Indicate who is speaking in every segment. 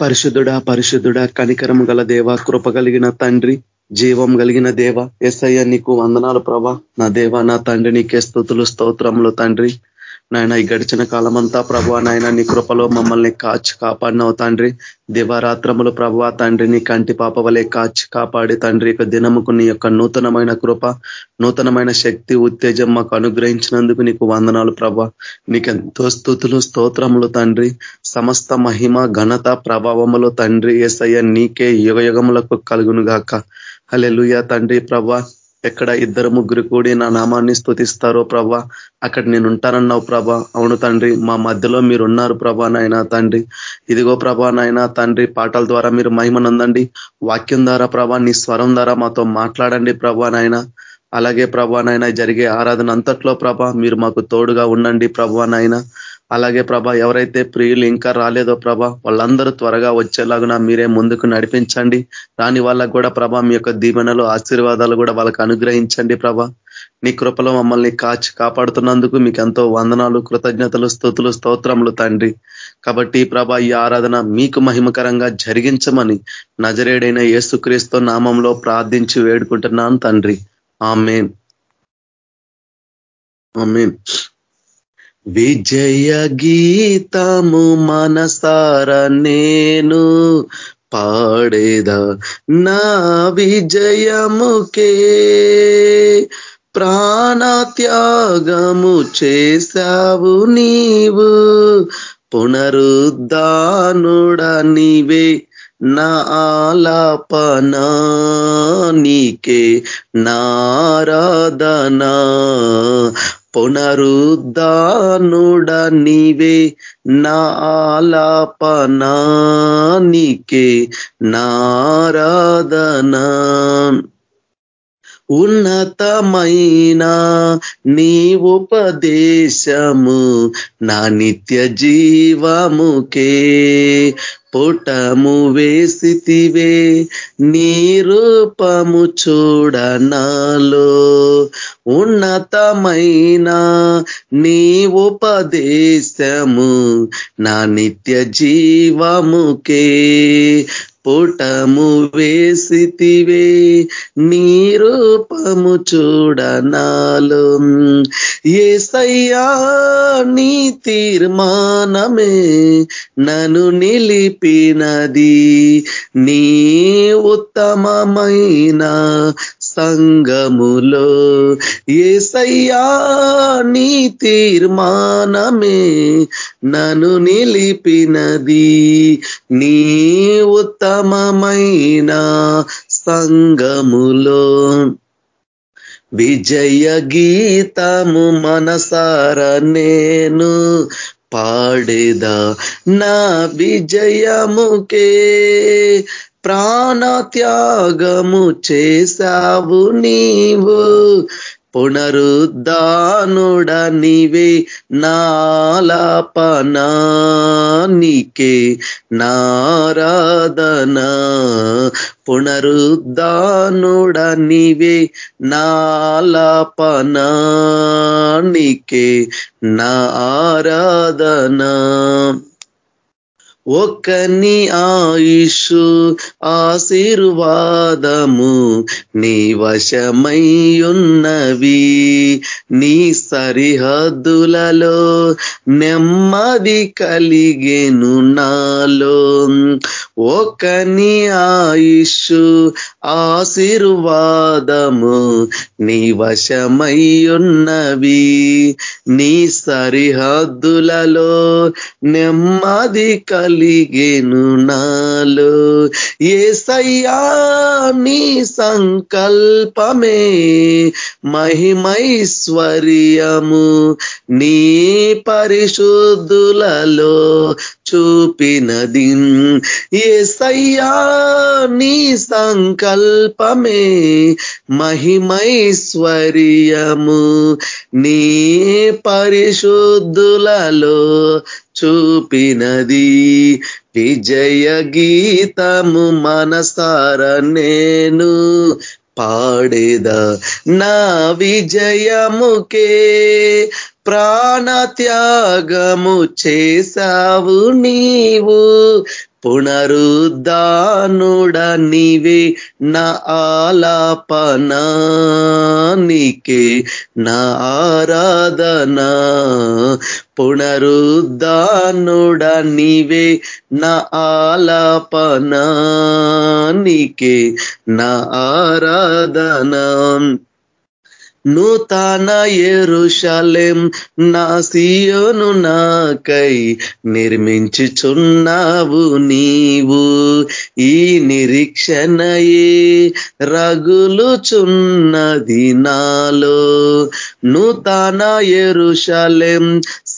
Speaker 1: పరిశుద్ధుడా పరిశుద్ధుడా కనికరము గల దేవ కృప కలిగిన తండ్రి జీవం కలిగిన దేవ ఎస్ఐ నీకు వందనాలు ప్రభా. నా దేవ నా తండ్రి నీకే స్థుతులు స్తోత్రములు తండ్రి. నాయన ఈ గడిచిన కాలమంతా ప్రభు నాయన నీ కృపలో మమ్మల్ని కాచి కాపాడినవు తండ్రి. దివారాత్రములు ప్రభు తండ్రి నీ కంటి పాప వలె కాచి కాపాడి తండ్రి. యొక్క దినముకు నీ యొక్క నూతనమైన కృప నూతనమైన శక్తి ఉత్తేజం మాకు అనుగ్రహించినందుకు నీకు వందనాలు ప్రభ నీకెంతో స్థుతులు స్తోత్రములు తండ్రి. సమస్త మహిమ ఘనత ప్రభావములు తండ్రి. ఏసయ్య నీకే యుగ యుగములకు కలుగును గాక హలెలుయ తండ్రి ప్రభా ఎక్కడ ఇద్దరు ముగ్గురు కూడి నా నామాన్ని స్థుతిస్తారో ప్రభా అక్కడ నేను ఉంటానన్నావు ప్రభా. అవును తండ్రి మా మధ్యలో మీరు ఉన్నారు ప్రభా నాయన తండ్రి. ఇదిగో ప్రభా నాయన తండ్రి పాటల ద్వారా మీరు మహిమనందండి వాక్యం ద్వారా ప్రభా నీ స్వరం ద్వారా మాతో మాట్లాడండి ప్రభా నాయన. అలాగే ప్రభా నాయన జరిగే ఆరాధన అంతట్లో ప్రభా మీరు మాకు తోడుగా ఉండండి ప్రభా నాయన. అలాగే ప్రభ ఎవరైతే ప్రియులు ఇంకా రాలేదో ప్రభ వాళ్ళందరూ త్వరగా వచ్చేలాగున మీరే ముందుకు నడిపించండి. రాని వాళ్ళకు కూడా ప్రభ మీ యొక్క దీవెనలు ఆశీర్వాదాలు కూడా వాళ్ళకి అనుగ్రహించండి ప్రభ. నీ కృపలో మమ్మల్ని కాచి కాపాడుతున్నందుకు మీకు ఎంతో వందనాలు కృతజ్ఞతలు స్థుతులు స్తోత్రములు తండ్రి. కాబట్టి ప్రభ ఈ ఆరాధన మీకు మహిమకరంగా జరిగించమని నజరేడైన యేసుక్రీస్తు నామంలో ప్రార్థించి వేడుకుంటున్నాను తండ్రి. ఆమెన్. ఆమెన్. విజయ గీతము మనసార నేను పాడేదా నా విజయముకే. ప్రాణత్యాగము చేశావు నీవు పునరుద్ధానుడ నీవే నా ఆలాపనా. నీకే నారాధనా పునరుద్ధానుడ నీవే నా ఆలాపనా నారాధనా. ఉన్నతమైన నీ ఉపదేశము నా నిత్య జీవముకే. పుటము వేసితివే నీ రూపము చూడనాలో. ఉన్నతమైన నీ ఉపదేశము నా నిత్య జీవముకే. పుటము వేసితివే నీ రూపము చూడనాలు. ఏసయ్యా నీ తీర్మానమే నను నిలిపినది. నీ ఉత్తమమైన సంగములో ఏసయ్యా నీ తీర్మానమే నను నిలిపినది. నీ ఉత్తమమైన సంగములో. విజయ గీతము మనసార నేను పాడేదా నా విజయముకే. ప్రాణత్యాగము చేశావు నీవు. పునరుద్ధానుడ నీవే నాలాపనానికే నారాధన. పునరుద్ధానుడ నీవే నాలాపనానికే నా ఆరాధనా ఒక్కని ఆయుషు ఆశీర్వాదము నీ వశమయ్యున్నవి. నీ సరిహద్దులలో నెమ్మది కలిగేను నాలో. ఒకని ఆయుషు ఆశీర్వాదము నీ వశమయ్యున్నవి. నీ సరిహద్దులలో నెమ్మది కలిగేను నాలో. ఏసయ్యా నీ సంకల్పమే మహిమైశ్వర్యము. నీ పరిశుద్ధులలో చూపినది ఏసయ్యా నీ సంకల్పమే మహిమైశ్వర్యము. నీ పరిశుద్ధులలో చూపినది విజయ గీతము మనసార నేను పాడేదా. నా విజయముకే ప్రాణత్యాగము చేశావు నీవు. పునరుద్ధానుడ నీవే నా ఆలాపనా. నీకే నా ఆరాధన. పునరుద్ధానుడ నీవే నా ఆలాపనా. నీకే నా ఆరాధన. నూతన ఎరుషలేం నా సీయోను నాకై నిర్మించుచున్నావు నీవు. ఈ నిరీక్షణయే రగులుచున్నది నాలో నూతన ఎరుషాలెం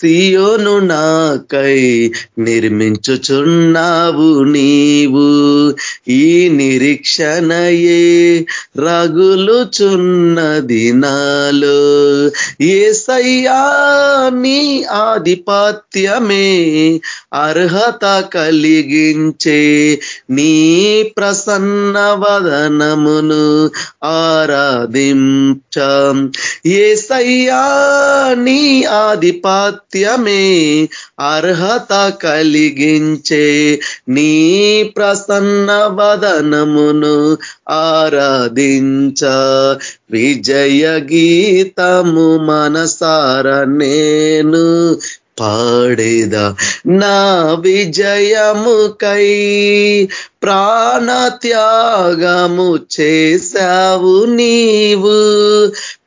Speaker 1: సియోను నాకై నిర్మించుచున్నావు నీవు. ఈ నిరీక్షణయే రగులుచున్నది నాలో ఏసయ్యా నీ ఆధిపత్యమే అర్హత కలిగించే నీ ప్రసన్న వదనమును ఆరాధించ. ఏసయ్యా నీ ఆధిపత్యమే అర్హత కలిగించే నీ ప్రసన్న వదనమును ఆరాధించ. విజయ గీతము మనసార నేను పాడేదా. నా విజయముకై ప్రాణత్యాగము చేశావు నీవు.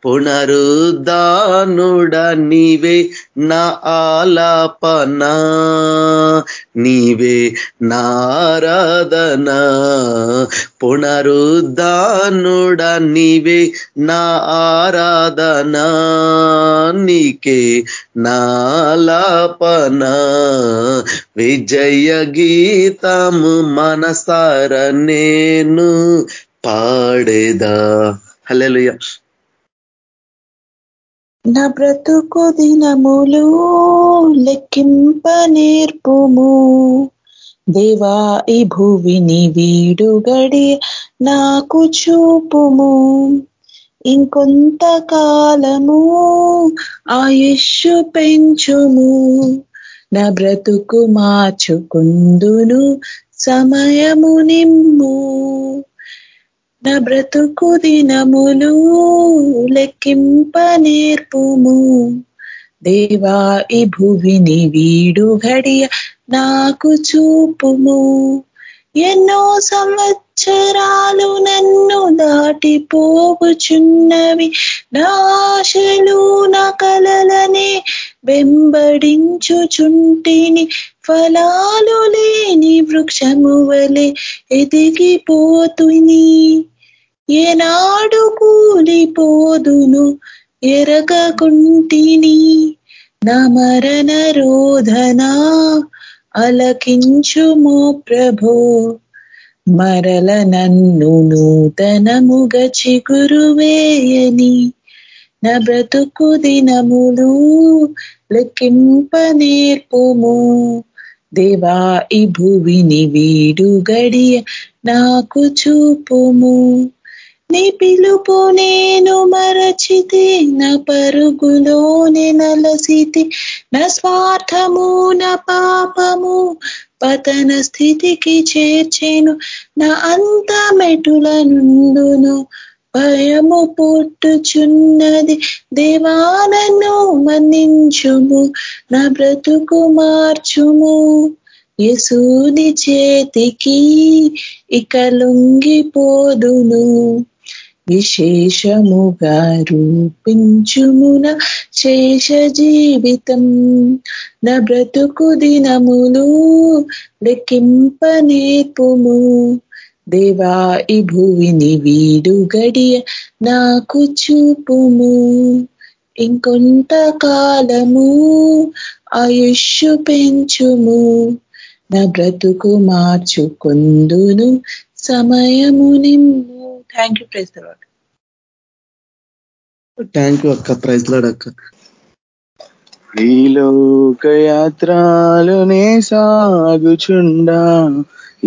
Speaker 1: పునరుద్ధానుడ నీవే నా ఆలాపన. నీవే నారాధన పునరుద్ధానుడ నీవే నా ఆరాధన. నీకే నాలాపన. విజయ గీతము మనస్ సార నేను పాడేదా? హలెలుయ
Speaker 2: నా బ్రతుకు దినములు లెక్కింప నేర్పుము. దేవా ఈ భూవిని వీడుగడి నాకు చూపుము. ఇంకొంత కాలము ఆయుష్యు పెంచుము. నా బ్రతుకు మార్చుకుందును సమయము నిమ్ము నా బ్రతుకు దినములు లెక్కింప నేర్పుము దేవా ఈ భువిని వీడు ఘడియ నాకు చూపుము. ఎన్నో సంవత్సరాలు నన్ను దాటిపోవుచున్నవి నాశలు నా కలలనే వెంబడించుచుంటిని. ఫలాలు లేని వృక్షము వలె ఎదిగిపోతుని. ఏనాడు కూలిపోదును ఎరగకుంటిని. నా మరణ రోధనా అలకించుము ప్రభో. మరల నన్ను నూతనముగ చిగురువేయని నా బ్రతుకు దినములు లెక్కింప నేర్పుము దేవా ఈ భువిని వీడు గడియ నాకు చూపుము. నీ పిలుపు నేను మరచితి నా పరుగులోనే నలసితి నా స్వార్థము నా పాపము పతన స్థితికి చేర్చేను. నా అంత మెటుల నుండును భయము పుట్టుచున్నది. దేవానను మన్నించుము నా బ్రతుకు మార్చుము. యసూని చేతికి ఇక లొంగిపోదును. విశేషముగా రూపించుమున శేష జీవితం నా బ్రతుకు దినములు లెక్కింప నేర్పుము దేవా ఈ భూవిని వీడు గడియ నాకు చూపుము. ఇంకొంత కాలము ఆయుష్ పెంచుము. నా బ్రతుకు మార్చుకుందును సమయము నిమ్ము. Thank you praise Lord
Speaker 1: thank you అక్క. ప్రైజ్ లాడ్ అక్క.
Speaker 3: ఈ లోకయాత్రలోనే సాగుచుండా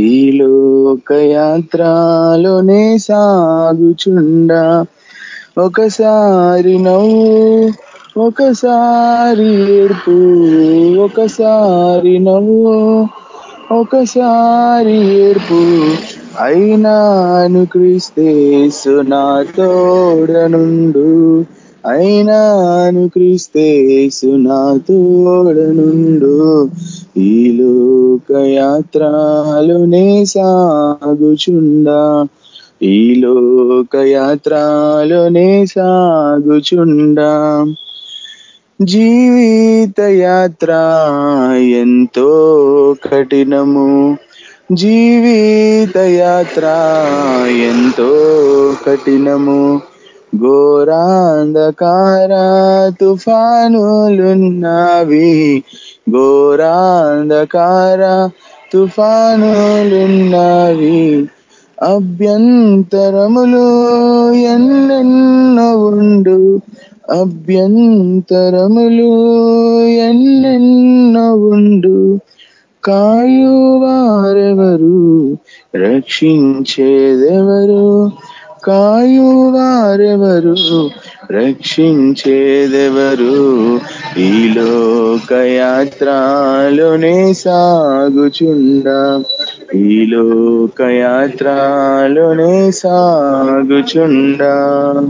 Speaker 3: ఈ లోకయాత్రలోనే సాగుచుండా ఒకసారి నవ్వు ఒకసారి ఏడుపు ఒకసారి నవ్వు ఒకసారి ఏర్పు అయినాను క్రీస్తేసు నా తోడనుండు అయినాను క్రీస్తేసు నా తోడనుండు ఈ లోకయాత్రలోనే సాగుచుండా ఈ లోకయాత్రలోనే సాగుచుండా జీవిత యాత్ర ఎంతో కఠినము. జీవిత యాత్ర ఎంతో కఠినము. ఘోరాంధకార తుఫానులున్నవి. ఘోరాంధకార తుఫానులున్నవి. అభ్యంతరములు ఎన్నెన్నో ఉండు. అభ్యంతరములు ఎన్నెన్నో ఉండు. కాయువారెవరు? రక్షించేదెవరు? కాయువారెవరు? రక్షించేదెవరు? ఈ లోకయాత్రలోనే సాగుచుండా. ఈ లోకయాత్రలోనే సాగుచుండా.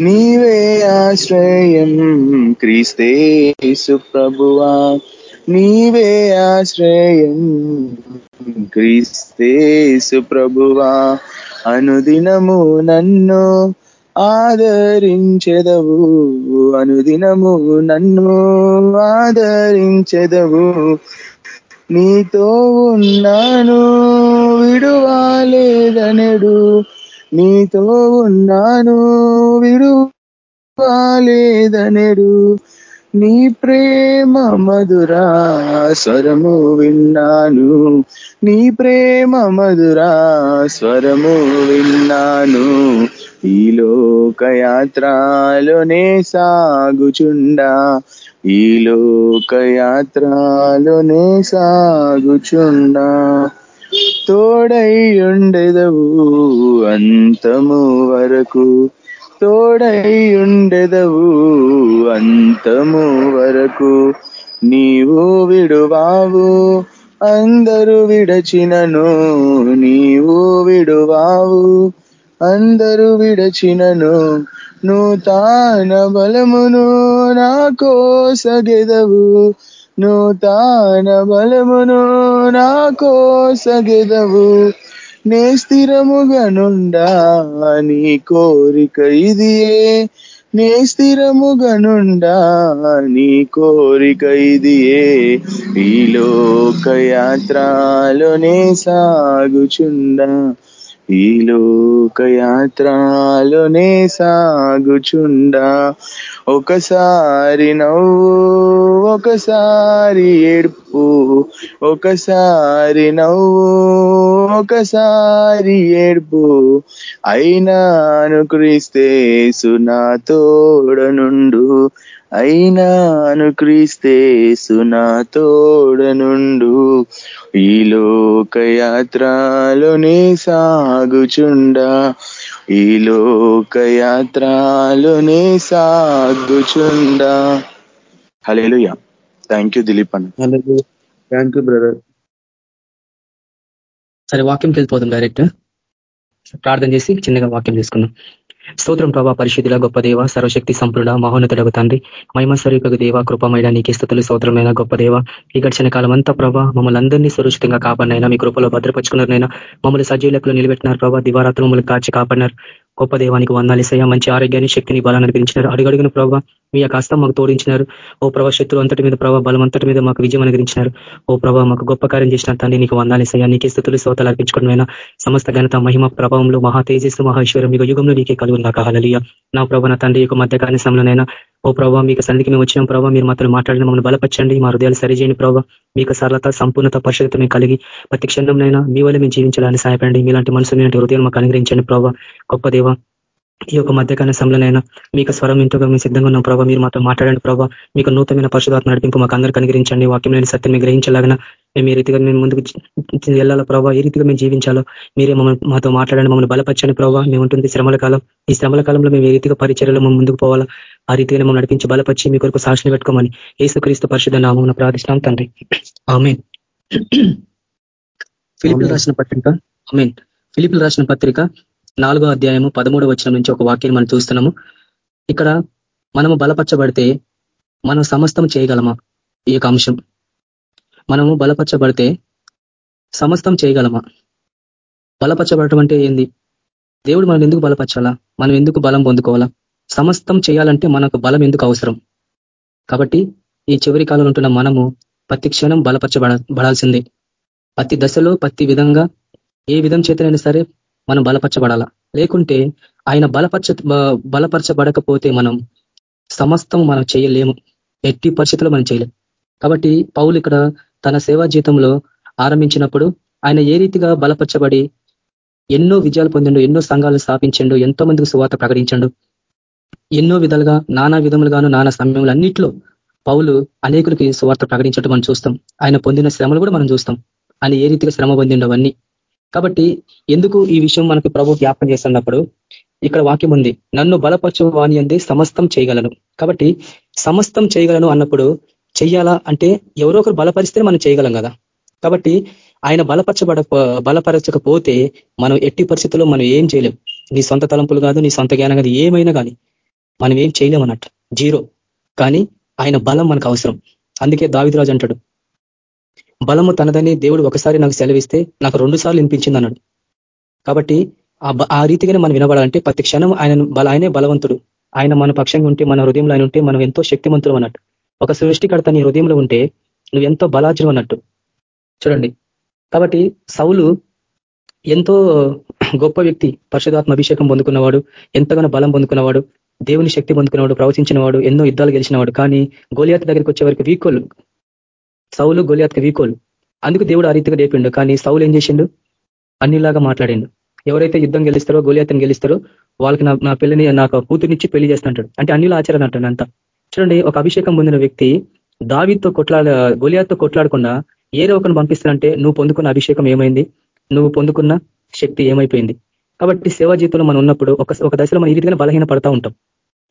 Speaker 3: నీవే ఆశ్రయం క్రీస్తేసు ప్రభువా. నీవే ఆశ్రయం. క్రీస్తేసు ప్రభువా అనుదినము నన్ను ఆదరించెదవు. అనుదినము నన్ను ఆదరించెదవు. నీతో ఉన్నాను విడువాలేదనెడు. నీతో ఉన్నాను విడువాలేదనడు. నీ ప్రేమ మధురా స్వరము విన్నాను. నీ ప్రేమ మధురా స్వరము విన్నాను. ఈ లోకయాత్రలోనే సాగుచుండా. ఈ లోకయాత్రలోనే సాగుచుండా. తోడై ఉండెదవు అంతము వరకు. తోడై ఉండెదవు అంతము వరకు నీవు విడువావు. అందరూ విడచినను నీవు విడువావు. అందరూ విడచినను నూతన బలమును నా కోసగెదవు నూతన బలమును నా కోసగెదవు నే స్థిరముగా నుండా నీ కోరిక ఇదియే. నే స్థిరముగా నుండా నీ కోరిక ఇదియే. ఈ లోకయాత్రలోనే సాగుచుండా. ఈ లోకయాత్రలోనే సాగుచుండా. ఒకసారి నవ్వు ఒకసారి ఏడుపు ఒకసారి నవ్వు ఒకసారి ఏడుపు. అయినాను క్రీస్తేసు నా తోడనుండు. అయినాను క్రీస్తేసు నా తోడనుండు. ఈ లోకయాత్రలోనే సాగుచుండా. ఈ లోకయాత్రలోనే సాగుచుండా. హలేలుయా థ్యాంక్ యూ దిలీప్ అన్న.
Speaker 1: థ్యాంక్ యూ బ్రదర్
Speaker 4: సరే వాక్యంకి వెళ్ళిపోదాం డైరెక్ట్ ప్రార్థన చేసి చిన్నగా వాక్యం తీసుకుందాం. స్తోత్రం ప్రభా పరిశుద్ధుల గొప్ప దేవ సర్వశక్తి సంపూర్ణ మహోన్నతుడకు తండ్రి. మహిమ స్వరూపకు దేవ కృపమైన నీకే స్థుతులు స్తోత్రమైన గొప్ప దేవ. ఈ గడిచిన కాలం అంతా ప్రభా మమ్మల్ని అందరినీ సురక్షితంగా కాపాడినైనా మీ కృపలో భద్రపరుచుకున్నారనైనా మమ్మల్ని సజీవులకు నిలబెట్టినారు ప్రభా దివారాత్రులు మమ్మల్ని కాచి కాపాడినారు. గొప్ప దేవానికి వందాలిసయ్య మంచి ఆరోగ్యాన్ని శక్తిని బలాన్ని అనిపించినారు అడుగడుగున ప్రభావ మీ యొక్క హస్తం మాకు తోడించినారు. ఓ ప్రభా శత్రు అంతటి మీద ప్రభావ బలం అంతటి మీద మాకు విజయం అనుగ్రించినారు ఓ ప్రభావ మాకు గొప్ప కార్యం చేసిన తండ్రి నీకు వందాలిసయ్య నీకే స్థుతులు శ్రోతలు అర్పించుకోవడమైనా సమస్త ఘనత మహిమ ప్రభావంలో మహా తేజస్సు మహేశ్వరం మీకు యుగంలో నీకే కలుగు నాకు హలలియ నా ప్రభా నా తండ్రి యొక్క మధ్యకాల సమయంలోనైనా ఓ ప్రభావ మీకు సన్నిధికి మేము వచ్చినాం ప్రభావ మీరు మాత్రం మాట్లాడిన మమ్మల్ని బలపరచండి మా హృదయాలు సరిచేయండి ప్రభావ మీకు సరళత సంపూర్ణత పరిశుద్ధత మేము కలిగి ప్రతి క్షణంనైనా మీ వల్ల మేము జీవించాలని సహాయపడండి. మీలాంటి మనసు మీలాంటి హృదయాలు మాకు అనుగ్రహించండి ప్రభావ గొప్ప దేవ ఈ యొక్క మధ్యకాల సమయంలోనైనా మీకు స్వరం ఎంతగా మేము సిద్ధంగా ఉన్నాం ప్రభావ మీరు మాతో మాట్లాడండి ప్రభావ మీకు నూతనమైన పరిశుధాత్మ నడిపింపు మాకు అందరికీ అనుగ్రహించండి. వాక్యం లేని సత్యం గ్రహించలాగిన మేము ఏ రీతిగా మేము ముందుకు వెళ్ళాలో ప్రభావ ఏ రీతిగా మేము జీవించాలో మీరే మమ్మల్ని మాతో మాట్లాడండి మమ్మల్ని బలపరచండి ప్రభావ మేము ఉంటుంది శ్రమల కాలం. ఈ శ్రమల కాలంలో మేము ఏ రీతిగా పరిచర్యలో మేము ముందుకు పోవాలా? ఆ రీతిగా మమ్మల్ని నడిపించి బలపరిచి మీ కొరకు సాక్షిని పెట్టుకోమని ఏసుక్రీస్తు పరిశుద్ధ నామం ప్రార్థిస్తున్నాం తండ్రి. ఆమెన్. ఫిలిపిల్ రాసిన పత్రిక ఆమెన్. ఫిలిపిల్ రాసిన పత్రిక నాలుగో అధ్యాయము పదమూడవ వచ్చిన నుంచి ఒక వాక్యం మనం చూస్తున్నాము. ఇక్కడ మనము బలపరచబడితే మనం సమస్తం చేయగలమా? ఈ యొక్క అంశం. మనము బలపరచబడితే సమస్తం చేయగలమా? బలపరచబడటం అంటే ఏంది? దేవుడు మనం ఎందుకు బలపరచాలా? మనం ఎందుకు బలం పొందుకోవాలా? సమస్తం చేయాలంటే మనకు బలం ఎందుకు అవసరం? కాబట్టి ఈ చివరి కాలంలో ఉంటున్న మనము ప్రతి క్షణం బలపరచబడ ప్రతి దశలో ప్రతి విధంగా ఏ విధం చేతనైనా సరే మనం బలపరచబడాలా? లేకుంటే ఆయన బలపరచ బలపరచబడకపోతే మనం సమస్తం మనం చేయలేము. ఎట్టి పరిస్థితుల్లో మనం చేయలేము కాబట్టి పౌలు ఇక్కడ తన సేవా జీతంలో ఆరంభించినప్పుడు ఆయన ఏ రీతిగా బలపరచబడి ఎన్నో విజయాలు పొందిండు ఎన్నో సంఘాలు స్థాపించండు ఎంతో మందికి సువార్త ప్రకటించండు. ఎన్నో విధాలుగా నానా విధములుగాను నానా సమయంలో అన్నిట్లో పౌలు అనేకులకి సువార్త ప్రకటించడం మనం చూస్తాం. ఆయన పొందిన శ్రమలు కూడా మనం చూస్తాం. ఆయన ఏ రీతిగా శ్రమ పొందిండు అవన్నీ. కాబట్టి ఎందుకు ఈ విషయం మనకు ప్రభు జ్ఞాపకం చేస్తున్నప్పుడు ఇక్కడ వాక్యం ఉంది. నన్ను బలపరచు వాణి అంది సమస్తం చేయగలను. కాబట్టి సమస్తం చేయగలను అన్నప్పుడు చెయ్యాలా అంటే ఎవరో ఒకరు బలపరిస్తే మనం చేయగలం కదా. కాబట్టి ఆయన బలపరచబడ బలపరచకపోతే మనం ఎట్టి పరిస్థితుల్లో మనం ఏం చేయలేం. నీ సొంత తలంపులు కాదు నీ సొంత జ్ఞానం కాదు ఏమైనా కానీ మనం ఏం చేయలేం అన్నట్టు. జీరో. కానీ ఆయన బలం మనకు అవసరం. అందుకే దావిదరాజు అంటాడు బలము తనదని దేవుడు ఒకసారి నాకు సెలవిస్తే నాకు రెండు సార్లు వినిపించింది అన్నాడు కాబట్టి ఆ రీతిగానే మనం వినబడాలంటే ప్రతి క్షణం ఆయన బల ఆయనే బలవంతుడు. ఆయన మన పక్షంగా ఉంటే మన హృదయంలో ఆయన ఉంటే మనం ఎంతో శక్తిమంతులు అన్నట్టు. ఒక సృష్టికర్త నీ హృదయంలో ఉంటే నువ్వు ఎంతో బలాజ్యం అన్నట్టు. చూడండి. కాబట్టి సౌలు ఎంతో గొప్ప వ్యక్తి పరిశుధాత్మ అభిషేకం పొందుకున్నవాడు ఎంతగానో బలం పొందుకున్నవాడు దేవుని శక్తి పొందుకున్నవాడు ప్రవచించిన వాడు ఎన్నో యుద్ధాలు గెలిచినవాడు. కానీ గోలియాత దగ్గరికి వచ్చే వరకు వీకోలు సౌలు గొలియాత్కి వీకోలు. అందుకు దేవుడు ఆ రీతిగా లేపిండు. కానీ సౌలు ఏం చేసిండు? అన్నిలాగా మాట్లాడిండు. ఎవరైతే యుద్ధం గెలుస్తారో గోలియాతని గెలుస్తారో వాళ్ళకి నా పెళ్ళిని నాకు కూతురునిచ్చి పెళ్ళి చేస్తుంటాడు. అంటే అన్నిలో ఆచరణ అంటాడు అంతా. చూడండి ఒక అభిషేకం పొందిన వ్యక్తి దావితో కొట్లాడ గోలియాతో కొట్లాడకుండా ఏదో ఒకరిని పంపిస్తానంటే నువ్వు పొందుకున్న అభిషేకం ఏమైంది? నువ్వు పొందుకున్న శక్తి ఏమైపోయింది? కాబట్టి సేవా జీవితంలో మనం ఉన్నప్పుడు ఒక ఒక దశలో మనం ఈ రీతిగా బలహీన పడతా ఉంటాం.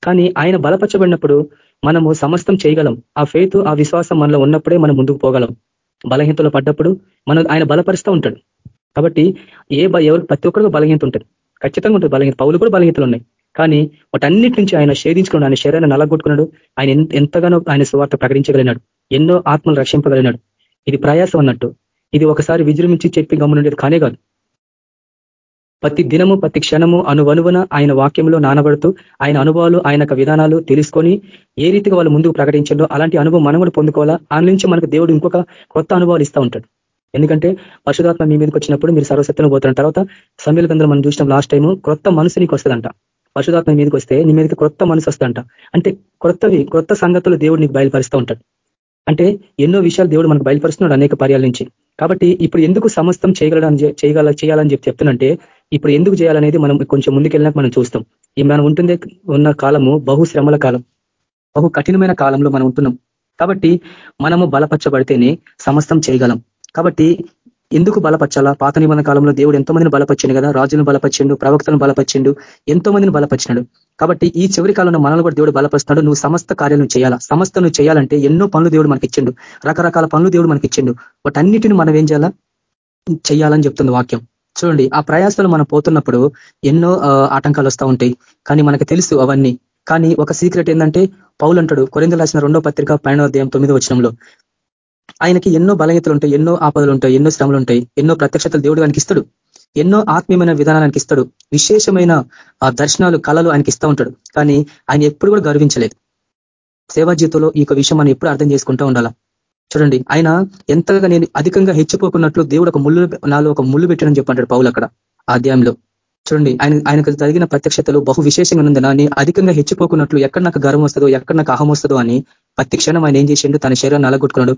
Speaker 4: కానీ ఆయన బలపరచబడినప్పుడు మనము సమస్తం చేయగలం. ఆ ఫేత్ ఆ విశ్వాసం మనలో ఉన్నప్పుడే మనం ముందుకు పోగలం. బలహీనతలో పడ్డప్పుడు మనం ఆయన బలపరుస్తూ ఉంటాడు. కాబట్టి ఏ ఎవరు ప్రతి ఒక్కరికి బలహీనత ఉంటుంది. ఖచ్చితంగా ఉంటుంది బలహీనత. పౌలు కూడా బలహీనతలు ఉన్నాయి. కానీ వాటన్నిటి నుంచి ఆయన షేధించుకున్నాడు ఆయన శరీరాన్ని నలగొట్టుకున్నాడు. ఆయన ఎంతగానో ఆయన సువార్త ప్రకటించగలిగినాడు. ఎన్నో ఆత్మలు రక్షింపగలిగినాడు. ఇది ప్రయాసం అన్నట్టు. ఇది ఒకసారి విజృంభించి చెప్పి గమనుండేది కానే కాదు. ప్రతి దినము ప్రతి క్షణము అనువనువన ఆయన వాక్యంలో నానబడుతూ ఆయన అనుభవాలు ఆయన విధానాలు తెలుసుకొని ఏ రీతిగా వాళ్ళు ముందుకు ప్రకటించడో అలాంటి అనుభవం మనం కూడా పొందుకోవాలా? ఆ నుంచి మనకు దేవుడు ఇంకొక కొత్త అనుభవాలు ఇస్తూ ఉంటాడు. ఎందుకంటే పశుధాత్మ మీ మీదకి వచ్చినప్పుడు మీరు సర్వసత్యం పోతున్న తర్వాత సమీల గంధం మనం చూసిన లాస్ట్ టైము క్రొత్త మనసు నీకు వస్తుందంట. పశుధాత్మ మీదకి వస్తే నీ మీదకి క్రొత్త మనసు వస్తుందంట. అంటే క్రొత్తవి క్రొత్త సంగతులు దేవుడు నీకు బయలుపరుస్తూ ఉంటాడు. అంటే ఎన్నో విషయాలు దేవుడు మనకు బయలుపరుస్తున్నాడు అనేక పర్యాల నుంచి. కాబట్టి ఇప్పుడు ఎందుకు సమస్తం చేయగలని చేయగల చేయాలని చెప్పి చెప్తున్నంటే ఇప్పుడు ఎందుకు చేయాలనేది మనం కొంచెం ముందుకెళ్ళినాక మనం చూస్తాం. ఈ మనం ఉంటుందే ఉన్న కాలము బహు శ్రమల కాలం. బహు కఠినమైన కాలంలో మనం ఉంటున్నాం. కాబట్టి మనము బలపరచబడితేనే సమస్తం చేయగలం. కాబట్టి ఎందుకు బలపరచాలా? పాత నిబంధన కాలంలో దేవుడు ఎంతో మందిని బలపరిచిండు కదా? రాజులను బలపరిచిండు ప్రవక్తలను బలపరిచిండు ఎంతో మందిని బలపరిచినాడు. కాబట్టి ఈ చివరి కాలంలో మనల్ని కూడా దేవుడు బలపరుస్తున్నాడు. నువ్వు సమస్త కార్యాలను చేయాలా? సమస్త నువ్వు చేయాలంటే ఎన్నో పనులు దేవుడు మనకి ఇచ్చిండు రకరకాల పనులు దేవుడు మనకి ఇచ్చిండు వాటన్నిటిని మనం ఏం చేయాలా? చేయాలని చెప్తుంది వాక్యం. చూడండి ఆ ప్రయాసాలు మనం పోతున్నప్పుడు ఎన్నో ఆటంకాలు వస్తూ ఉంటాయి. కానీ మనకు తెలుసు అవన్నీ. కానీ ఒక సీక్రెట్ ఏంటంటే పౌలు అంటాడు కొరిందలు రాసిన రెండో పత్రిక పన్నెండో అధ్యాయం తొమ్మిదో వచనంలో ఆయనకి ఎన్నో బలహీతలు ఉంటాయి ఎన్నో ఆపదలు ఉంటాయి ఎన్నో శ్రమలు ఉంటాయి ఎన్నో ప్రత్యక్షతలు దేవుడు ఆయనకి ఇస్తాడు. ఎన్నో ఆత్మీయమైన విధానానికి ఇస్తాడు. విశేషమైన దర్శనాలు కళలు ఆయనకి ఇస్తూ ఉంటాడు. కానీ ఆయన ఎప్పుడు కూడా గర్వించలేదు. సేవా జీవితంలో ఈ విషయం మనం ఎప్పుడు అర్థం చేసుకుంటూ ఉండాలా? చూడండి ఆయన ఎంతగా నేను అధికంగా హెచ్చిపోకున్నట్లు దేవుడు ఒక ముళ్ళు నాలో ఒక ముళ్ళు పెట్టాడని చెప్పంటాడు పౌలు అక్కడ ఆధ్యాయంలో చూడండి ఆయన ఆయనకు జరిగిన ప్రత్యక్షతలు బహు విశేషంగా ఉంది అని అధికంగా హెచ్చిపోకున్నట్లు ఎక్కడ నాకు గర్వం వస్తుందో ఎక్కడ నాకు అహం వస్తుందో అని ప్రతి క్షణం ఆయన ఏం చేసిండు? తన శరీరాన్ని అలగొట్టుకున్నాడు.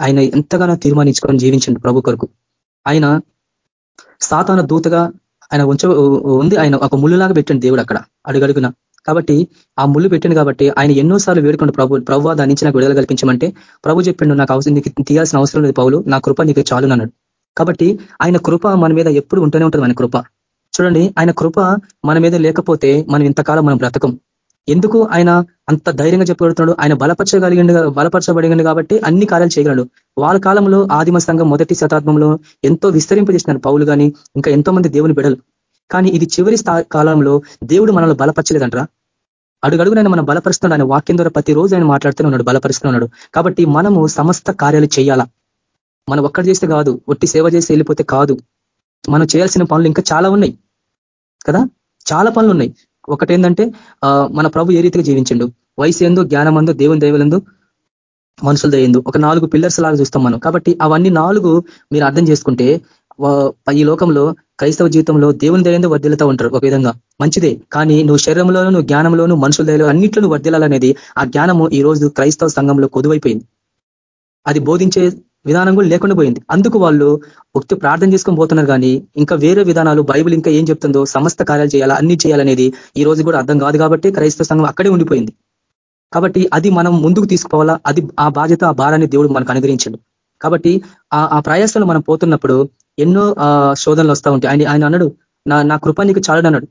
Speaker 4: ఆయన ఎంతగానో తీర్మానించుకొని జీవించండు ప్రభు కొరకు. ఆయన సాతాన దూతగా ఆయన ఉంచ ఉంది ఆయన ఒక ముళ్ళులాగా పెట్టండి దేవుడు అక్కడ అడుగడుగున. కాబట్టి ఆ ముళ్ళు పెట్టాను కాబట్టి ఆయన ఎన్నోసార్లు వేడుకుంటూ ప్రభు ప్రభు దాని నుంచి నాకు విడుదల కల్పించమంటే ప్రభు చెప్పిండు నాకు అవసరం నీకు తీయాల్సిన అవసరం లేదు పౌలు నా కృప నీకు చాలు అన్నాడు. కాబట్టి ఆయన కృప మన మీద ఎప్పుడు ఉంటూనే ఉంటుంది ఆయన కృప. చూడండి ఆయన కృప మన మీద లేకపోతే మనం ఇంతకాలం మనం బ్రతకం. ఎందుకు ఆయన అంత ధైర్యంగా చెప్పబడుతున్నాడు ఆయన బలపరచగలిగిండు బలపరచబడిగండు కాబట్టి అన్ని కార్యాలు చేయగలడు. వాళ్ళ కాలంలో ఆదిమ సంఘం మొదటి శతాబ్దంలో ఎంతో విస్తరింపజేసినారు పౌలు కానీ ఇంకా ఎంతో మంది దేవుని బిడలు కానీ ఇది చివరి కాలంలో దేవుడు మనల్ని బలపరచలేదంటారా. అడుగడుగునైనా మనం బలపరుస్తున్నాడు. ఆయన వాక్యం ద్వారా ప్రతి రోజు ఆయన మాట్లాడుతూనే ఉన్నాడు. బలపరుస్తున్నాడు కాబట్టి మనము సమస్త కార్యాలు చేయాలా? మనం ఒక్కటి చేస్తే కాదు. ఒట్టి సేవ చేసి వెళ్ళిపోతే కాదు. మనం చేయాల్సిన పనులు ఇంకా చాలా ఉన్నాయి. కదా? చాలా పనులు ఉన్నాయి. ఒకటేంటంటే మన ప్రభు ఏ రీతిగా జీవించిండు? వయసు ఎందు జ్ఞానమందు దేవుని దేవులందు మనుషుల దయ్యందు. ఒక నాలుగు పిల్లర్స్ లాగా చూస్తాం మనం. కాబట్టి అవన్నీ నాలుగు మీరు అర్థం చేసుకుంటే ఈ లోకంలో క్రైస్తవ జీవితంలో దేవుని దయంలో వర్దిలుతూ ఉంటారు ఒక విధంగా. మంచిదే. కానీ నువ్వు శరీరంలోనూ నువ్వు జ్ఞానంలోను మనుషుల దయలో అన్నింటిలో నువ్వు ఆ జ్ఞానము ఈ రోజు క్రైస్తవ సంఘంలో కొదువైపోయింది. అది బోధించే విధానం కూడా లేకుండా పోయింది. అందుకు వాళ్ళు భక్తి ప్రార్థన చేసుకొని పోతున్నారు కానీ ఇంకా వేరే విధానాలు బైబిల్ ఇంకా ఏం చెప్తుందో సమస్త కార్యాలు చేయాలా అన్ని చేయాలనేది ఈ రోజు కూడా అర్థం కాదు కాబట్టి క్రైస్తవ సంఘం అక్కడే ఉండిపోయింది. కాబట్టి అది మనం ముందుకు తీసుకోవాలా అది ఆ బాధ్యత ఆ భారాన్ని దేవుడు మనకు అనుగ్రహించండు. కాబట్టి ఆ ప్రయాసంలో మనం పోతున్నప్పుడు ఎన్నో శోధనలు వస్తూ ఉంటాయి. ఆయన ఆయన అన్నాడు నా నా కృప నీకు చాలుడు అన్నాడు.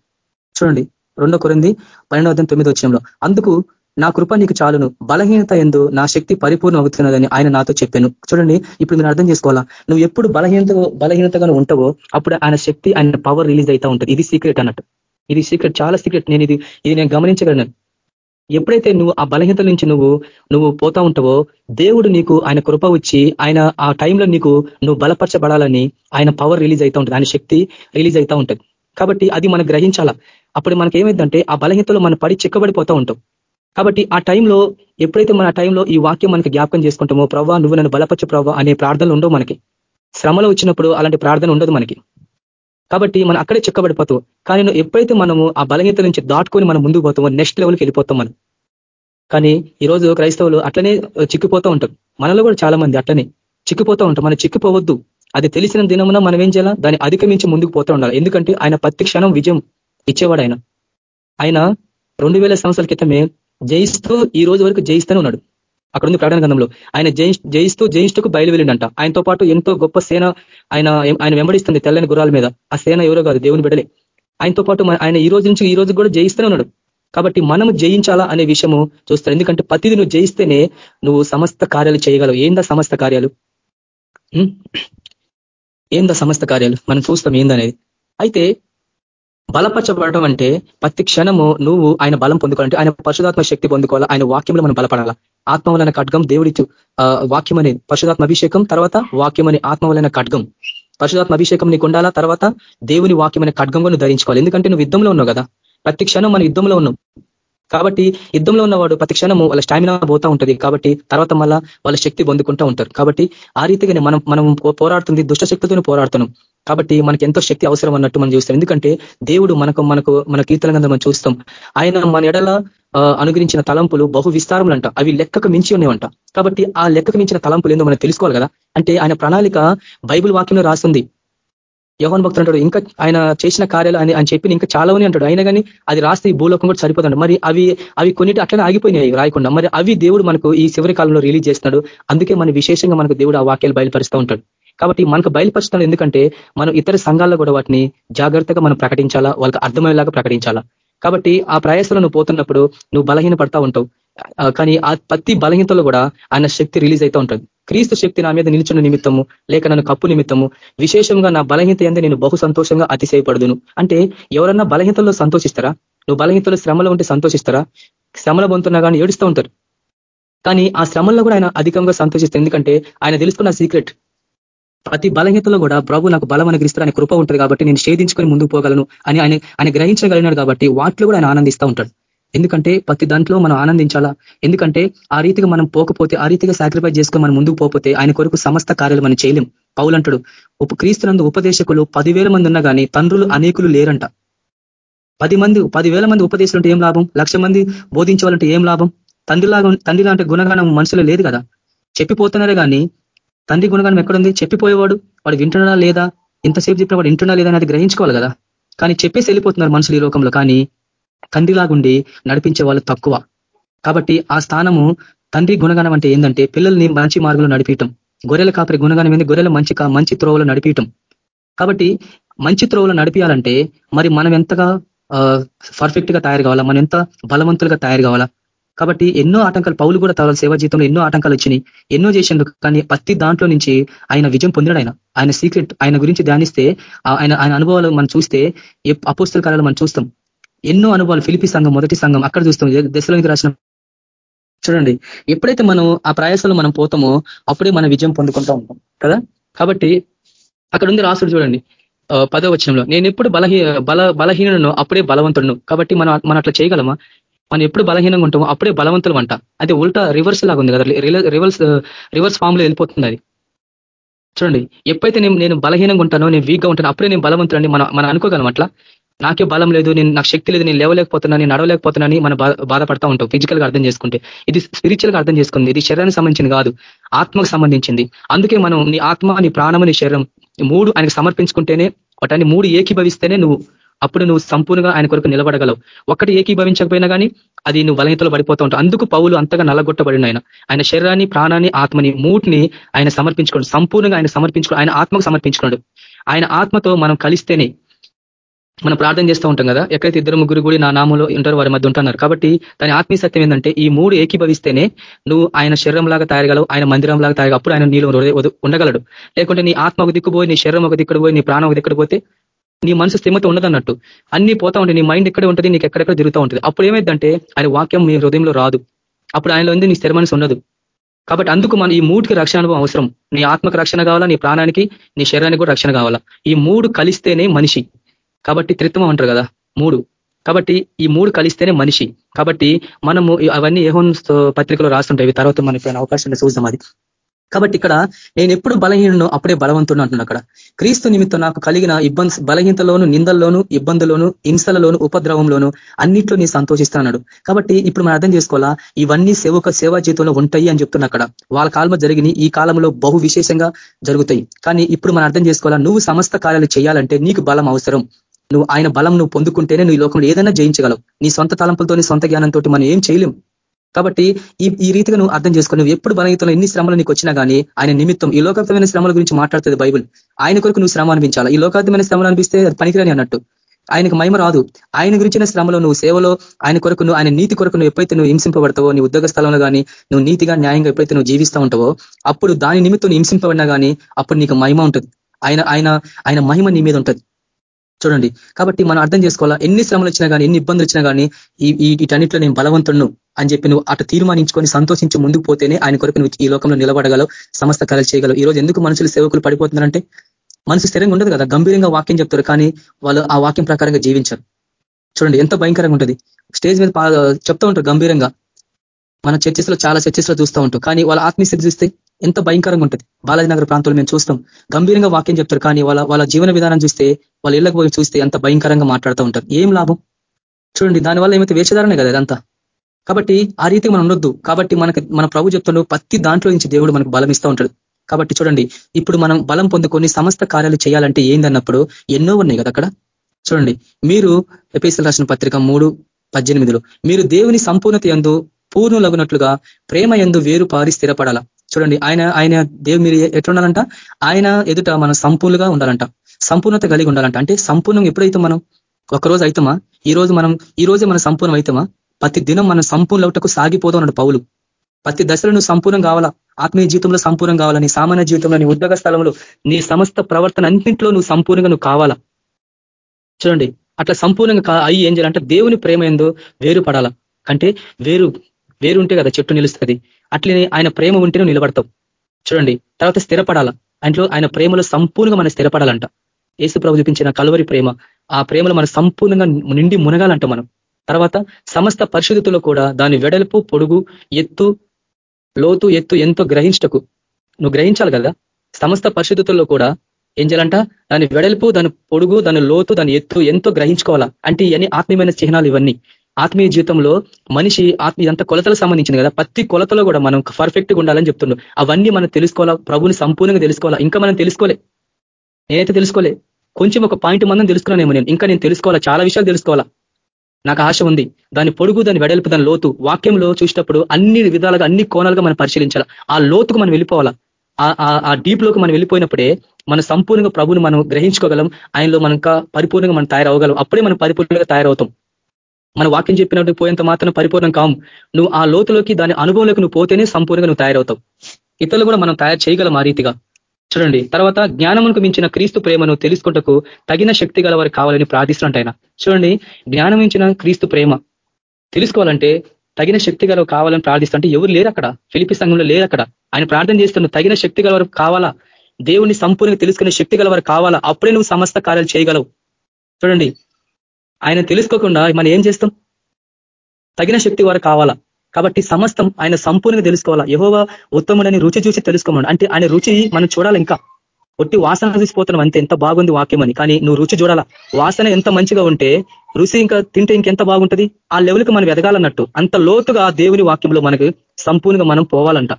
Speaker 4: చూడండి రెండో కొరింది పన్నెండవ తొమ్మిది వచ్చంలో అందుకు నా కృప నీకు చాలును బలహీనత ఎందు నా శక్తి పరిపూర్ణ అవుతున్నదని ఆయన నాతో చెప్పాను. చూడండి ఇప్పుడు మీరు అర్థం చేసుకోవాలా? నువ్వు ఎప్పుడు బలహీనత బలహీనతగానే ఉంటావో అప్పుడు ఆయన శక్తి ఆయన పవర్ రిలీజ్ అవుతా ఉంటుంది. ఇది సీక్రెట్ అన్నట్టు. ఇది సీక్రెట్ చాలా సీక్రెట్ నేను ఇది ఇది నేను గమనించగలను. ఎప్పుడైతే నువ్వు ఆ బలహీనత నుంచి నువ్వు నువ్వు పోతా ఉంటావో దేవుడు నీకు ఆయన కృప వచ్చి ఆయన ఆ టైంలో నీకు నువ్వు బలపరచబడాలని ఆయన పవర్ రిలీజ్ అవుతూ ఉంటుంది. ఆయన శక్తి రిలీజ్ అవుతూ ఉంటుంది. కాబట్టి అది మనం గ్రహించాలా? అప్పుడు మనకి ఏమైందంటే ఆ బలహీనతలో మనం పడి చిక్కబడిపోతూ ఉంటాం. కాబట్టి ఆ టైంలో ఎప్పుడైతే మన టైంలో ఈ వాక్యం మనకి జ్ఞాపకం చేసుకుంటామో ప్రవ్వా నువ్వు నన్ను బలపరచు ప్రవ్వా అనే ప్రార్థనలు ఉండవు మనకి. శ్రమలో వచ్చినప్పుడు అలాంటి ప్రార్థన ఉండదు మనకి. కాబట్టి మనం అక్కడే చిక్కబడిపోతాం. కానీ ఎప్పుడైతే మనము ఆ బలహీనత నుంచి దాటుకొని మనం ముందుకు పోతామో నెక్స్ట్ లెవెల్కి వెళ్ళిపోతాం మనం. కానీ ఈరోజు క్రైస్తవులు అట్లనే చిక్కిపోతూ ఉంటారు మనలో కూడా చాలా మంది అట్లనే చిక్కిపోతూ ఉంటాం. మనం చిక్కిపోవద్దు. అది తెలిసిన దినమున మనం ఏం చేయాలా? దాన్ని అధిగమించి ముందుకు పోతూ ఉండాలి. ఎందుకంటే ఆయన ప్రతి క్షణం విజయం ఇచ్చేవాడు ఆయన. ఆయన రెండు వేల సంవత్సరాల క్రితమే జయిస్తూ ఈ రోజు వరకు జయిస్తూనే ఉన్నాడు. అక్కడ ఉంది ప్రకటన గంధంలో ఆయన జయిస్తూ జయిస్తూకు బయలువెళ్ళిండంట ఆయనతో పాటు ఎంతో గొప్ప సేన ఆయన ఆయన వెంబడిస్తుంది తెల్లని గుర్రాల మీద. ఆ సేన ఎవరో కాదు దేవుని బిడలే ఆయనతో పాటు ఆయన ఈ రోజు నుంచి ఈ రోజు కూడా జయిస్తూనే ఉన్నాడు. కాబట్టి మనం జయించాలా అనే విషయము చూస్తారు. ఎందుకంటే ప్రతిది నువ్వు జయిస్తేనే నువ్వు సమస్త కార్యాలు చేయగలవు. ఏందా సమస్త కార్యాలు? ఏందా సమస్త కార్యాలు? మనం చూస్తాం ఏందనేది. అయితే బలపరచబడటం అంటే ప్రతి క్షణము నువ్వు ఆయన బలం పొందుకోవాలంటే ఆయన పశుధాత్మ శక్తి పొందుకోవాలా? ఆయన వాక్యంలో మనం బలపడాలా? ఆత్మ వలన ఖడ్గం దేవుడిచ్చు వాక్యం అనేది పరిశుధాత్మ అభిషేకం తర్వాత వాక్యం అనే ఆత్మ వలన ఖడ్గం. పశుధాత్మ అభిషేకం నీకు ఉండాలా? తర్వాత దేవుని వాక్యం అనే ఖడ్గం ధరించుకోవాలి. ఎందుకంటే నువ్వు యుద్ధంలో ఉన్నావు కదా. ప్రతి క్షణం మన యుద్ధంలో ఉన్నాం. కాబట్టి యుద్ధంలో ఉన్నవాడు ప్రతి క్షణము వాళ్ళ స్టామినా పోతా ఉంటుంది. కాబట్టి తర్వాత మళ్ళా వాళ్ళ శక్తి పొందుకుంటూ ఉంటారు. కాబట్టి ఆ రీతిగానే మనం మనం పోరాడుతుంది దుష్ట శక్తితోనే పోరాడుతున్నాం. కాబట్టి మనకి ఎంతో శక్తి అవసరం అన్నట్టు మనం చూస్తాం. ఎందుకంటే దేవుడు మనకు మనకు మన కీర్తన మనం చూస్తాం. ఆయన మన ఎడల అనుగ్రహించిన తలంపులు బహు విస్తారములు అంట అవి లెక్కకు మించి ఉన్నాయంట కాబట్టి ఆ లెక్కకు మించిన తలంపులు ఏందో మనం తెలుసుకోవాలి కదా. అంటే ఆయన ప్రణాళిక బైబుల్ వాక్యంలో రాస్తుంది. యోహన్ భక్తులు అంటాడు ఇంకా ఆయన చేసిన కార్యాలు అని అని చెప్పి ఇంకా చాలా ఉన్నాయి అంటాడు. అయినా కానీ అది రాస్తే ఈ భూలోకం కూడా సరిపోతాడు మరి అవి అవి కొన్నిటి అట్లనే ఆగిపోయినాయి రాయకుండా. మరి అవి దేవుడు మనకు ఈ చివరి కాలంలో రిలీజ్ చేస్తున్నాడు. అందుకే మన విశేషంగా మనకు దేవుడు ఆ వాక్యాలు బయలుపరుస్తూ ఉంటాడు. కాబట్టి మనకు బయలుపరుస్తున్నాడు ఎందుకంటే మనం ఇతర సంఘాల్లో కూడా వాటిని జాగ్రత్తగా మనం ప్రకటించాలా? వాళ్ళకి అర్థమయ్యేలాగా ప్రకటించాలా? కాబట్టి ఆ ప్రయాసంలో నువ్వు పోతున్నప్పుడు నువ్వు బలహీన పడతా ఉంటావు కానీ ఆ ప్రతి బలహీనతలో కూడా ఆయన శక్తి రిలీజ్ అవుతూ ఉంటుంది. క్రీస్తు శక్తి నా మీద నిలుచున్న నిమిత్తము లేక నన్ను కప్పు నిమిత్తము. విశేషంగా నా బలహీనత ఎందు నేను బహు సంతోషంగా అతిశయపడదును. అంటే ఎవరన్నా బలహీనతల్లో సంతోషిస్తారా? నువ్వు బలహీనతలో శ్రమలో ఉంటే సంతోషిస్తారా? శ్రమల పొందుతున్నా కానీ ఏడుస్తూ ఉంటారు. కానీ ఆ శ్రమల్లో కూడా ఆయన అధికంగా సంతోషిస్తారు. ఎందుకంటే ఆయన తెలుసుకున్న సీక్రెట్. ప్రతి బలహీనతలో కూడా ప్రభు నాకు బలం అనుగ్రహిస్తారు ఆయన కృప ఉంటుంది కాబట్టి నేను షేధించుకొని ముందుకు పోగలను అని ఆయన ఆయన గ్రహించగలిగినాడు కాబట్టి వాటిలో కూడా ఆయన ఆనందిస్తూ ఉంటాడు. ఎందుకంటే ప్రతి దాంట్లో మనం ఆనందించాలా? ఎందుకంటే ఆ రీతిగా మనం పోకపోతే ఆ రీతిగా సాక్రిఫైస్ చేసుకొని మనం ముందుకు పోతే ఆయన కొరకు సమస్త కార్యాలు మనం చేయలేం. పౌలంటాడు ఉప క్రీస్తునందు ఉపదేశకులు పదివేల మంది ఉన్నా కానీ తండ్రులు అనేకులు లేరంట. పది మంది పదివేల మంది ఉపదేశాలు ఏం లాభం? లక్ష మంది బోధించాలంటే ఏం లాభం? తండ్రిలాగా తండ్రి లాంటి గుణగానం మనుషులు లేదు కదా? చెప్పిపోతున్నారే కానీ తండ్రి గుణగానం ఎక్కడుంది? చెప్పిపోయేవాడు వాడు వింటున్నా లేదా? ఇంతసేపు చెప్పిన వాడు వింటున్నా లేదా అనేది గ్రహించుకోవాలి కదా? కానీ చెప్పేసి వెళ్ళిపోతున్నారు మనుషులు ఈ లోకంలో. కానీ తండ్రిలాగుండి నడిపించే వాళ్ళు తక్కువ. కాబట్టి ఆ స్థానము తండ్రి గుణగణం అంటే ఏంటంటే పిల్లల్ని మంచి మార్గంలో నడిపించటం గొర్రెల కాపరి గుణగణం ఏంది? గొర్రెల మంచి మంచి త్రోవలో నడిపించటం కాబట్టి మంచి త్రోవలో నడిపించాలంటే మరి మనం ఎంతగా పర్ఫెక్ట్గా తయారు కావాలా? మనం ఎంత బలవంతులుగా తయారు కావాలా? కాబట్టి ఎన్నో ఆటంకాలు పౌలు కూడా తన సేవా జీవితంలో ఎన్నో ఆటంకాలు వచ్చినాయి. ఎన్నో చేసిండు. కానీ ప్రతి దాంట్లో నుంచి ఆయన విజయం పొందినాడు ఆయన. ఆయన సీక్రెట్ ఆయన గురించి ధ్యానిస్తే ఆయన ఆయన అనుభవాలు మనం చూస్తే అపోస్తుల కాలంలో మనం చూస్తాం. ఎన్నో అనుభవాలు ఫిలిపి సంఘం మొదటి సంఘం అక్కడ చూస్తాం దశలోనికి రాసిన చూడండి. ఎప్పుడైతే మనం ఆ ప్రయాసంలో మనం పోతామో అప్పుడే మనం విజయం పొందుకుంటూ ఉంటాం కదా? కాబట్టి అక్కడ ఉంది రాసుడు చూడండి. పదో వచనంలో నేను ఎప్పుడు బలహీ బల బలహీనను అప్పుడే బలవంతుడును. కాబట్టి మనం మనం అట్లా చేయగలమా? మనం ఎప్పుడు బలహీనంగా ఉంటామో అప్పుడే బలవంతులు అంట. అది ఉల్టా రివర్స్ లాగా ఉంది కదా రివర్స్ రివర్స్ ఫామ్లో వెళ్ళిపోతుంది అది. చూడండి ఎప్పుడైతే నేను నేను బలహీనంగా ఉంటానో నేను వీక్గా ఉంటానో అప్పుడే నేను బలవంతుడని మనం మనం అనుకోగలం అట్లా? నాకే బలం లేదు నేను నాకు శక్తి లేదు నేను లేవలేకపోతున్నా నేను నడవలేకపోతున్నాని మనం బాధపడతా ఉంటాం ఫిజికల్గా అర్థం చేసుకుంటే. ఇది స్పిరిచువల్గా అర్థం చేసుకుంది ఇది శరీరానికి సంబంధించింది కాదు ఆత్మకు సంబంధించింది. అందుకే మనం నీ ఆత్మ నీ ప్రాణము నీ శరీరం మూడు ఆయనకు సమర్పించుకుంటేనే వాటన్ని మూడు ఏకీభవిస్తేనే నువ్వు అప్పుడు నువ్వు సంపూర్ణంగా ఆయన కొరకు నిలబడగలవు. ఒక్కటి ఏకీభవించకపోయినా కానీ అది నువ్వు బలహీతలు పడిపోతూ ఉంటావు. అందుకు పౌలు అంతగా నల్లగొట్టబడిన ఆయన. ఆయన శరీరాన్ని ప్రాణాన్ని ఆత్మని మూటిని ఆయన సమర్పించుకోండి సంపూర్ణంగా ఆయన సమర్పించుకో ఆయన ఆత్మకు సమర్పించుకోండు ఆయన ఆత్మతో మనం కలిస్తేనే మనం ప్రార్థన చేస్తూ ఉంటాం కదా. ఎక్కడైతే ఇద్దరు ముగ్గురు కూడా నా నామంలో ఉంటారు వారి మధ్య ఉంటున్నారు. కాబట్టి దాని ఆత్మీయ సత్యం ఏంటంటే ఈ మూడు ఏకీభవిస్తేనే నువ్వు ఆయన శరీరం లాగా తయారగలవు ఆయన మందిరం లాగా తయారు అప్పుడు ఆయన నీలో ఉండగలడు. లేకుంటే నీ ఆత్మ ఒక దిక్కు పోయి నీ శరీరం ఒక దిక్కుడు పోయి నీ ప్రాణం ఒక దిక్కుడు పోతే నీ మనసు స్థిమత ఉండదన్నట్టు. అన్ని పోతా ఉంటాయి నీ మైండ్ ఎక్కడే ఉంటుంది నీకు ఎక్కడెక్కడ తిరుగుతూ ఉంటుంది. అప్పుడు ఏమైందంటే ఆయన వాక్యం మీ హృదయంలో రాదు. అప్పుడు ఆయనలో ఉంది నీ స్థిర మనసు ఉండదు. కాబట్టి అందుకు మన ఈ మూడుకి రక్షణ అనుభవం అవసరం. నీ ఆత్మకు రక్షణ కావాలా నీ ప్రాణానికి నీ శరీరానికి కూడా రక్షణ కావాలా? ఈ మూడు కలిస్తేనే మనిషి. కాబట్టి త్రిత్వం అంటారు కదా మూడు. కాబట్టి ఈ మూడు కలిస్తేనే మనిషి. కాబట్టి మనము అవన్నీ ఏహోన్ పత్రికలో రాస్తుంటాయి. తర్వాత మనకి అవకాశం చూద్దాం అది. కాబట్టి ఇక్కడ నేను ఎప్పుడు బలహీనను అప్పుడే బలవంతుడు అంటున్నాను అక్కడ. క్రీస్తు నిమిత్తం నాకు కలిగిన ఇబ్బంది బలహీనతలోను నిందల్లోను ఇబ్బందులోను హింసలలోను ఉపద్రవంలోను అన్నిట్లో నేను సంతోషిస్తున్నాడు కాబట్టి ఇప్పుడు మనం అర్థం చేసుకోవాలా ఇవన్నీ సేవక సేవా జీవితంలో ఉంటాయి అని చెప్తున్నా అక్కడ. వాళ్ళ కాలంలో జరిగిన ఈ కాలంలో బహు విశేషంగా జరుగుతాయి. కానీ ఇప్పుడు మనం అర్థం చేసుకోవాలా నువ్వు సమస్త కార్యాలు చేయాలంటే నీకు బలం అవసరం. నువ్వు ఆయన బలం నువ్వు పొందుకుంటేనే నువ్వు లోకంలో ఏదైనా జయించగలవు. నీ సొంత తలంపులతో నీ సొంత జ్ఞానంతో మనం ఏం చేయలేం. కాబట్టి ఈ ఈ రీతిగా నువ్వు అర్థం చేసుకుని నువ్వు ఎప్పుడు బలహీతంలో ఎన్ని శ్రమలు నీకు వచ్చినా కానీ ఆయన నిమిత్తం ఈ లోకార్థమైన శ్రమల గురించి మాట్లాడుతుంది బైబుల్. ఆయన కొరకు నువ్వు శ్రమ అనిపించాలి. ఈ లోకార్థమైన శ్రమలు అనిపిస్తే అది పనికిరాని అన్నట్టు. ఆయనకు మహిమ రాదు. ఆయన గురించిన శ్రమలో నువ్వు సేవలో ఆయన కొరకు నువ్వు ఆయన నీతి కొరకు నువ్వు ఎప్పుడైతే నువ్వు హింసింపబడతావో నీ ఉద్యోగ స్థలంలో కానీ నువ్వు నీతిగా న్యాయంగా ఎప్పుడైతే నువ్వు జీవిస్తూ ఉంటావో అప్పుడు దాని నిమిత్తం హింసింపబడినా కానీ అప్పుడు నీకు మహిమ ఉంటుంది. ఆయన ఆయన ఆయన మహిమ నీ మీద ఉంటుంది. చూడండి. కాబట్టి మనం అర్థం చేసుకోవాలా ఎన్ని శ్రమలు వచ్చినా కానీ ఎన్ని ఇబ్బందులు వచ్చినా కానీ ఈ వీటన్నిటిలో నేను బలవంతుడు అని చెప్పి నువ్వు అటు తీర్మానించుకొని సంతోషించి ముందుకు పోతేనే ఆయన కొరకు నువ్వు ఈ లోకంలో నిలబడగలవు సమస్త కళలు చేయగలవు. ఈ రోజు ఎందుకు మనుషులు సేవకులు పడిపోతున్నారంటే మనసు స్థిరంగా ఉండదు కదా గంభీరంగా వాక్యం చెప్తారు కానీ వాళ్ళు ఆ వాక్యం ప్రకారంగా జీవించారు. చూడండి ఎంత భయంకరంగా ఉంటుంది. స్టేజ్ మీద చెప్తూ ఉంటారు గంభీరంగా. మన చర్చెస్లో చాలా చర్చెస్లో చూస్తూ ఉంటాం. కానీ వాళ్ళ ఆత్మీయస్థితి చూస్తే ఎంత భయంకరంగా ఉంటుంది. బాలాజీనగర్ ప్రాంతంలో మేము చూస్తాం. గంభీరంగా వాక్యం చెప్తారు కానీ వాళ్ళ వాళ్ళ జీవన విధానం చూస్తే వాళ్ళ ఇళ్ళకి పోయి చూస్తే ఎంత భయంకరంగా మాట్లాడుతూ ఉంటారు. ఏం లాభం? చూడండి దానివల్ల ఏమైతే వేషధారణే కదా ఇదంతా? కాబట్టి ఆ రీతి మనం ఉండొద్దు. కాబట్టి మనకి మన ప్రభు చెప్తాడు ప్రతి దాంట్లో నుంచి దేవుడు మనకు బలం ఇస్తూ ఉంటాడు. కాబట్టి చూడండి ఇప్పుడు మనం బలం పొందుకొని సమస్త కార్యాలు చేయాలంటే ఏందన్నప్పుడు ఎన్నో ఉన్నాయి కదా అక్కడ? చూడండి మీరు ఎపిసల్ రాసిన పత్రిక మూడు పద్దెనిమిదిలో మీరు దేవుని సంపూర్ణత ఎందు పూర్ణులగునట్లుగా ప్రేమ ఎందు వేరు పారి స్థిరపడాల? చూడండి ఆయన ఆయన దేవు మీరు ఎట్లుండాలంట? ఆయన ఎదుట మనం సంపూర్ణంగా ఉండాలంట. సంపూర్ణత కలిగి ఉండాలంట. అంటే సంపూర్ణం ఎప్పుడైతే మనం ఒకరోజు అవుతామా ఈ రోజు మనం ఈ రోజే మనం సంపూర్ణం అవుతామా ప్రతి దినం మనం సంపూర్ణకు సాగిపోదాం అన్నాడు పౌలు. ప్రతి దశలో నువ్వు సంపూర్ణం కావాలా? ఆత్మీయ జీవితంలో సంపూర్ణం కావాలా? నీ సామాన్య జీవితంలో నీ ఉద్యోగ స్థలంలో నీ సమస్త ప్రవర్తన అన్నింటిలో నువ్వు సంపూర్ణంగా నువ్వు కావాలా? చూడండి అట్లా సంపూర్ణంగా అయ్యి ఏం చేయాలంటే దేవుని ప్రేమ ఏందో వేరు పడాలా అంటే వేరు వేరు ఉంటే కదా చెట్టు నిలుస్తుంది. అట్లనే ఆయన ప్రేమ ఉంటేనే నిలబడతావు. చూడండి తర్వాత స్థిరపడాలా. అంట్లో ఆయన ప్రేమలో సంపూర్ణంగా మనం స్థిరపడాలంట. ఏసు ప్రభు చూపించిన కలువరి ప్రేమ. ఆ ప్రేమలో మనం సంపూర్ణంగా నిండి మునగాలంట మనం. తర్వాత సమస్త పరిశుద్ధతలో కూడా దాని వెడల్పు పొడుగు ఎత్తు లోతు ఎత్తు ఎంతో గ్రహించటకు. నువ్వు గ్రహించాలి కదా? సమస్త పరిశుద్ధతల్లో కూడా ఏం చేయాలంట? దాని వెడల్పు దాని పొడుగు దాని లోతు దాని ఎత్తు ఎంతో గ్రహించుకోవాలా? అంటే ఇవన్నీ ఆత్మీయమైన చిహ్నాలు ఇవన్నీ. ఆత్మీయ జీవితంలో మనిషి ఆత్మీయ అంత కొలతలకు సంబంధించింది కదా. ప్రతి కొలతలో కూడా మనం పర్ఫెక్ట్గా ఉండాలని చెప్తున్నాం అవన్నీ మనం తెలుసుకోవాలా? ప్రభుని సంపూర్ణంగా తెలుసుకోవాలా? ఇంకా మనం తెలుసుకోలే. నేనైతే తెలుసుకోలే. కొంచెం ఒక పాయింట్ మందం తెలుసుకున్నానేమో నేను. ఇంకా నేను తెలుసుకోవాలా? చాలా విషయాలు తెలుసుకోవాలా? నాకు ఆశ ఉంది. దాని పొడుగు దాని వెడల్పు దాని లోతు వాక్యంలో చూసినప్పుడు అన్ని విధాలుగా అన్ని కోణాలుగా మనం పరిశీలించాలా? ఆ లోతుకు మనం వెళ్ళిపోవాలా? ఆ డీప్లోకి మనం వెళ్ళిపోయినప్పుడే మన సంపూర్ణంగా ప్రభుని మనం గ్రహించుకోగలం. ఆయనలో మనం ఇంకా పరిపూర్ణంగా మనం తయారవగలం అప్పుడే మనం పరిపూర్ణంగా తయారవుతాం. మన వాక్యం చెప్పినట్టు పోయేంత మాత్రం పరిపూర్ణం కావు నువ్వు ఆ లోతులోకి దాని అనుభవంలోకి నువ్వు పోతేనే సంపూర్ణంగా నువ్వు తయారవుతావు. ఇతరులు కూడా మనం తయారు చేయగలం ఆ రీతిగా. చూడండి తర్వాత జ్ఞానమునకు మించిన క్రీస్తు ప్రేమను తెలుసుకుంటకు తగిన శక్తి గల వారికి కావాలని ప్రార్థిస్తున్నట్టు ఆయన. చూడండి జ్ఞానం మించిన క్రీస్తు ప్రేమ తెలుసుకోవాలంటే తగిన శక్తి గల కావాలని ప్రార్థిస్తుంటే ఎవరు లేరు అక్కడ. ఫిలిపి సంఘంలో లేరు అక్కడ. ఆయన ప్రార్థన చేస్తున్న తగిన శక్తి గల కావాలా? దేవుని సంపూర్ణంగా తెలుసుకునే శక్తి గల కావాలా? అప్పుడే నువ్వు సమస్త కార్యాలు చేయగలవు. చూడండి ఆయన తెలుసుకోకుండా మనం ఏం చేస్తాం? తగిన శక్తి వారు కావాలా? కాబట్టి సమస్తం ఆయన సంపూర్ణంగా తెలుసుకోవాలా? యహోవా ఉత్తముడని రుచి చూసి తెలుసుకోమని అంటే ఆయన రుచి మనం చూడాలి ఇంకా. ఒట్టి వాసన చూసిపోతున్నాం అంతే. ఎంత బాగుంది వాక్యం అని. కానీ నువ్వు రుచి చూడాలా? వాసన ఎంత మంచిగా ఉంటే రుచి ఇంకా తింటే ఇంకెంత బాగుంటది? ఆ లెవెల్కి మనం ఎదగాలన్నట్టు. అంత లోతుగా దేవుని వాక్యంలో మనకు సంపూర్ణంగా మనం పోవాలంట.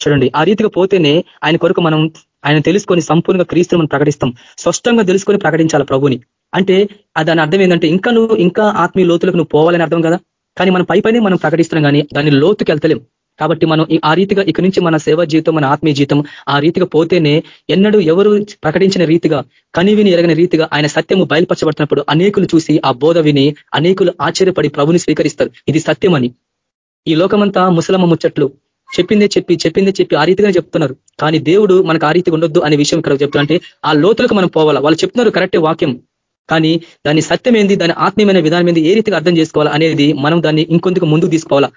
Speaker 4: చూడండి ఆ రీతిగా పోతేనే ఆయన కొరకు మనం ఆయన తెలుసుకొని సంపూర్ణంగా క్రీస్తుని మనం ప్రకటిస్తాం. స్పష్టంగా తెలుసుకొని ప్రకటించాలి ప్రభుని అంటే దాని అర్థం ఏంటంటే ఇంకా నువ్వు ఇంకా ఆత్మీయ లోతులకు నువ్వు పోవాలని అర్థం కదా? కానీ మనం పై మనం ప్రకటిస్తున్నాం కానీ దాని లోతుకి వెళ్తలేం. కాబట్టి మనం ఆ రీతిగా ఇక నుంచి మన సేవ జీవితం మన ఆత్మీయ జీవితం ఆ రీతిగా పోతేనే ఎన్నడూ ఎవరు ప్రకటించిన రీతిగా కనివిని ఎరగని రీతిగా ఆయన సత్యము బయలుపరచబడుతున్నప్పుడు అనేకులు చూసి ఆ బోధ విని అనేకులు ఆశ్చర్యపడి ప్రభుని స్వీకరిస్తారు. ఇది సత్యమని. ఈ లోకమంతా ముసలమ్మ ముచ్చట్లు. చెప్పిందే చెప్పి చెప్పిందే చెప్పి ఆ రీతిగా చెప్తున్నారు. కానీ దేవుడు మనకు ఆ రీతిగా ఉండొద్దు అనే విషయం ఇక్కడ చెప్తున్నా ఆ లోతులకు మనం పోవాలా? వాళ్ళు చెప్తున్నారు కరెక్టే వాక్యం. కానీ దాని సత్యం ఏంది దాని ఆత్మీయమైన విధానం ఏంది ఏ రీతిగా అర్థం చేసుకోవాలా అనేది మనం దాన్ని ఇంకొందుకు ముందుకు తీసుకోవాలా?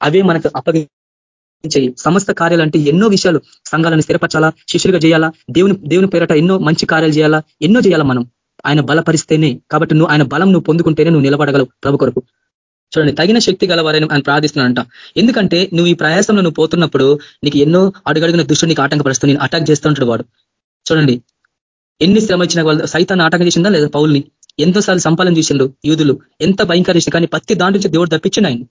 Speaker 4: అవే మనకు అప్పగించాయి. సమస్త కార్యాలు అంటే ఎన్నో విషయాలు. సంఘాలను స్థిరపరచాలా శిష్యులుగా చేయాలా దేవుని దేవుని పేరట ఎన్నో మంచి కార్యాలు చేయాలా ఎన్నో చేయాలా మనం? ఆయన బలపరిస్తేనే. కాబట్టి నువ్వు ఆయన బలం నువ్వు పొందుకుంటేనే నువ్వు నిలబడగలవు ప్రభు కొరకు. చూడండి తగిన శక్తి గలవారని ఆయన ప్రార్థిస్తున్నానంట ఎందుకంటే నువ్వు ఈ ప్రయాసంలో నువ్వు పోతున్నప్పుడు నీకు ఎన్నో అడుగడుగున దుష్టు నీకు ఆటంకపరుస్తూ నేను అటాక్ చేస్తుంటాడు వాడు. చూడండి ఎన్ని శ్రమ ఇచ్చిన వాళ్ళు సైతాన్ని ఆటంకం చేసిందా లేదా పౌల్ని? ఎంతోసార్లు సంపాదన చేసిండు యూదులు? ఎంత భయంకర కానీ ప్రతి దాంట్లో నుంచి దేవుడు తప్పించిండు ఆయన.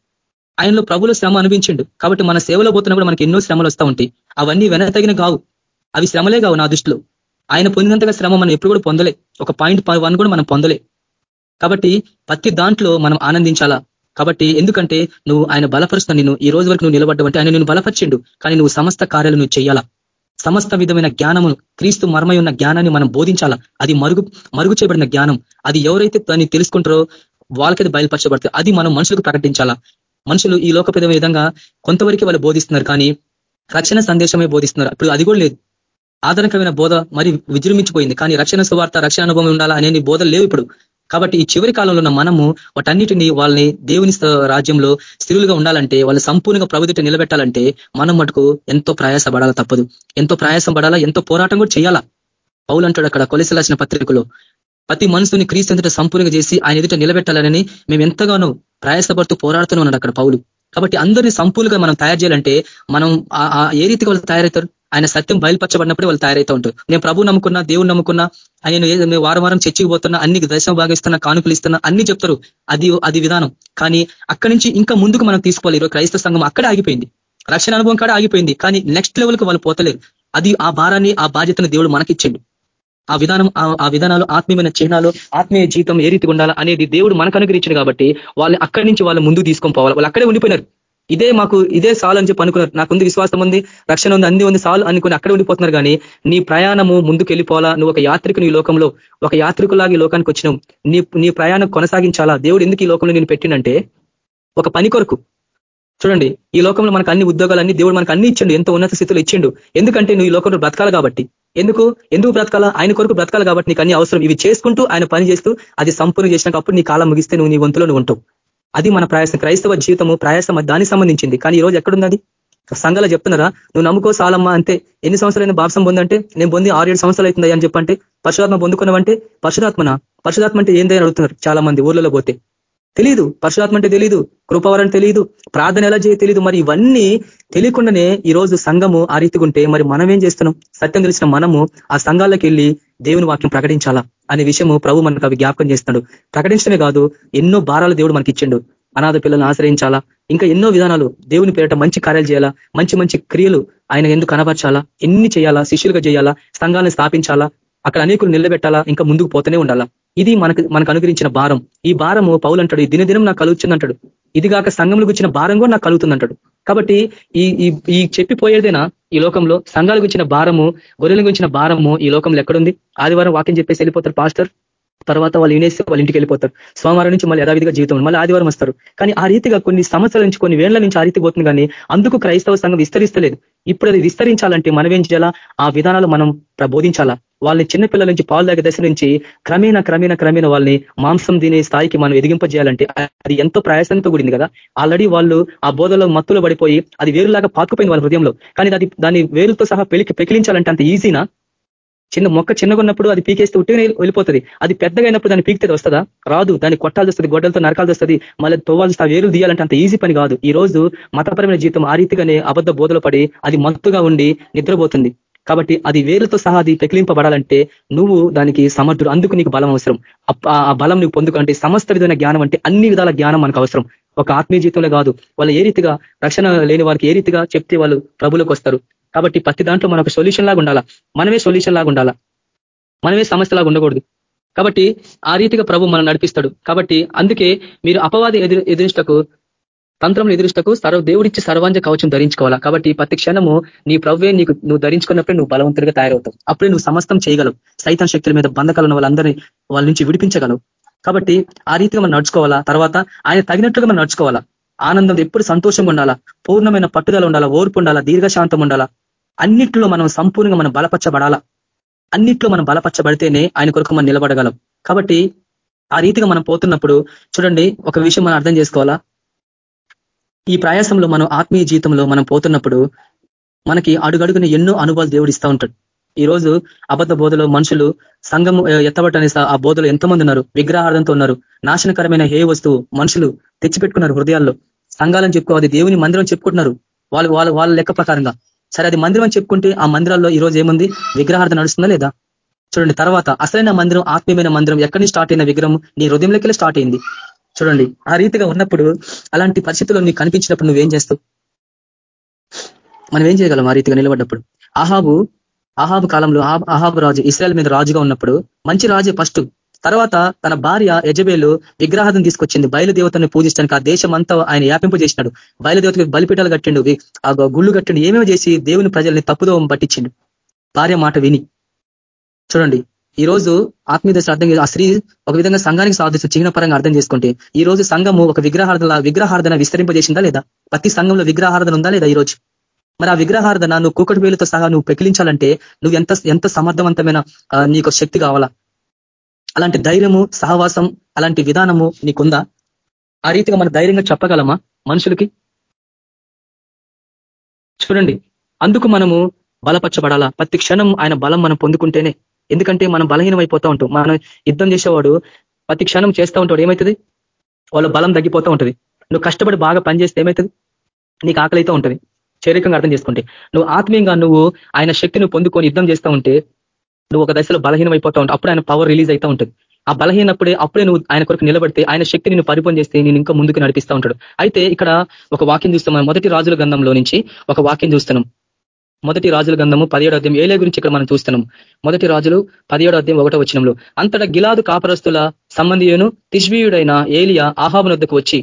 Speaker 4: ఆయనలో ప్రభులు శ్రమ అనిపించిండు కాబట్టి మన సేవలో పోతున్నప్పుడు మనకి ఎన్నో శ్రమలు వస్తూ ఉంటాయి. అవన్నీ వెనతగిన కావు. అవి శ్రమలే కావు నా దృష్టిలో. ఆయన పొందినంతగా శ్రమ మనం ఎప్పుడు కూడా పొందలే. ఒక పాయింట్ వన్ కూడా మనం పొందలే. కాబట్టి ప్రతి దాంట్లో మనం ఆనందించాలా? కాబట్టి ఎందుకంటే నువ్వు ఆయన బలపరుస్తున్న నేను ఈ రోజు వరకు నువ్వు నిలబడ్డవంటే ఆయన నేను బలపరిచిండు. కానీ నువ్వు సమస్త కార్యాలు నువ్వు చేయాలా సమస్త విధమైన జ్ఞానమును క్రీస్తు మర్మై ఉన్న జ్ఞానాన్ని మనం బోధించాలా? అది మరుగు మరుగు చేయబడిన జ్ఞానం. అది ఎవరైతే దాన్ని తెలుసుకుంటారో వాళ్ళకైతే బయలుపరచబడుతుంది అది మనం మనుషులకు ప్రకటించాలా? మనుషులు ఈ లోకపేద విధంగా కొంతవరకు వాళ్ళు బోధిస్తున్నారు కానీ రక్షణ సందేశమే బోధిస్తున్నారు. ఇప్పుడు అది కూడా లేదు. ఆధారకమైన బోధ మరి విజృంభించిపోయింది. కానీ రక్షణ సువార్త రక్షణ అనుభవం ఉండాలా అనే బోధలు లేవు ఇప్పుడు. కాబట్టి ఈ చివరి కాలంలో ఉన్న మనము వాటన్నిటిని వాళ్ళని దేవుని రాజ్యంలో స్థిరులుగా ఉండాలంటే వాళ్ళు సంపూర్ణంగా ప్రభుత్వం నిలబెట్టాలంటే మనం మటుకు ఎంతో ప్రయాసపడాలా తప్పదు. ఎంతో ప్రయాసం పడాలా ఎంతో పోరాటం కూడా చేయాలా? పౌలు అంటాడు అక్కడ కొలసలాసిన పత్రికలో ప్రతి మనసుని క్రీస్తు ఎదుట సంపూర్ణంగా చేసి ఆయన ఎదుట నిలబెట్టాలని మేము ఎంతగానో ప్రయాసపడుతూ పోరాడుతూనే ఉన్నాడు అక్కడ పౌలు. కాబట్టి అందరినీ సంపూర్ణంగా మనం తయారు చేయాలంటే మనం ఏ రీతిగా వాళ్ళు తయారవుతారు? ఆయన సత్యం బయలుపరచబడినప్పుడు వాళ్ళు తయారైతూ ఉంటారు. నేను ప్రభు నమ్ముకున్నా దేవుని నమ్ముకున్నా ఆయన వారం వారం చర్చికి పోతున్నా అన్ని దశ భాగిస్తున్నా కానుకలు ఇస్తున్నా అన్ని చెప్తారు. అది అది విధానం. కానీ అక్కడి నుంచి ఇంకా ముందుకు మనం తీసుకోవాలి. ఈరోజు క్రైస్తవ సంఘం అక్కడే ఆగిపోయింది. రక్షణ అనుభవం కాడ ఆగిపోయింది. కానీ నెక్స్ట్ లెవెల్కి వాళ్ళు పోతలేరు. అది ఆ భారాన్ని ఆ బాధ్యతను దేవుడు మనకిచ్చిండు. ఆ విధానం ఆ విధానాలు ఆత్మీయమైన చిహ్నాలు ఆత్మీయ జీవితం ఏ రీతిగా ఉండాలా అనేది దేవుడు మనకు అనుగ్రహించింది కాబట్టి వాళ్ళు అక్కడి నుంచి వాళ్ళు ముందు తీసుకొని పోవాలి. వాళ్ళు అక్కడే ఉండిపోయినారు. ఇదే మాకు ఇదే సాల్ అని చెప్పి అనుకున్నారు. నాకుంది విశ్వాసం ఉంది రక్షణ ఉంది అన్ని ఉంది సాల్ అనుకుని అక్కడ ఉండిపోతున్నారు కానీ నీ ప్రయాణము ముందుకు వెళ్ళిపోవాలా నువ్వు ఒక యాత్రికుని ఈ లోకంలో ఒక యాత్రికులాగా ఈ లోకానికి వచ్చినావు. నీ నీ ప్రయాణం కొనసాగించాలా? దేవుడు ఎందుకు ఈ లోకంలో నేను పెట్టినంటే ఒక పని కొరకు. చూడండి ఈ లోకంలో మనకు అన్ని ఉద్యోగాలన్నీ దేవుడు మనకు అన్ని ఇచ్చిండు ఎంతో ఉన్నత స్థితిలో ఇచ్చిండు. ఎందుకంటే నువ్వు ఈ లోకంలో బ్రతకాలి కాబట్టి. ఎందుకు? ఎందుకు బ్రతకాలా? ఆయన కొరకు బ్రతకాలి కాబట్టి నీకు అన్ని అవసరం. ఇవి చేసుకుంటూ ఆయన పని చేస్తూ అది సంపూర్ణ చేసినాక అప్పుడు నీ కాలం ముగిస్తే నువ్వు నీ వంతులో నువ్వు ఉంటావు. అది మన ప్రయాసం క్రైస్తవ జీవితము ప్రయాసం దానికి సంబంధించింది. కానీ ఈ రోజు ఎక్కడున్నది? సంఘాలు చెప్తున్నారా? నువ్వు నమ్ముకో సాలమ్మా అంటే ఎన్ని సంవత్సరాలైన బాప్సం పొందంటే నేను పొంది ఆరు ఏడు సంవత్సరాలు అవుతుంది అని చెప్పంటే పరశురాత్మ పొందుకున్నావంటే పరశురాత్మన పరశురాత్మ అంటే ఏందని అడుగుతున్నారు చాలా మంది ఊర్లలో పోతే. తెలియదు పరశురాత్మ అంటే తెలియదు కృపవరం తెలియదు ప్రార్థన ఎలా చేయ తెలియదు మరి ఇవన్నీ తెలియకుండానే ఈ రోజు సంఘము ఆ రీతిగా ఉంటే మరి మనం ఏం చేస్తున్నాం? సత్యం తెలిసిన మనము ఆ సంఘాలకు వెళ్ళి దేవుని వాక్యం ప్రకటించాలా అనే విషయము ప్రభు మనకు అవి జ్ఞాపకం చేస్తున్నాడు. ప్రకటించడమే కాదు ఎన్నో భారాలు దేవుడు మనకి ఇచ్చిండు. అనాథ పిల్లలను ఆశ్రయించాలా? ఇంకా ఎన్నో విధానాలు దేవుని పేరట మంచి కార్యాలు చేయాలా? మంచి మంచి క్రియలు ఆయన ఎందుకు కనపరచాలా ఎన్ని చేయాలా? శిష్యులుగా చేయాలా? సంఘాలను స్థాపించాలా? అక్కడ అనేకులు నిలబెట్టాలా? ఇంకా ముందుకు పోతూనే ఉండాలా? ఇది మనకు మనకు అనుగ్రహించిన భారం. ఈ భారము పౌలు అంటాడు దినదినం నాకు కలుగుతుందంటాడు ఇది కాక సంఘంలో వచ్చిన భారం కూడా నాకు కలుగుతుందంటాడు కాబట్టి ఈ ఈ చెప్పిపోయేదైనా? ఈ లోకంలో సంఘాల గురించిన భారము గొర్రెల గురించిన భారము ఈ లోకంలో ఎక్కడుంది? ఆదివారం వాక్యం చెప్పేసి వెళ్ళిపోతారు పాస్టర్. తర్వాత వాళ్ళు వినేసి వాళ్ళ ఇంటికి వెళ్ళిపోతారు. సోమవారం నుంచి మళ్ళీ యథావిధిగా జీవితం మళ్ళీ ఆదివారం వస్తారు. కానీ ఆ రీతిగా కొన్ని సంవత్సరాల నుంచి కొన్ని వేళ్ళ నుంచి ఆ రీతి పోతుంది కానీ అందుకు క్రైస్తవ సంఘం విస్తరిస్తలేదు. ఇప్పుడు అది విస్తరించాలంటే మనం ఏం చేయాలా? ఆ విధానాలు మనం ప్రబోధించాలా? వాళ్ళని చిన్నపిల్లల నుంచి పాలు దాగే దశ నుంచి క్రమేణ క్రమేణ క్రమేణ వాళ్ళని మాంసం తినే స్థాయికి మనం ఎదిగింపజేయాలంటే అది ఎంతో ప్రయాసంతో కూడింది కదా. ఆల్రెడీ వాళ్ళు ఆ బోధలో మత్తులో పడిపోయి అది వేరులాగా పాతుకుపోయింది వాళ్ళ హృదయంలో. కానీ అది దాని వేరుతో సహా పెళ్ళికి పెకిలించాలంటే అంత ఈజీనా? చిన్న మొక్క చిన్నగా ఉన్నప్పుడు అది పీకేస్తే ఉట్టిగా వెళ్ళిపోతుంది. అది పెద్దగా అయినప్పుడు దాన్ని పీకితే వస్తుందా? రాదు. దాన్ని కొట్టాల్సి వస్తుంది గొడ్డలతో నరకాల్సి వస్తుంది. మళ్ళీ తోవాల్సి ఆ వేరులు తీయాలంటే అంత ఈజీ పని కాదు. ఈ రోజు మతపరమైన జీవితం ఆ రీతిగానే అబద్ధ బోధలు పడి అది మత్తుగా ఉండి నిద్రపోతుంది. కాబట్టి అది వేరుతో సహా అది పెకిలింపబడాలంటే నువ్వు దానికి సమర్థుడు అందుకు నీకు బలం అవసరం. ఆ బలం నువ్వు పొందుకంటే సమస్త విధమైన జ్ఞానం అంటే అన్ని విధాల జ్ఞానం మనకు అవసరం. ఒక ఆత్మీయ జీవితంలో కాదు. వాళ్ళు ఏ రీతిగా రక్షణ లేని వారికి ఏ రీతిగా చెప్తే వాళ్ళు ప్రభులకు వస్తారు. కాబట్టి ప్రతి దాంట్లో మనకు సొల్యూషన్ లాగా ఉండాలా? మనమే సొల్యూషన్ లాగా ఉండాలా? మనమే సమస్యలాగా ఉండకూడదు. కాబట్టి ఆ రీతిగా ప్రభు మనం నడిపిస్తాడు. కాబట్టి అందుకే మీరు అపవాది ఎదురు ఎదురిష్టకు తంత్రం ఎదురుష్టకు సర్వ దేవుడిచ్చి సర్వాంజ కవచం ధరించుకోవాలా? కాబట్టి ప్రతి క్షణము నీ ప్రవ్వే నీకు నువ్వు ధరించుకున్నప్పుడే నువ్వు బలవంతుడిగా తయారవుతావు. అప్పుడే నువ్వు సమస్తం చేయగలవు. సైతం శక్తుల మీద బంధకాలను వాళ్ళందరినీ వాళ్ళ నుంచి విడిపించగలవు. కాబట్టి ఆ రీతిగా మనం నడుచుకోవాలా? తర్వాత ఆయన తగినట్లుగా మనం నడుచుకోవాలా? ఆనందం ఎప్పుడు సంతోషంగా ఉండాలా? పూర్ణమైన పట్టుదల ఉండాలా? ఓర్పు ఉండాలా? దీర్ఘశాంతం ఉండాలా? అన్నిట్లో మనం సంపూర్ణంగా మనం బలపరచబడాలా? అన్నిట్లో మనం బలపరచబడితేనే ఆయన కొరకు మనం నిలబడగలం. కాబట్టి ఆ రీతిగా మనం పోతున్నప్పుడు చూడండి ఒక విషయం మనం అర్థం చేసుకోవాలా? ఈ ప్రయాసంలో మనం ఆత్మీయ జీవితంలో మనం పోతున్నప్పుడు మనకి అడుగడుగున ఎన్నో అనుభవాలు దేవుడు ఇస్తూ ఉంటాడు. ఈ రోజు అబద్ధ బోధలో మనుషులు సంఘం ఎత్తబట్టనే ఆ బోధలు ఎంతమంది ఉన్నారు విగ్రహార్థంతో ఉన్నారు నాశనకరమైన హే వస్తువు మనుషులు తెచ్చిపెట్టుకున్నారు హృదయాల్లో. సంఘాలను చెప్పుకోవాలి దేవుని మందిరం చెప్పుకుంటున్నారు. వాళ్ళు వాళ్ళ వాళ్ళ లెక్క ప్రకారంగా. సరే అది మందిరం అని చెప్పుకుంటే ఆ మందిరాల్లో ఈ రోజు ఏముంది? విగ్రహార్థం నడుస్తుందా లేదా? చూడండి తర్వాత అసలైన మందిరం ఆత్మీయమైన మందిరం ఎక్కడి స్టార్ట్ అయిన విగ్రహం? నీ హృదయంలోకి స్టార్ట్ అయింది. చూడండి ఆ రీతిగా ఉన్నప్పుడు అలాంటి పరిస్థితుల్లో నీకు కనిపించినప్పుడు నువ్వేం చేస్తావు? మనం ఏం చేయగలం ఆ రీతిగా నిలబడ్డప్పుడు? ఆహాబు ఆహాబు కాలంలో ఆహాబు రాజు ఇస్రాయల్ మీద రాజుగా ఉన్నప్పుడు మంచి రాజే ఫస్ట్ తర్వాత తన భార్య యజబేలు విగ్రహాదం తీసుకొచ్చింది బయలుదేవతని పూజించడానికి ఆ దేశం అంతా ఆయన యాపింపు చేసినాడు. బయలుదేవతకి బలిపీఠాలు కట్టిండు ఆ గుళ్ళు కట్టిండు ఏమేమి చేసి దేవుని ప్రజల్ని తప్పుదోవం పట్టించిండు. భార్య మాట విని. చూడండి ఈ రోజు ఆత్మీయ దశ అర్థం ఆ స్త్రీ ఒక విధంగా సంఘానికి సాధిస్తూ చిహ్న పరంగా అర్థం చేసుకుంటే ఈ రోజు సంఘము ఒక విగ్రహార్థన విగ్రహార్థన విస్తరింపజేసిందా లేదా? ప్రతి సంఘంలో విగ్రహార్థన ఉందా లేదా ఈ రోజు మరి ఆ విగ్రహార్థన నువ్వు కూకటి వేలుతో సహా నువ్వు పెకిలించాలంటే నువ్వు ఎంత ఎంత సమర్థవంతమైన నీకు శక్తి కావాలా? అలాంటి ధైర్యము సహవాసం అలాంటి విధానము నీకుందా? ఆ రీతిగా మన ధైర్యంగా చెప్పగలమా మనుషులకి? చూడండి అందుకు మనము బలపరచబడాలా? ప్రతి క్షణం ఆయన బలం మనం పొందుకుంటేనే ఎందుకంటే మనం బలహీనం అయిపోతూ ఉంటాం. మనం యుద్ధం చేసేవాడు ప్రతి క్షణం చేస్తూ ఉంటాడు. ఏమవుతుంది వాళ్ళ బలం తగ్గిపోతూ ఉంటుంది. నువ్వు కష్టపడి బాగా పనిచేస్తే ఏమవుతుంది నీకు ఆకలి అయితే ఉంటుంది. శారీరకంగా అర్థం చేసుకుంటే. నువ్వు ఆత్మీయంగా నువ్వు ఆయన శక్తిని పొందుకొని యుద్ధం చేస్తూ ఉంటే నువ్వు ఒక దశలో బలహీనం అయిపోతూ ఉంటావు అప్పుడు ఆయన పవర్ రిలీజ్ అవుతూ ఉంటుంది. ఆ బలహీనప్పుడే అప్పుడే నువ్వు ఆయన కొరకు నిలబడితే ఆయన శక్తి నిన్ను పరిపూర్ణ చేస్తే నేను ఇంకా ముందుకు నడిపిస్తూ ఉంటాడు. అయితే ఇక్కడ ఒక వాక్యం చూస్తాం మొదటి రాజుల గంధంలో నుంచి ఒక వాక్యం చూస్తున్నాం. మొదటి రాజుల గంధము పదిహేడు అధ్యాయం. ఏలే గురించి ఇక్కడ మనం చూస్తున్నాం? మొదటి రాజులు పదిహేడు అధ్యాయం ఒకటో వచ్చినంలో అంతటా గిలాదు కాపరస్తుల సంబంధియును తిష్వీయుడైన ఏలియా ఆహాబునొద్దకు వచ్చి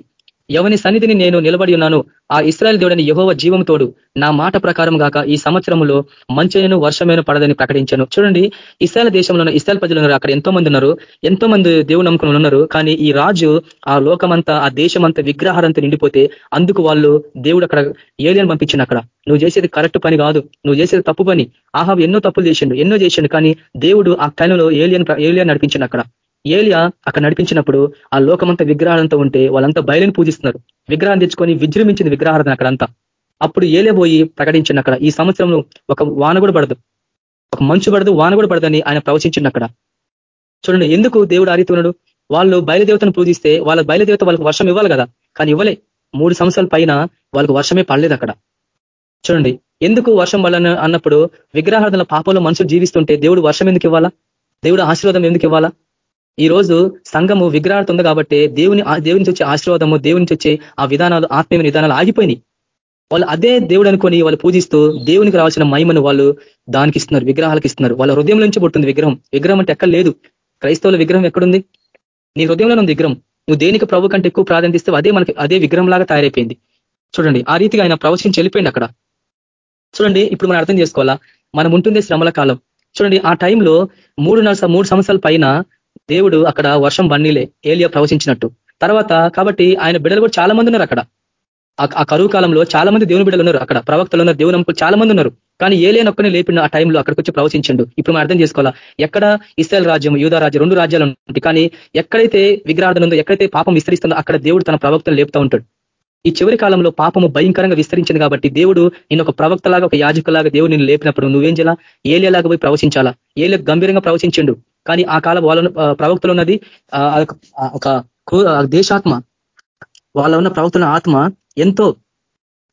Speaker 4: ఎవని సన్నిధిని నేను నిలబడి ఉన్నాను ఆ ఇస్రాయల్ దేవుడని యహోవ జీవం తోడు నా మాట ప్రకారం గాక ఈ సంవత్సరంలో మంచైన వర్షమైన పడదని ప్రకటించాను. చూడండి ఇస్రాయల్ దేశంలో ఇస్రాయల్ ప్రజలు ఉన్నారు. అక్కడ ఎంతో మంది ఉన్నారు. ఎంతో మంది దేవుడు నమ్ముకుని ఉన్నారు. కానీ ఈ రాజు ఆ లోకమంతా ఆ దేశమంతా విగ్రహారంతా నిండిపోతే అందుకు వాళ్ళు దేవుడు అక్కడ ఏలియన్ పంపించిండు అక్కడ. నువ్వు చేసేది కరెక్ట్ పని కాదు. నువ్వు చేసేది తప్పు పని. ఆహా ఎన్నో తప్పులు చేసిండు ఎన్నో చేసిండు. కానీ దేవుడు ఆ టైంలో ఏలియన్ ఏలియన్ నడిపించిండు అక్కడ. ఏలియా అక్కడ నడిపించినప్పుడు ఆ లోకమంతా విగ్రహాలంతా ఉంటే వాళ్ళంతా బయలుని పూజిస్తున్నారు. విగ్రహం తెచ్చుకొని విజృంభించింది విగ్రహార్థన అక్కడంతా అప్పుడు ఏలే పోయి ప్రకటించింది అక్కడ. ఈ సంవత్సరంలో ఒక వాన కూడా పడదు. ఒక మంచు పడదు వాన కూడా పడదని ఆయన ప్రవచించింది అక్కడ. చూడండి ఎందుకు దేవుడు ఆరితున్నాడు వాళ్ళు బయలుదేవతను పూజిస్తే వాళ్ళ బయలుదేవత వాళ్ళకి వర్షం ఇవ్వాలి కదా? కానీ ఇవ్వలే. మూడు సంవత్సరాల పైన వాళ్ళకు వర్షమే పడలేదు అక్కడ. చూడండి ఎందుకు వర్షం వల్ల అన్నప్పుడు విగ్రహార్థన పాపంలో మనుషులు జీవిస్తుంటే దేవుడు వర్షం ఎందుకు ఇవ్వాలా? దేవుడు ఆశీర్వాదం ఎందుకు ఇవ్వాలా? ఈ రోజు సంఘము విగ్రహార్థం ఉంది కాబట్టి దేవుని దేవుని నుంచి వచ్చే ఆశీర్వాదము దేవుని నుంచి వచ్చే ఆ విధానాలు ఆత్మీయ విధానాలు ఆగిపోయినాయి. వాళ్ళు అదే దేవుడు అనుకొని వాళ్ళు పూజిస్తూ దేవునికి రావాల్సిన మహిమను వాళ్ళు దానికి ఇస్తున్నారు విగ్రహాలకు ఇస్తున్నారు. వాళ్ళ హృదయం నుంచి పుట్టింది విగ్రహం. విగ్రహం అంటే ఎక్కడ లేదు. క్రైస్తవుల విగ్రహం ఎక్కడుంది? నీ హృదయంలో ఉంది విగ్రహం. నువ్వు దేనికి ప్రభు కంటే ఎక్కువ ప్రాధాన్యత ఇస్తే అదే మనకి అదే విగ్రహం లాగా తయారైపోయింది. చూడండి ఆ రీతిగా ఆయన ప్రవచించి వెళ్ళిపోయింది అక్కడ. చూడండి ఇప్పుడు మనం అర్థం చేసుకోవాలా? మనం ఉంటుంది శ్రమల కాలం. చూడండి ఆ టైంలో మూడు మూడు సంవత్సరాల పైన దేవుడు అక్కడ వర్షం బండిలే ఏలియా ప్రవచించినట్టు తర్వాత కాబట్టి ఆయన బిడ్డలు కూడా చాలా మంది ఉన్నారు అక్కడ. ఆ కరువు కాలంలో చాలా మంది దేవుని బిడ్డలు ఉన్నారు అక్కడ. ప్రవక్తలు ఉన్నారు దేవుని చాలా మంది ఉన్నారు. కానీ ఏలేనొక్కనే లేపిన ఆ టైంలో అక్కడికి వచ్చి ప్రవచించండు ఇప్పుడు మనం అర్థం చేసుకోవాలా ఎక్కడ ఇస్రాయల్ రాజ్యం యూదా రాజ్యం రెండు రాజ్యాలు ఉంటాయి కానీ ఎక్కడైతే విగ్రహార్థం ఉందో ఎక్కడైతే పాపం విస్తరిస్తుందో అక్కడ దేవుడు తన ప్రవక్తలు లేపుతూ ఉంటాడు. ఈ చివరి కాలంలో పాపము భయంకరంగా విస్తరించింది కాబట్టి దేవుడు నేను ఒక ప్రవక్తలాగా ఒక యాజకులాగా దేవుడు నేను లేపినప్పుడు నువ్వేం చేయాలా? ఏలేలాగా పోయి ప్రవచించాలా ఏలే గంభీరంగా ప్రవచించిండు కానీ ఆ కాలం వాళ్ళ ప్రవక్తలు ఉన్నది ఒక దేశాత్మ. వాళ్ళ ఉన్న ప్రవక్తల ఆత్మ ఎంతో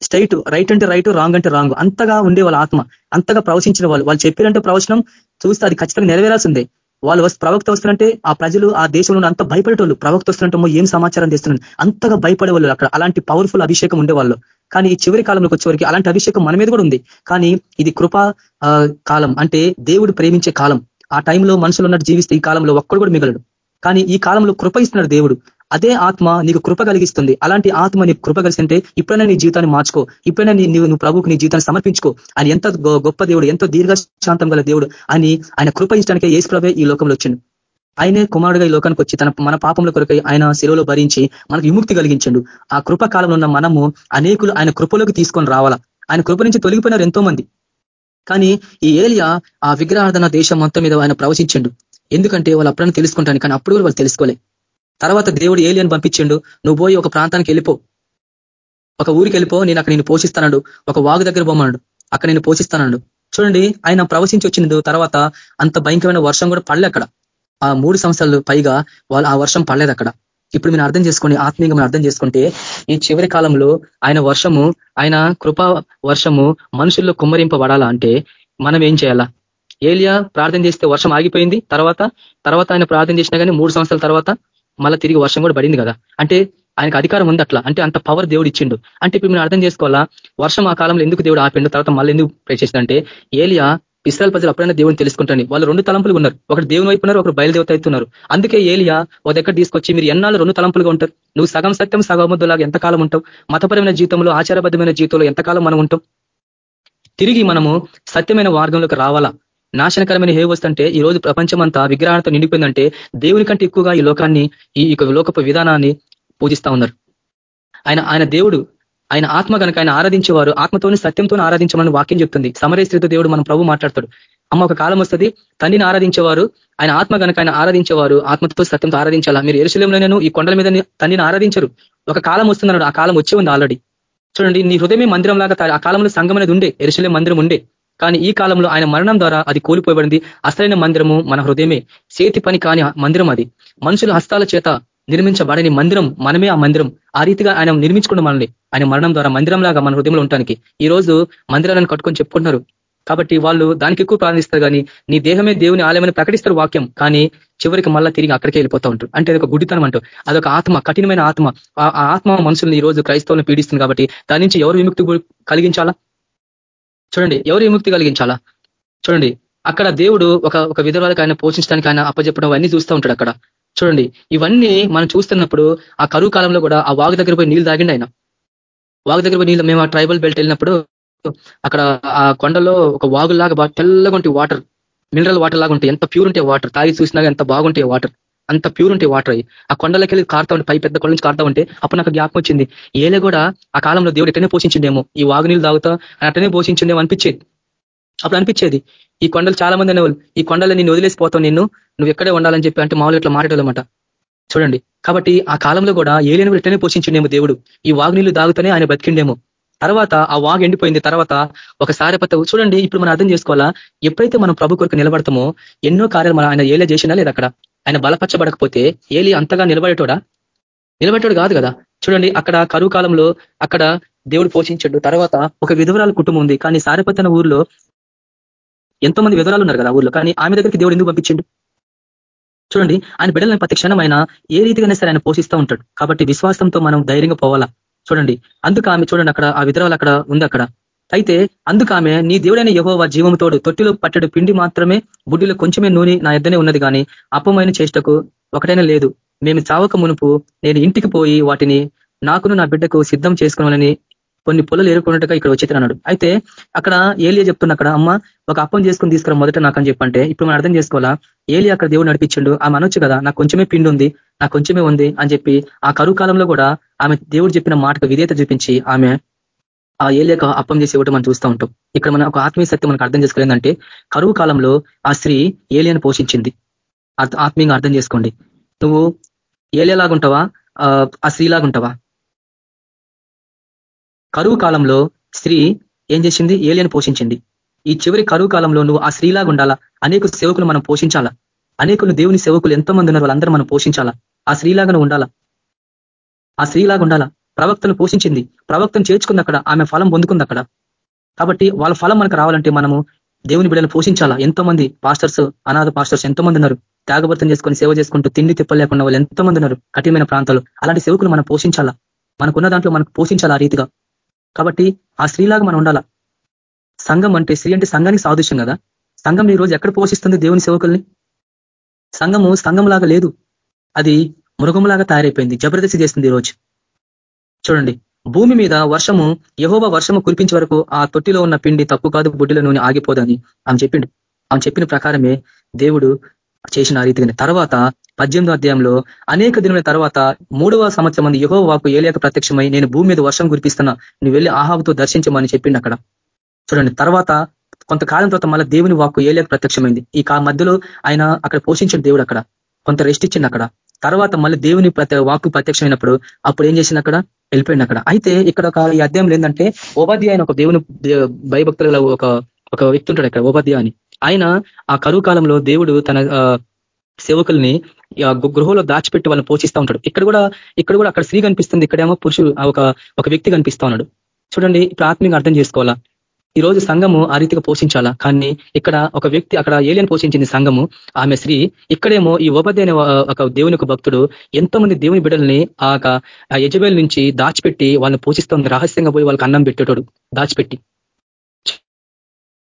Speaker 4: స్ట్రైట్ రైట్ అంటే రైట్ రాంగ్ అంటే రాంగ్ అంతగా ఉండే వాళ్ళ ఆత్మ అంతగా ప్రవచించిన వాళ్ళు. వాళ్ళు చెప్పారంటే ప్రవచనం చూస్తే అది ఖచ్చితంగా నెరవేరాల్సిందే. వాళ్ళు ప్రవక్త వస్తున్నంటే ఆ ప్రజలు ఆ దేశంలో అంత భయపడేటోళ్ళు ప్రవక్త వస్తున్నట్టమో ఏం సమాచారం తెస్తున్నాను అంతగా భయపడేవాళ్ళు అక్కడ అలాంటి పవర్ఫుల్ అభిషేకం ఉండేవాళ్ళు. కానీ ఈ చివరి కాలంలోకి వచ్చేవరకు అలాంటి అభిషేకం మన మీద కూడా ఉంది. కానీ ఇది కృపా కాలం అంటే దేవుడు ప్రేమించే కాలం. ఆ టైంలో మనుషులు ఉన్నట్టు జీవిస్తే ఈ కాలంలో ఒక్కడు కూడా మిగలడు. కానీ ఈ కాలంలో కృప ఇస్తున్నాడు దేవుడు. అదే ఆత్మ నీకు కృప కలిగిస్తుంది. అలాంటి ఆత్మ నీకు కృప కలిసింటే ఇప్పుడైనా నీ జీవితాన్ని మార్చుకో. ఇప్పుడైనా నీ నువ్వు ప్రభుకు నీ జీవితాన్ని సమర్పించుకో. ఆయన ఎంత గొప్ప దేవుడు ఎంతో దీర్ఘశాంతం గల దేవుడు అని ఆయన కృప ఇష్టానికే ఏసు ప్రభే ఈ లోకంలో వచ్చిండు. ఆయనే కుమారుడుగా ఈ లోకానికి వచ్చి తన మన పాపంలో కొరకై ఆయన శిలువలో భరించి మనకు విముక్తి కలిగించండు. ఆ కృప కాలంలో ఉన్న మనము అనేకులు ఆయన కృపలోకి తీసుకొని రావాలా? ఆయన కృప నుంచి తొలగిపోయినారు ఎంతో మంది కానీ ఈ ఏలియా ఆ విగ్రహార్థన దేశం మొత్తం మీద ఆయన ప్రవచించండు. ఎందుకంటే వాళ్ళు అప్పుడని తెలుసుకుంటాను కానీ అప్పుడు కూడా వాళ్ళు తెలుసుకోలే. తర్వాత దేవుడు ఏలియన్ పంపించిండు నువ్వు పోయి ఒక ప్రాంతానికి వెళ్ళిపో. ఒక ఊరికి వెళ్ళిపో నేను అక్కడ నేను పోషిస్తానడు. ఒక వాగు దగ్గర పోమన్నాడు. అక్కడ నేను పోషిస్తానడు. చూడండి ఆయన ప్రవశించి వచ్చినందు తర్వాత అంత భయంకరమైన వర్షం కూడా పడలే అక్కడ. ఆ మూడు సంవత్సరాలు పైగా వాళ్ళు ఆ వర్షం పడలేదు అక్కడ. ఇప్పుడు మీరు అర్థం చేసుకొని ఆత్మీయంగా మీరు అర్థం చేసుకుంటే ఈ చివరి కాలంలో ఆయన వర్షము ఆయన కృపా వర్షము మనుషుల్లో కుమ్మరింపబడాలా అంటే మనం ఏం చేయాలా? ఏలియా ప్రార్థన చేస్తే వర్షం ఆగిపోయింది తర్వాత తర్వాత ఆయన ప్రార్థన చేసినా కానీ మూడు సంవత్సరాల తర్వాత మళ్ళీ తిరిగి వర్షం కూడా పడింది కదా. అంటే ఆయనకు అధికారం ఉంది అట్లా. అంటే అంత పవర్ దేవుడు ఇచ్చిండు. అంటే ఇప్పుడు మీరు అర్థం చేసుకోవాలా వర్షం ఆ కాలంలో ఎందుకు దేవుడు ఆపిండు తర్వాత మళ్ళీ ఎందుకు ప్రయత్నించిందంటే ఏలియా ఇస్రాయల్ ప్రజలు అప్పుడైనా దేవుని తెలుసుకుంటాను వాళ్ళు రెండు తలంపులు ఉన్నారు. ఒకటి దేవుని వైపు ఉన్నారు ఒకరు బయలుదేవత అవుతున్నారు అందుకే ఏలియా ఒక దగ్గర తీసుకొచ్చి మీరు ఎన్నాళ్ళు రెండు తలంపులుగా ఉంటారు? నువ్వు సగం సత్యం సగముద్దులాగా ఎంతకాలం ఉంటావు? మతపరమైన జీవితంలో ఆచారబద్ధమైన జీవితంలో ఎంతకాలం మనం ఉంటాం? తిరిగి మనము సత్యమైన మార్గంలోకి రావాలా? నాశనకరమైన హే వస్తుంటే ఈ రోజు ప్రపంచం అంతా విగ్రహాలతో నిండిపోయిందంటే దేవుని కంటే ఎక్కువగా ఈ లోకాన్ని ఈ లోకపు విధానాన్ని పూజిస్తా ఉన్నారు. ఆయన ఆయన దేవుడు ఆయన ఆత్మ కనుక ఆయన ఆరాధించేవారు ఆత్మతోని సత్యంతో ఆరాధించమని వాక్యం చెప్తుంది. సమరే స్థితి దేవుడు మన ప్రభు మాట్లాడతాడు. అమ్మ ఒక కాలం వస్తుంది తండ్రిని ఆరాధించేవారు ఆయన ఆత్మ కనుక ఆయన ఆరాధించేవారు ఆత్మతో సత్యంతో ఆరాధించాలా? మీరు ఎరుశలంలోనూ ఈ కొండల మీద తండ్రిని ఆరాధించరు. ఒక కాలం వస్తుందన్నాడు ఆ కాలం వచ్చే ఉంది ఆల్రెడీ చూడండి నీ హృదయమే మందిరం లాగా ఆ కాలంలో సంఘం అనేది ఉండే ఎరుశలే మందిరం ఉండే. కానీ ఈ కాలంలో ఆయన మరణం ద్వారా అది కోల్పోయబడింది. అసలైన మందిరము మన హృదయమే. చేతి పని కాని మందిరం అది. మనుషుల హస్తాల చేత నిర్మించబడని మందిరం మనమే ఆ మందిరం. ఆ రీతిగా ఆయన నిర్మించుకున్న మనల్ని ఆయన మరణం ద్వారా మందిరం లాగా మన హృదయంలో ఉండటానికి ఈ రోజు మందిరాలను కట్టుకొని చెప్పుకుంటున్నారు. కాబట్టి వాళ్ళు దానికి ఎక్కువ ప్రార్థిస్తారు కానీ నీ దేహమే దేవుని ఆలయమని ప్రకటిస్తారు వాక్యం. కానీ చివరికి మళ్ళా తిరిగి అక్కడికే వెళ్ళిపోతా ఉంటారు. అంటే అదొక గుడితనం అంటూ అదొక ఆత్మ కఠినమైన ఆత్మ. ఆ ఆత్మ మనుషుల్ని ఈ రోజు క్రైస్తవులను పీడిస్తుంది కాబట్టి దాని నుంచి ఎవరు విముక్తి కలిగించాలా? చూడండి ఎవరు విముక్తి కలిగించాలా? చూడండి అక్కడ దేవుడు ఒక ఒక విధవాళ్ళకి ఆయన పోషించడానికి ఆయన అప్పచెప్పడం అన్ని చూస్తూ ఉంటాడు అక్కడ. చూడండి ఇవన్నీ మనం చూస్తున్నప్పుడు ఆ కరువు కాలంలో కూడా ఆ వాగు దగ్గర పోయి నీళ్ళు తాగిండి ఆయన. వాగు దగ్గర పోయి నీళ్ళు మేము ఆ ట్రైబల్ బెల్ట్ వెళ్ళినప్పుడు అక్కడ ఆ కొండలో ఒక వాగులాగా బాగా తెల్లగా ఉంటాయి వాటర్ మినరల్ వాటర్ లాగా ఉంటాయి ఎంత ప్యూర్ ఉంటాయి వాటర్ తాగి చూసినా ఎంత బాగుంటాయి వాటర్ అంత ప్యూర్ ఉంటాయి వాటర్ అయ్యి ఆ కొండలకి వెళ్ళి కారుతా ఉంటే పై పెద్ద కొండ నుంచి కారుతా ఉంటే అప్పుడు నాకు జ్ఞాపకం వచ్చింది. ఏలే కూడా ఆ కాలంలో దేవుడు ఎట్టనే పోషించిండేమో ఈ వాగు నీళ్ళు తాగుతా అట్టనే పోషించిండేమో అనిపించేది. అప్పుడు అనిపించేది ఈ కొండలు చాలా మంది అనేవాళ్ళు ఈ కొండలు నేను వదిలేసిపోతావు నిన్ను నువ్వు ఎక్కడే ఉండాలని చెప్పి అంటే మామూలు ఇట్లా మాట్లాడాలన్నమాట చూడండి కాబట్టి ఆ కాలంలో కూడా ఏలిని ఎట్టనే పోషించిండేమో దేవుడు. ఈ వాగు దాగుతూనే ఆయన బతికిండేమో. తర్వాత ఆ వాగు ఎండిపోయింది తర్వాత ఒక సారెపత్త చూడండి ఇప్పుడు మనం అర్థం చేసుకోవాలా ఎప్పుడైతే మనం ప్రభు కొరకు నిలబడతామో ఎన్నో కార్యాలు మనం ఆయన ఏలే చేసినా లేదు అక్కడ? ఆయన బలపరచబడకపోతే ఏలి అంతగా నిలబడేటోడా? నిలబెట్టాడు కాదు కదా. చూడండి అక్కడ కరువు కాలంలో అక్కడ దేవుడు పోషించాడు. తర్వాత ఒక విధవరాల కుటుంబం ఉంది కానీ సారిపత్తన ఊర్లో ఎంతో మంది వివరాలు ఉన్నారు కదా ఊర్లో కానీ ఆమె దగ్గరికి దేవుడు ఎందుకు పంపించిండు? చూడండి ఆయన బిడ్డలను ప్రతి క్షణమైన ఏ రీతిగానే సరే ఆయన పోషిస్తూ ఉంటాడు. కాబట్టి విశ్వాసంతో మనం ధైర్యంగా పోవాలా? చూడండి అందుకు ఆమె చూడండి అక్కడ ఆ విధరాలు అక్కడ ఉంది అక్కడ. అయితే అందుకు ఆమె నీ దేవుడైన యహోవా జీవంతోడు తొట్టిలో పట్టడు పిండి మాత్రమే బుడ్డిలో కొంచెమే నూనె నా ఎద్దనే ఉన్నది కానీ అపమైన చేష్టకు ఒకటైనా లేదు. మేము చావక మునుపు నేను ఇంటికి పోయి వాటిని నాకును నా బిడ్డకు సిద్ధం చేసుకోవాలని కొన్ని పొలలు ఏరుకున్నట్టుగా ఇక్కడ వచ్చేతను అన్నాడు. అయితే అక్కడ ఏలియా చెప్తున్న అక్కడ అమ్మ ఒక అప్పం చేసుకుని తీసుకురా మొదట నాకని చెప్పంటే ఇప్పుడు మనం అర్థం చేసుకోవాలా? ఏలి అక్కడ దేవుడు నడిపించిండు. ఆమె అనొచ్చు కదా నాకు కొంచెమే పిండి ఉంది నాకు కొంచెమే ఉంది అని చెప్పి ఆ కరువు కాలంలో కూడా ఆమె దేవుడు చెప్పిన మాటకు విధేత చూపించి ఆమె ఆ ఏలియాక అప్పం చేసి ఇవ్వటం మనం చూస్తూ ఉంటాం. ఇక్కడ మనం ఒక ఆత్మీయ సత్యం మనకు అర్థం చేసుకోలేదంటే కరువు కాలంలో ఆ స్త్రీ ఏలియాను పోషించింది. ఆత్మీయంగా అర్థం చేసుకోండి. నువ్వు ఏలేలాగుంటావా ఆ స్త్రీలాగుంటావా? కరువు కాలంలో స్త్రీ ఏం చేసింది? ఏలియను పోషించింది. ఈ చివరి కరువు కాలంలో నువ్వు ఆ స్త్రీలాగా ఉండాలా? అనేక సేవకులు మనం పోషించాలా? అనేకులు దేవుని సేవకులు ఎంతో మంది ఉన్నారు? వాళ్ళందరూ మనం పోషించాలా? ఆ స్త్రీలాగా ఉండాలా? ఆ స్త్రీలాగా ఉండాలా? ప్రవక్తను పోషించింది. ప్రవక్తను చేర్చుకుంది అక్కడ. ఆమె ఫలం పొందుకుంది అక్కడ. కాబట్టి వాళ్ళ ఫలం మనకు రావాలంటే మనము దేవుని బిడ్డలు పోషించాలా? ఎంతో మంది పాస్టర్స్ అనాథ పాస్టర్స్ ఎంతో మంది ఉన్నారు? త్యాగభర్తం చేసుకొని సేవ చేసుకుంటూ తిండి తిప్పలేకుండా వాళ్ళు ఎంతో మంది ఉన్నారు? కఠినమైన ప్రాంతాలు అలాంటి సేవకులు మనం పోషించాలా? మనకున్న దాంట్లో మనకు పోషించాలా ఆ రీతిగా? కాబట్టి ఆ స్త్రీలాగా మనం ఉండాలా? సంఘం అంటే స్త్రీ అంటే సంఘానికి సాదృశ్యం కదా? సంఘం ఈ రోజు ఎక్కడ పోషిస్తుంది దేవుని సేవకుల్ని? సంఘము సంఘంలాగా లేదు. అది మృగంలాగా తయారైపోయింది జబర్దస్తి చేస్తుంది ఈ రోజు. చూడండి భూమి మీద వర్షము యహోవ వర్షము కురిపించే వరకు ఆ తొట్టిలో ఉన్న పిండి తప్పు కాదు బుడ్డిలో నూనె ఆగిపోదని ఆమె చెప్పిండు. ఆమె చెప్పిన ప్రకారమే దేవుడు చేసిన రీతిగానే. తర్వాత పద్దెనిమిదో అధ్యాయంలో అనేక దినముల తర్వాత మూడవ సంవత్సరం మంది యహో వాకు ఏలేక ప్రత్యక్షమై నేను భూమి మీద వర్షం కురిపిస్తున్నా నువ్వు వెళ్ళి ఆహాబుతో దర్శించమని చెప్పిండు అక్కడ. చూడండి తర్వాత కొంతకాలం తర్వాత మళ్ళీ దేవుని వాక్కు ఏలేక ప్రత్యక్షమైంది. ఈ మధ్యలో ఆయన అక్కడ పోషించిన దేవుడు అక్కడ. కొంత రెస్ట్ ఇచ్చింది అక్కడ. తర్వాత మళ్ళీ దేవుని వాక్కు ప్రత్యక్షమైనప్పుడు అప్పుడు ఏం చేసింది అక్కడ? వెళ్ళిపోయింది అక్కడ. అయితే ఇక్కడ ఒక ఈ అధ్యాయంలో ఏంటంటే ఉపాధి ఆయన ఒక దేవుని భయభక్తుల ఒక ఒక వ్యక్తి ఉంటాడు ఇక్కడ ఉపాధ్యాయ అని. ఆయన ఆ కరువు కాలంలో దేవుడు తన సేవకుల్ని గృహంలో దాచిపెట్టి వాళ్ళని పోషిస్తూ ఉంటాడు. ఇక్కడ కూడా ఇక్కడ కూడా అక్కడ స్త్రీ కనిపిస్తుంది. ఇక్కడేమో పురుషుడు ఒక ఒక వ్యక్తి కనిపిస్తా ఉన్నాడు. చూడండి ప్రాథమిక అర్థం చేసుకోవాలా? ఈ రోజు సంఘము ఆ రీతిగా పోషించాలా? కానీ ఇక్కడ ఒక వ్యక్తి అక్కడ ఏలియన్ పోషించింది సంఘము. ఆమె స్త్రీ ఇక్కడేమో ఈ ఉపధ్యాయ ఒక దేవుని ఒక భక్తుడు ఎంతో మంది దేవుని బిడ్డల్ని ఆ యజబేల్ నుంచి దాచిపెట్టి వాళ్ళని పోషిస్తుంది. రహస్యంగా పోయి వాళ్ళకి అన్నం పెట్టేటోడు దాచిపెట్టి.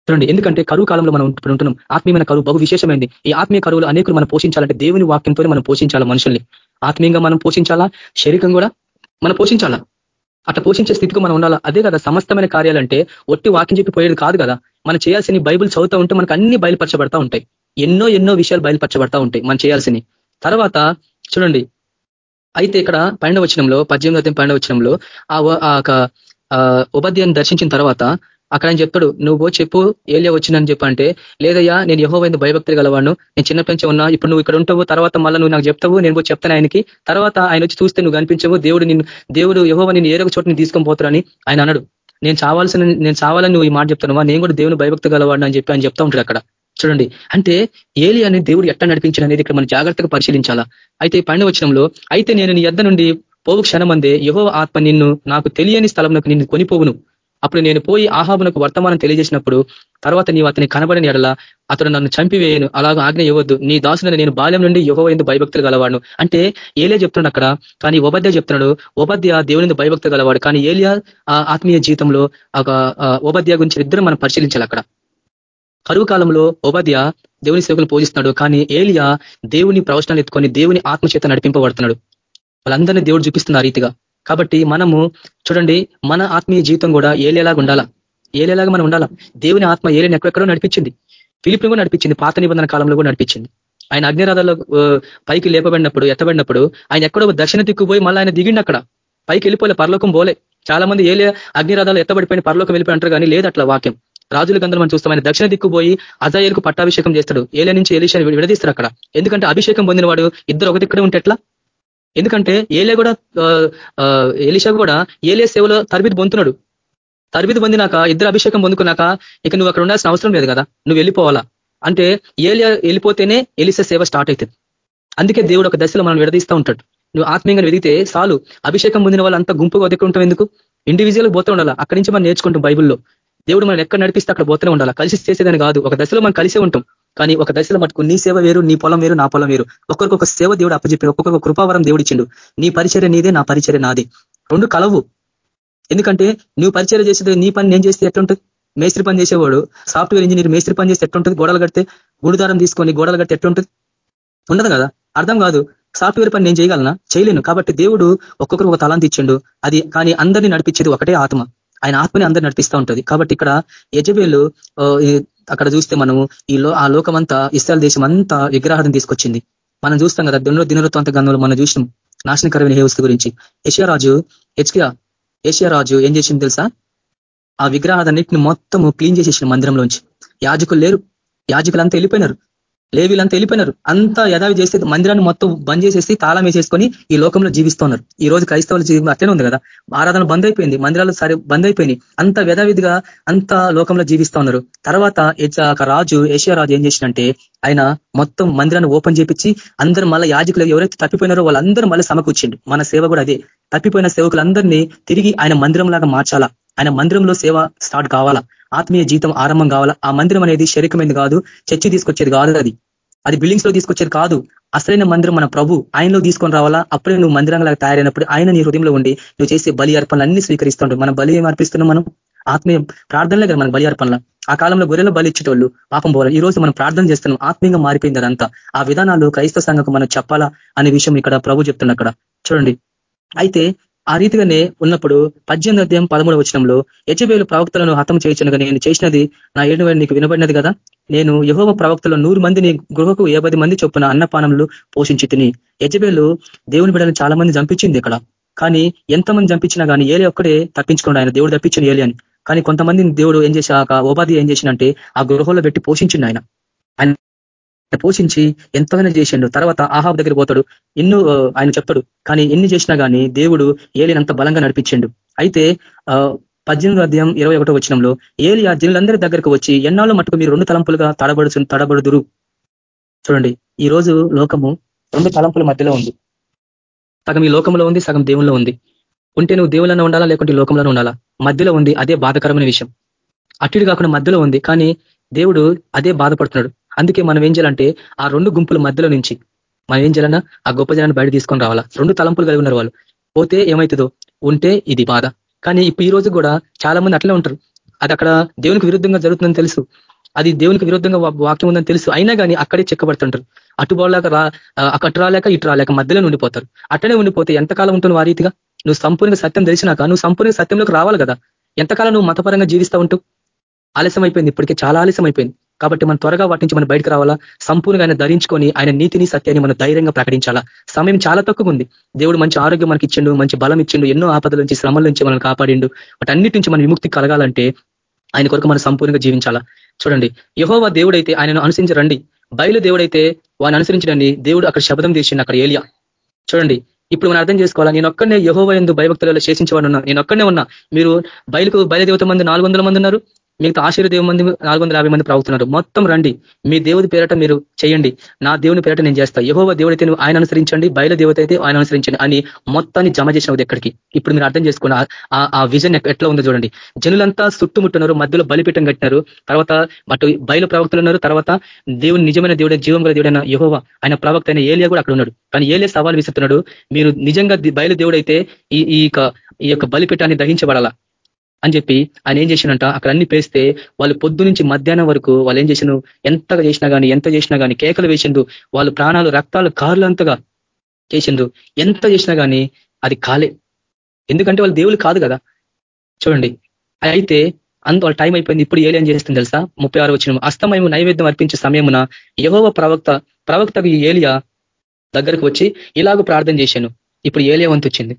Speaker 4: చూడండి ఎందుకంటే కరువు కాలంలో మనం ఇప్పుడు ఉంటున్నాం. ఆత్మీయమైన కరువు బహు విశేషమైంది. ఈ ఆత్మీయ కరువులు అనేకులు మనం పోషించాలంటే దేవుని వాక్యంతో మనం పోషించాలా మనుషుల్ని? ఆత్మీయంగా మనం పోషించాలా? శరీరం కూడా మనం పోషించాలా? అట్లా పోషించే స్థితికి మనం ఉండాలా? అదే కదా సమస్తమైన కార్యాలంటే ఒట్టి వాక్యం చెప్పి పోయేది కాదు కదా. మనం చేయాల్సిన బైబుల్ చదువుతూ ఉంటే మనకు అన్ని బయలుపరచబడతా ఉంటాయి. ఎన్నో ఎన్నో విషయాలు బయలుపరచబడతా ఉంటాయి మనం చేయాల్సినవి. తర్వాత చూడండి అయితే ఇక్కడ పన్నెండు వచనంలో పద్దెనిమిది అధ్యాయం పన్నెండు వచనంలో ఆ ఉపాధ్యాయుని దర్శించిన తర్వాత అక్కడ ఆయన చెప్తాడు నువ్వు చెప్పు ఏలియా వచ్చిందని చెప్పంటే లేదయ్యా నేను యహో వైందు భయభక్తి గలవాడు నేను చిన్న పెంచి ఉన్నా ఇప్పుడు నువ్వు ఇక్కడ ఉంటావు తర్వాత మళ్ళీ నువ్వు నాకు చెప్తావు నేను పోయి చెప్తాను ఆయనకి. తర్వాత ఆయన వచ్చి చూస్తే నువ్వు కనిపించవు దేవుడు నిన్ను దేవుడు యహోవ నేను ఏరొక చోట నేను తీసుకొని పోతారని ఆయన అన్నాడు. నేను చావాల్సిన నేను చావాలని నువ్వు ఈ మాట చెప్తానువా నేను కూడా దేవుని భయభక్తి గలవాడు అని చెప్పి ఆయన చెప్తా ఉంటాడు అక్కడ. చూడండి అంటే ఏలి అనేది దేవుడు ఎట్లా నడిపించాడు అనేది ఇక్కడ మనం జాగ్రత్తగా పరిశీలించాలా? అయితే పండు వచనంలో అయితే నేను నీ ఎద్ద నుండి పోవు క్షణమందే యహో ఆత్మ నిన్ను నాకు తెలియని స్థలంలో నిన్ను కొనిపోవును అప్పుడు నేను పోయి ఆహాబునకు వర్తమానం తెలియజేసినప్పుడు తర్వాత నీవు అతని కనబడని ఎడల అతను నన్ను చంపివేయను అలాగ ఆజ్ఞ ఇవ్వద్దు. నీ దాసుని నేను బాల్యం నుండి యువ ఎందు భయభక్తులు గలవాడు అంటే ఏలియా చెప్తున్నాడు అక్కడ కానీ ఉపాధ్యాయ చెప్తున్నాడు ఉపాధ్య దేవుని భయభక్తులు గలవాడు. కానీ ఏలియా ఆత్మీయ జీవితంలో ఒక ఉపాధ్యాయ గురించి ఇద్దరు మనం పరిశీలించాలి అక్కడ. కరువు కాలంలో ఉపాధ్య దేవుని సేవకులు పూజిస్తున్నాడు కానీ ఏలియా దేవుని ప్రవచనాలు ఎత్తుకొని దేవుని ఆత్మచేత నడిపింపబడుతున్నాడు. వాళ్ళందరినీ దేవుడు చూపిస్తున్న రీతిగా. కాబట్టి మనము చూడండి మన ఆత్మీయ జీవితం కూడా ఏలేలాగా ఉండాలా? ఏలేలాగా మనం ఉండాలా? దేవుని ఆత్మ ఏలేని ఎక్కడెక్కడో నడిపించింది. ఫిలిప్ని కూడా నడిపించింది పాత నిబంధన కాలంలో కూడా నడిపించింది. ఆయన అగ్నిరాధాల్లో పైకి లేపబడినప్పుడు ఎత్తబడినప్పుడు ఆయన ఎక్కడో దక్షిణ దిక్కుపోయి మళ్ళీ ఆయన దిగిండి అక్కడ. పైకి వెళ్ళిపోలే పరలోకం పోలే. చాలా మంది ఏలే అగ్నిరాధాలు ఎత్తబడిపోయిన పరలోకం వెళ్ళిపోయి అంటారు కానీ లేదు అట్లా వాక్యం. రాజుల గంధం మనం చూస్తాం ఆయన దక్షిణ దిక్కు పోయి అజాయేలకు పట్టాభిషేకం చేస్తాడు. ఏలే నుంచి ఎలిషాని విడదీస్తారు అక్కడ. ఎందుకంటే అభిషేకం పొందిన వాడు ఇద్దరు ఒక దిక్కడే ఉంటే ఎట్లా? ఎందుకంటే ఏలే కూడా ఎలిషా కూడా ఏలే సేవలో తరబిది పొందుతున్నాడు. తరబిది పొందినాక ఇద్దరు అభిషేకం పొందుకున్నాక ఇక నువ్వు అక్కడ ఉండాల్సిన అవసరం లేదు కదా నువ్వు వెళ్ళిపోవాలా? అంటే ఏలియా వెళ్ళిపోతేనే ఎలిసే సేవ స్టార్ట్ అవుతుంది. అందుకే దేవుడు ఒక దశలో మనం విడదీస్తూ ఉంటాడు. నువ్వు ఆత్మీయంగా వెదిగితే చాలు అభిషేకం పొందిన వాళ్ళు అంతా గుంపుగా ఒదుకుంటాం ఎందుకు? ఇండివిజువల్ పోతూ ఉండాలా? అక్కడి నుంచి మనం నేర్చుకుంటాం బైబుల్లో. దేవుడు మనం ఎక్కడ నడిపిస్తే అక్కడ పోతూనే ఉండాలి? కలిసి చేసేదని కాదు ఒక దశలో మనం కలిసే ఉంటాం. కానీ ఒక దశలో మటుకు నీ సేవ వేరు నీ పొలం వేరు నా పొలం వేరు. ఒక్కొక్క సేవ దేవుడు అప్పచెప్పి ఒక్కొక్క కృపావరం దేవుడిచ్చిండు నీ పరిచర్య నీదే నా పరిచర్య నాది. రెండు కలవు. ఎందుకంటే నువ్వు పరిచయం చేసేది నీ పని నేను చేస్తే ఎట్లుంటుంది? మేస్త్రి పని చేసేవాడు సాఫ్ట్వేర్ ఇంజనీర్ మేస్త్రి పని చేస్తే ఎట్లుంటుంది? గోడలు కడితే గుడిదారం తీసుకొని గోడలు కడితే ఎట్లుంటుంది? ఉండదు కదా? అర్థం కాదు. సాఫ్ట్వేర్ పని నేను చేయగలనా? చేయలేను. కాబట్టి దేవుడు ఒక్కొక్కరు ఒక తలాంతి ఇచ్చిండు. అది కానీ అందరినీ నడిపించేది ఒకటే ఆత్మ. ఆయన ఆత్మని అందరు నడిపిస్తూ ఉంటుంది. కాబట్టి ఇక్కడ యజబేలు అక్కడ చూస్తే మనము ఈ లో ఆ లోకమంతా ఇస్రాయల్ దేశం అంతా విగ్రహాన్ని తీసుకొచ్చింది. మనం చూస్తాం కదా దినలో దినరత్వంత గంధంలో మనం చూసినాం నాశనకరమైన హేవస్థ గురించి. రాజు హెచ్కియా రాజు ఏం చేసింది తెలుసా? ఆ విగ్రహాలన్నింటిని మొత్తము క్లీన్ చేసేసిన మందిరంలోంచి. యాజకులు లేరు. యాజకులంతా వెళ్ళిపోయినారు. లేవీలంతా వెళ్ళిపోయినారు. అంతా యథావి చేస్తే మందిరాన్ని మొత్తం బంద్ చేసేసి తాళం వేసేసుకొని ఈ లోకంలో జీవిస్తున్నారు. ఈ రోజు క్రైస్తవుల జీవితం అట్లనే ఉంది కదా. ఆరాధన బంద్ అయిపోయింది. మందిరాలు సరే బంద్ అయిపోయినాయి. అంత యథావిధిగా అంత లోకంలో జీవిస్తున్నారు. తర్వాత రాజు ఏషియా రాజు ఏం చేసినంటే ఆయన మొత్తం మందిరాన్ని ఓపెన్ చేపించి అందరూ మళ్ళీ యాజకులు ఎవరైతే తప్పిపోయినారో వాళ్ళందరూ మళ్ళీ సమకూర్చిండు. మన సేవ కూడా అదే. తప్పిపోయిన సేవకులందరినీ తిరిగి ఆయన మందిరం లాగా మార్చాలా? ఆయన మందిరంలో సేవ స్టార్ట్ కావాలా? ఆత్మీయ జీతం ఆరంభం కావాలా? ఆ మందిరం అనేది శరీరమైంది కాదు చర్చి తీసుకొచ్చేది కాదు అది. అది బిల్డింగ్స్లో తీసుకొచ్చేది కాదు. అసలైన మందిరం మన ప్రభు ఆయనలో తీసుకొని రావాలా? అప్పుడే నువ్వు మందిరంగా తయారైనప్పుడు ఆయన నీ హృదయంలో ఉండి నువ్వు చేసే బలి అర్పణలు అన్ని స్వీకరిస్తుంటావు మనం బలి ఏం అర్పిస్తున్నాం మనం? ఆత్మీయ ప్రార్థనలే కదా మన బలి అర్పణల. ఆ కాలంలో గొర్రెల బలి ఇచ్చేటోళ్ళు పాపం పోవాలి ఈ రోజు మనం ప్రార్థన చేస్తున్నాం. ఆత్మీయంగా మారిపోయింది అదంతా. ఆ విధానాలు క్రైస్తవ సంఘకు మనం చెప్పాలా అనే విషయం ఇక్కడ ప్రభు చెప్తున్నా అక్కడ చూడండి. అయితే ఆ రీతిగానే ఉన్నప్పుడు పద్దెనిమిది అధ్యాయం పదమూడు వచ్చినంలో యజబేలు ప్రవక్తలను హతం చేయించనుగా నేను చేసినది నా ఏడు నీకు వినబడినది కదా? నేను యహోవ ప్రవక్తలో నూరు మందిని గృహకు యాభై మంది చొప్పున అన్నపానములు పోషించి తిని యజబేలు దేవుని బిడ్డలను చాలా మంది చంపించింది ఇక్కడ. కానీ ఎంతమంది చంపించినా కానీ ఏలి ఒక్కడే తప్పించుకోండి ఆయన. దేవుడు తప్పించిన ఏలి అని. కానీ కొంతమందిని దేవుడు ఏం చేశాక ఉపాధి ఏం చేసినంటే ఆ గృహంలో పెట్టి పోషించింది ఆయన పోషించి ఎంతగానో చేసిండు. తర్వాత ఆహాబ్ దగ్గర పోతాడు. ఎన్నో ఆయన చెప్తాడు కానీ ఎన్ని చేసినా కానీ దేవుడు ఏలినంత బలంగా నడిపించిండు. అయితే పద్దెనిమిది అధ్యాయం ఇరవై ఒకటో వచ్చినంలో ఏలి ఆ జనులందరి దగ్గరకు వచ్చి ఎన్నాళ్ళు మటుకు మీరు రెండు తలంపులుగా తడబడు తడబడుదురు? చూడండి ఈ రోజు లోకము రెండు తలంపుల మధ్యలో ఉంది. సగం ఈ లోకంలో ఉంది సగం దేవుల్లో ఉంది. ఉంటే నువ్వు దేవుళ్ళలో ఉండాలా లేకుంటే లోకంలోనే ఉండాలా? మధ్యలో ఉంది అదే బాధకరమైన విషయం. అటుడు కాకుండా మధ్యలో ఉంది కానీ దేవుడు అదే బాధపడుతున్నాడు. అందుకే మనం ఏం చేయాలంటే ఆ రెండు గుంపుల మధ్యలో నుంచి మనం ఏం చేయాలన్నా ఆ గొప్ప జనాన్ని బయట తీసుకొని రావాలా. రెండు తలంపులు కలిగి ఉన్నారు వాళ్ళు. పోతే ఏమవుతుందో ఉంటే ఇది బాధ. కానీ ఇప్పుడు ఈ రోజు కూడా చాలా మంది అట్లే ఉంటారు. అది అక్కడ దేవునికి విరుద్ధంగా జరుగుతుందని తెలుసు. అది దేవునికి విరుద్ధంగా వాక్యం ఉందని తెలుసు. అయినా కానీ అక్కడే చెక్కబడుతుంటారు. అటు పోలేక రా అటు రాలేక ఇటు రాలేక మధ్యలో ఉండిపోతారు. అట్టనే ఉండిపోతే ఎంతకాలం ఉంటుంది ఆ రీతిగా? నువ్వు సంపూర్ణంగా సత్యం తెలిసినాక నువ్వు సంపూర్ణంగా సత్యంలోకి రావాలి కదా. ఎంతకాలం నువ్వు మతపరంగా జీవిస్తూ ఉంటూ? ఆలస్యం అయిపోయింది ఇప్పటికే చాలా ఆలస్యం అయిపోయింది కాబట్టి మనం త్వరగా వాటి నుంచి మనం బయటకు రావాలా? సంపూర్ణంగా ఆయన ధరించుకొని ఆయన నీతిని సత్యాన్ని మనం ధైర్యంగా ప్రకటించాలా? సమయం చాలా తక్కువ ఉంది. దేవుడు మంచి ఆరోగ్యం మనకి ఇచ్చిండు మంచి బలం ఇచ్చిండు ఎన్నో ఆపదల నుంచి శ్రమల నుంచి మనం కాపాడిండు. వాటన్నిటి నుంచి మన విముక్తి కలగాలంటే ఆయన కొరకు మనం సంపూర్ణంగా జీవించాలా? చూడండి. యహోవా దేవుడైతే ఆయనను అనుసరించరండి. బయలు దేవుడైతే వాడిని అనుసరించడండి. దేవుడు అక్కడ శబ్దం తీసిండు అక్కడ ఏలియా. చూడండి. ఇప్పుడు మనం అర్థం చేసుకోవాలా? నేను ఒక్కడనే యహోవ ఎందు భయభక్తులలో శేషించేవాడు ఉన్నా. నేను ఒక్కడనే ఉన్నా. మీరు బయలుకు బయలుదేవత మంది నాలుగు మంది ఉన్నారు. మిగతా ఆశీర్దేవ మంది నాలుగు వందల యాభై మంది ప్రవక్తున్నారు మొత్తం రండి. మీ దేవుడి పేరట మీరు చేయండి. నా దేవుని పేరట నేను చేస్తా. యహోవ దేవుడైతే నువ్వు ఆయన అనుసరించండి. బయల దేవత అయితే ఆయన అనుసరించండి అని మొత్తాన్ని జమ చేసినది ఎక్కడికి? ఇప్పుడు మీరు అర్థం చేసుకున్న ఆ విజన్ ఎట్లా ఉందో చూడండి. జనులంతా చుట్టుముట్టున్నారు మధ్యలో బలిపీఠం కట్టినారు. తర్వాత అటు బయలు ప్రవక్తలు ఉన్నారు. తర్వాత దేవుని నిజమైన దేవుడే జీవం గల దేవుడైన యహోవ ఆయన ప్రవక్త అయిన ఏలియా కూడా అక్కడ ఉన్నాడు. కానీ ఏలియా సవాల్ విసిస్తున్నాడు మీరు నిజంగా బయలు దేవుడైతే ఈ ఈ యొక్క బలిపీఠాన్ని దహించబడాలా? అని చెప్పి ఆయన ఏం చేసినంట అక్కడ అన్ని పేస్తే వాళ్ళు పొద్దు నుంచి మధ్యాహ్నం వరకు వాళ్ళు ఏం చేసిన ఎంతగా చేసినా కానీ ఎంత చేసినా కానీ కేకలు వేసిండు వాళ్ళు ప్రాణాలు రక్తాలు కారులంతగా చేసిండ్రు. ఎంత చేసినా కానీ అది కాలే. ఎందుకంటే వాళ్ళు దేవుళ్ళు కాదు కదా. చూడండి. అయితే అంత వాళ్ళ టైం అయిపోయింది. ఇప్పుడు ఏలి ఏం చేస్తుంది తెలుసా? ముప్పై ఆరు వచ్చిన అస్తమయము నైవేద్యం అర్పించే సమయమున యహోవ ప్రవక్త ప్రవక్తకు ఈ ఏలియా దగ్గరకు వచ్చి ఇలాగ ప్రార్థన చేశాను. ఇప్పుడు ఏలియా వంతు వచ్చింది.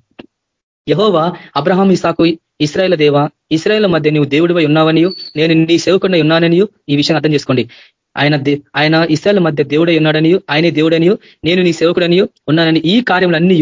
Speaker 4: యహోవా అబ్రహాం ఇసాకు ఇస్రాయల దేవ ఇస్రాయల మధ్య నువ్వు దేవుడివై ఉన్నావనియు నేను నీ సేవకుండా ఉన్నాననియు ఈ విషయం అర్థం చేసుకోండి. ఆయన ఆయన ఇస్రాయల మధ్య దేవుడై ఉన్నాడనియు ఆయనే దేవుడనియు నేను నీ సేవకుడనియు ఉన్నానని ఈ కార్యములన్నీ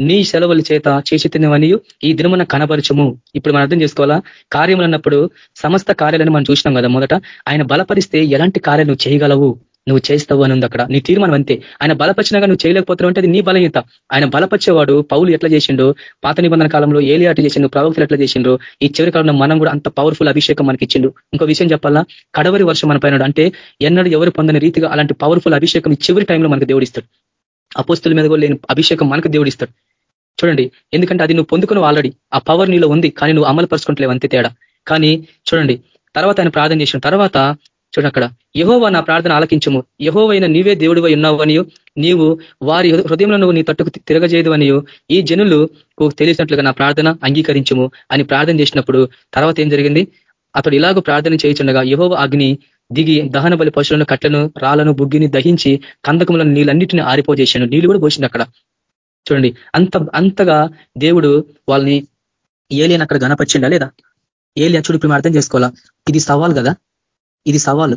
Speaker 4: నీ సెలవుల చేత చేసి తినవనియు ఈ దినమున కనపరచము ఇప్పుడు మనం అర్థం చేసుకోవాలా? కార్యములు అన్నప్పుడు సమస్త కార్యాలను మనం చూసినాం కదా మొదట. ఆయన బలపరిస్తే ఎలాంటి కార్యాలు చేయగలవు? నువ్వు చేస్తావు అని ఉంది అక్కడ నీ తీర్మానం అంతే. ఆయన బలపరిచినాగా నువ్వు చేయలేకపోతున్నావు అంటే అది నీ బలహీత ఆయన బలపరిచేవాడు పౌలు ఎట్లా చేసిండో పాత నిబంధన కాలంలో ఏలి అట్లా చేసిండు ప్రవక్తలు ఎట్లా చేసిండ్రు ఈ చివరి కాలంలో మనం కూడా అంత పవర్ఫుల్ అభిషేకం మనకి ఇచ్చిండు. ఇంకో విషయం చెప్పాలా? కడవరి వర్షం మన పైన అంటే ఎన్నడూ ఎవరు పొందని రీతిగా అలాంటి పవర్ఫుల్ అభిషేకం ఈ చివరి టైంలో మనకు దేవుడిస్తాడు అపోస్తుల మీద కూడా లేని అభిషేకం మనకు దేవుడిస్తాడు చూడండి ఎందుకంటే అది నువ్వు పొందుకున్నావు ఆల్రెడీ ఆ పవర్ నీలో ఉంది కానీ నువ్వు అమలు పరుచుకుంటలేవు అంతే తేడా. కానీ చూడండి తర్వాత ఆయన ప్రార్థన చేసిన తర్వాత చూడండి అక్కడ. యహోవా నా ప్రార్థన ఆలకించము. యహోవైన నీవే దేవుడివై ఉన్నావనియో నీవు వారి హృదయంలో నువ్వు నీ తట్టుకు తిరగజేయదు అనియో ఈ జనులు తెలిసినట్లుగా నా ప్రార్థన అంగీకరించము అని ప్రార్థన చేసినప్పుడు తర్వాత ఏం జరిగింది? అతడు ఇలాగ ప్రార్థన చేయించుండగా యహోవ అగ్ని దిగి దహన బలి పశువులను కట్లను రాళ్ళను బుగ్గిని దహించి కందకములను నీళ్ళన్నింటినీ ఆరిపోజేశాను. నీళ్ళు కూడా పోసింది అక్కడ. చూడండి. అంత అంతగా దేవుడు వాళ్ళని ఏలియన్ అక్కడ గణపరిచిండా లేదా? ఏలియా చూడు ఇప్పుడు అర్థం చేసుకోవాలా? ఇది సవాల్ కదా? ఇది సవాలు.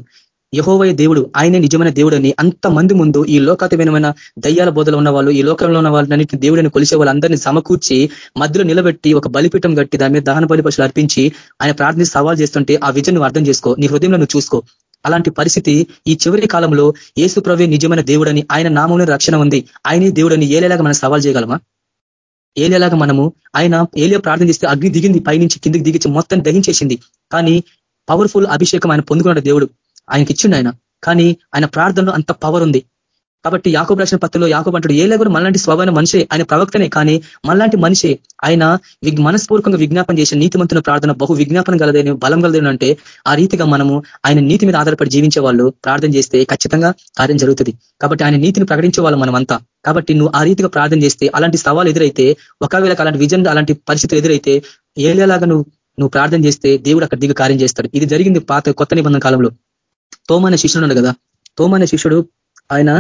Speaker 4: యహోవయ దేవుడు ఆయనే నిజమైన దేవుడని అంత మంది ముందు ఈ లోకాతమైన దయ్యాల బోధలు ఉన్న వాళ్ళు ఈ లోకంలో ఉన్న వాళ్ళని దేవుడిని కొలిసే వాళ్ళందరినీ సమకూర్చి మధ్యలో నిలబెట్టి ఒక బలిపీఠం కట్టి దాని మీద దహన బలి పశువులు అర్పించి ఆయన ప్రార్థన సవాల్ చేస్తుంటే ఆ విజన్ అర్థం చేసుకో నీ హృదయంలో నువ్వు చూసుకో. అలాంటి పరిస్థితి ఈ చివరి కాలంలో ఏసు ప్రవే నిజమైన దేవుడని ఆయన నామంలో రక్షణ ఉంది. ఆయనే దేవుడని ఏలేలాగా మనం సవాల్ చేయగలమా? ఏలేలాగా మనము ఆయన ఏలియా ప్రార్థన చేస్తే అగ్ని దిగింది పైనుంచి కిందికి దిగించి మొత్తం దహించేసింది. కానీ పవర్ఫుల్ అభిషేకం ఆయన పొందుకున్న దేవుడు. ఆయనకి ఇచ్చిండు ఆయన. కానీ ఆయన ప్రార్థనలో అంత పవర్ ఉంది. కాబట్టి యాకోబు రాసిన పత్రిలో యాకోబు అంటాడు ఏ కూడా మనలాంటి స్వభావ మనిషే ఆయన ప్రవక్తనే కానీ మనలాంటి మనిషే ఆయన మనస్పూర్వకంగా విజ్ఞాపన చేసిన నీతిమంతుల ప్రార్థన బహు విజ్ఞాపన గలదేని బలం గలదేని అంటే ఆ రీతిగా మనము ఆయన నీతి మీద ఆధారపడి జీవించే వాళ్ళు ప్రార్థన చేస్తే ఖచ్చితంగా కార్యం జరుగుతుంది. కాబట్టి ఆయన నీతిని ప్రకటించే వాళ్ళు మనమంతా. కాబట్టి నువ్వు ఆ రీతిగా ప్రార్థన చేస్తే అలాంటి సవాలు ఎదురైతే ఒకవేళ అలాంటి విజన్ అలాంటి పరిస్థితులు ఎదురైతే ఏలేలాగా నువ్వు నువ్వు ప్రార్థన చేస్తే దేవుడు అక్కడ దిగు కార్యం చేస్తాడు. ఇది జరిగింది పాత కొత్త నిబంధన కాలంలో. తోమన శిష్యుడు కదా. తోమన శిష్యుడు ఆయన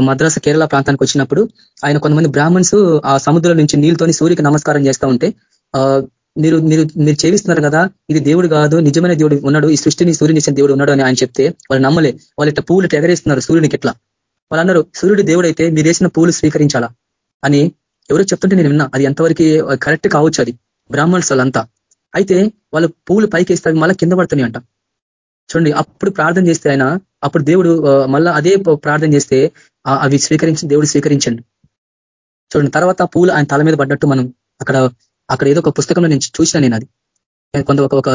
Speaker 4: మద్రాసు కేరళ ప్రాంతానికి వచ్చినప్పుడు ఆయన కొంతమంది బ్రాహ్మణ్స్ ఆ సముద్రం నుంచి నీళ్ళతోని సూర్యకి నమస్కారం చేస్తూ ఉంటే మీరు మీరు మీరు చేవిస్తున్నారు కదా ఇది దేవుడు కాదు నిజమైన దేవుడు ఉన్నాడు ఈ సృష్టిని సూర్యుని ఇచ్చిన దేవుడు ఉన్నాడు అని ఆయన చెప్తే వాళ్ళు నమ్మలే. వాళ్ళు ఇట్లా పూలు ఎగరేస్తున్నారు సూర్యునికి ఎట్లా. వాళ్ళు అన్నారు సూర్యుడు దేవుడు అయితే మీరు వేసిన పూలు స్వీకరించాలా అని ఎవరో చెప్తుంటే నేను విన్నా. అది ఎంతవరకు కరెక్ట్ కావచ్చు అది. బ్రాహ్మణ్స్ వాళ్ళంతా. అయితే వాళ్ళు పూలు పైకి వేస్తారు మళ్ళీ కింద పడుతున్నాయి అంట. చూడండి అప్పుడు ప్రార్థన చేస్తే ఆయన అప్పుడు దేవుడు మళ్ళా అదే ప్రార్థన చేస్తే అవి స్వీకరించి దేవుడు స్వీకరించండి. చూడండి తర్వాత పూలు ఆయన తల మీద పడ్డట్టు మనం అక్కడ అక్కడ ఏదో ఒక పుస్తకంలో నేను చూసిన నేను అది. కొంత ఒక ఒక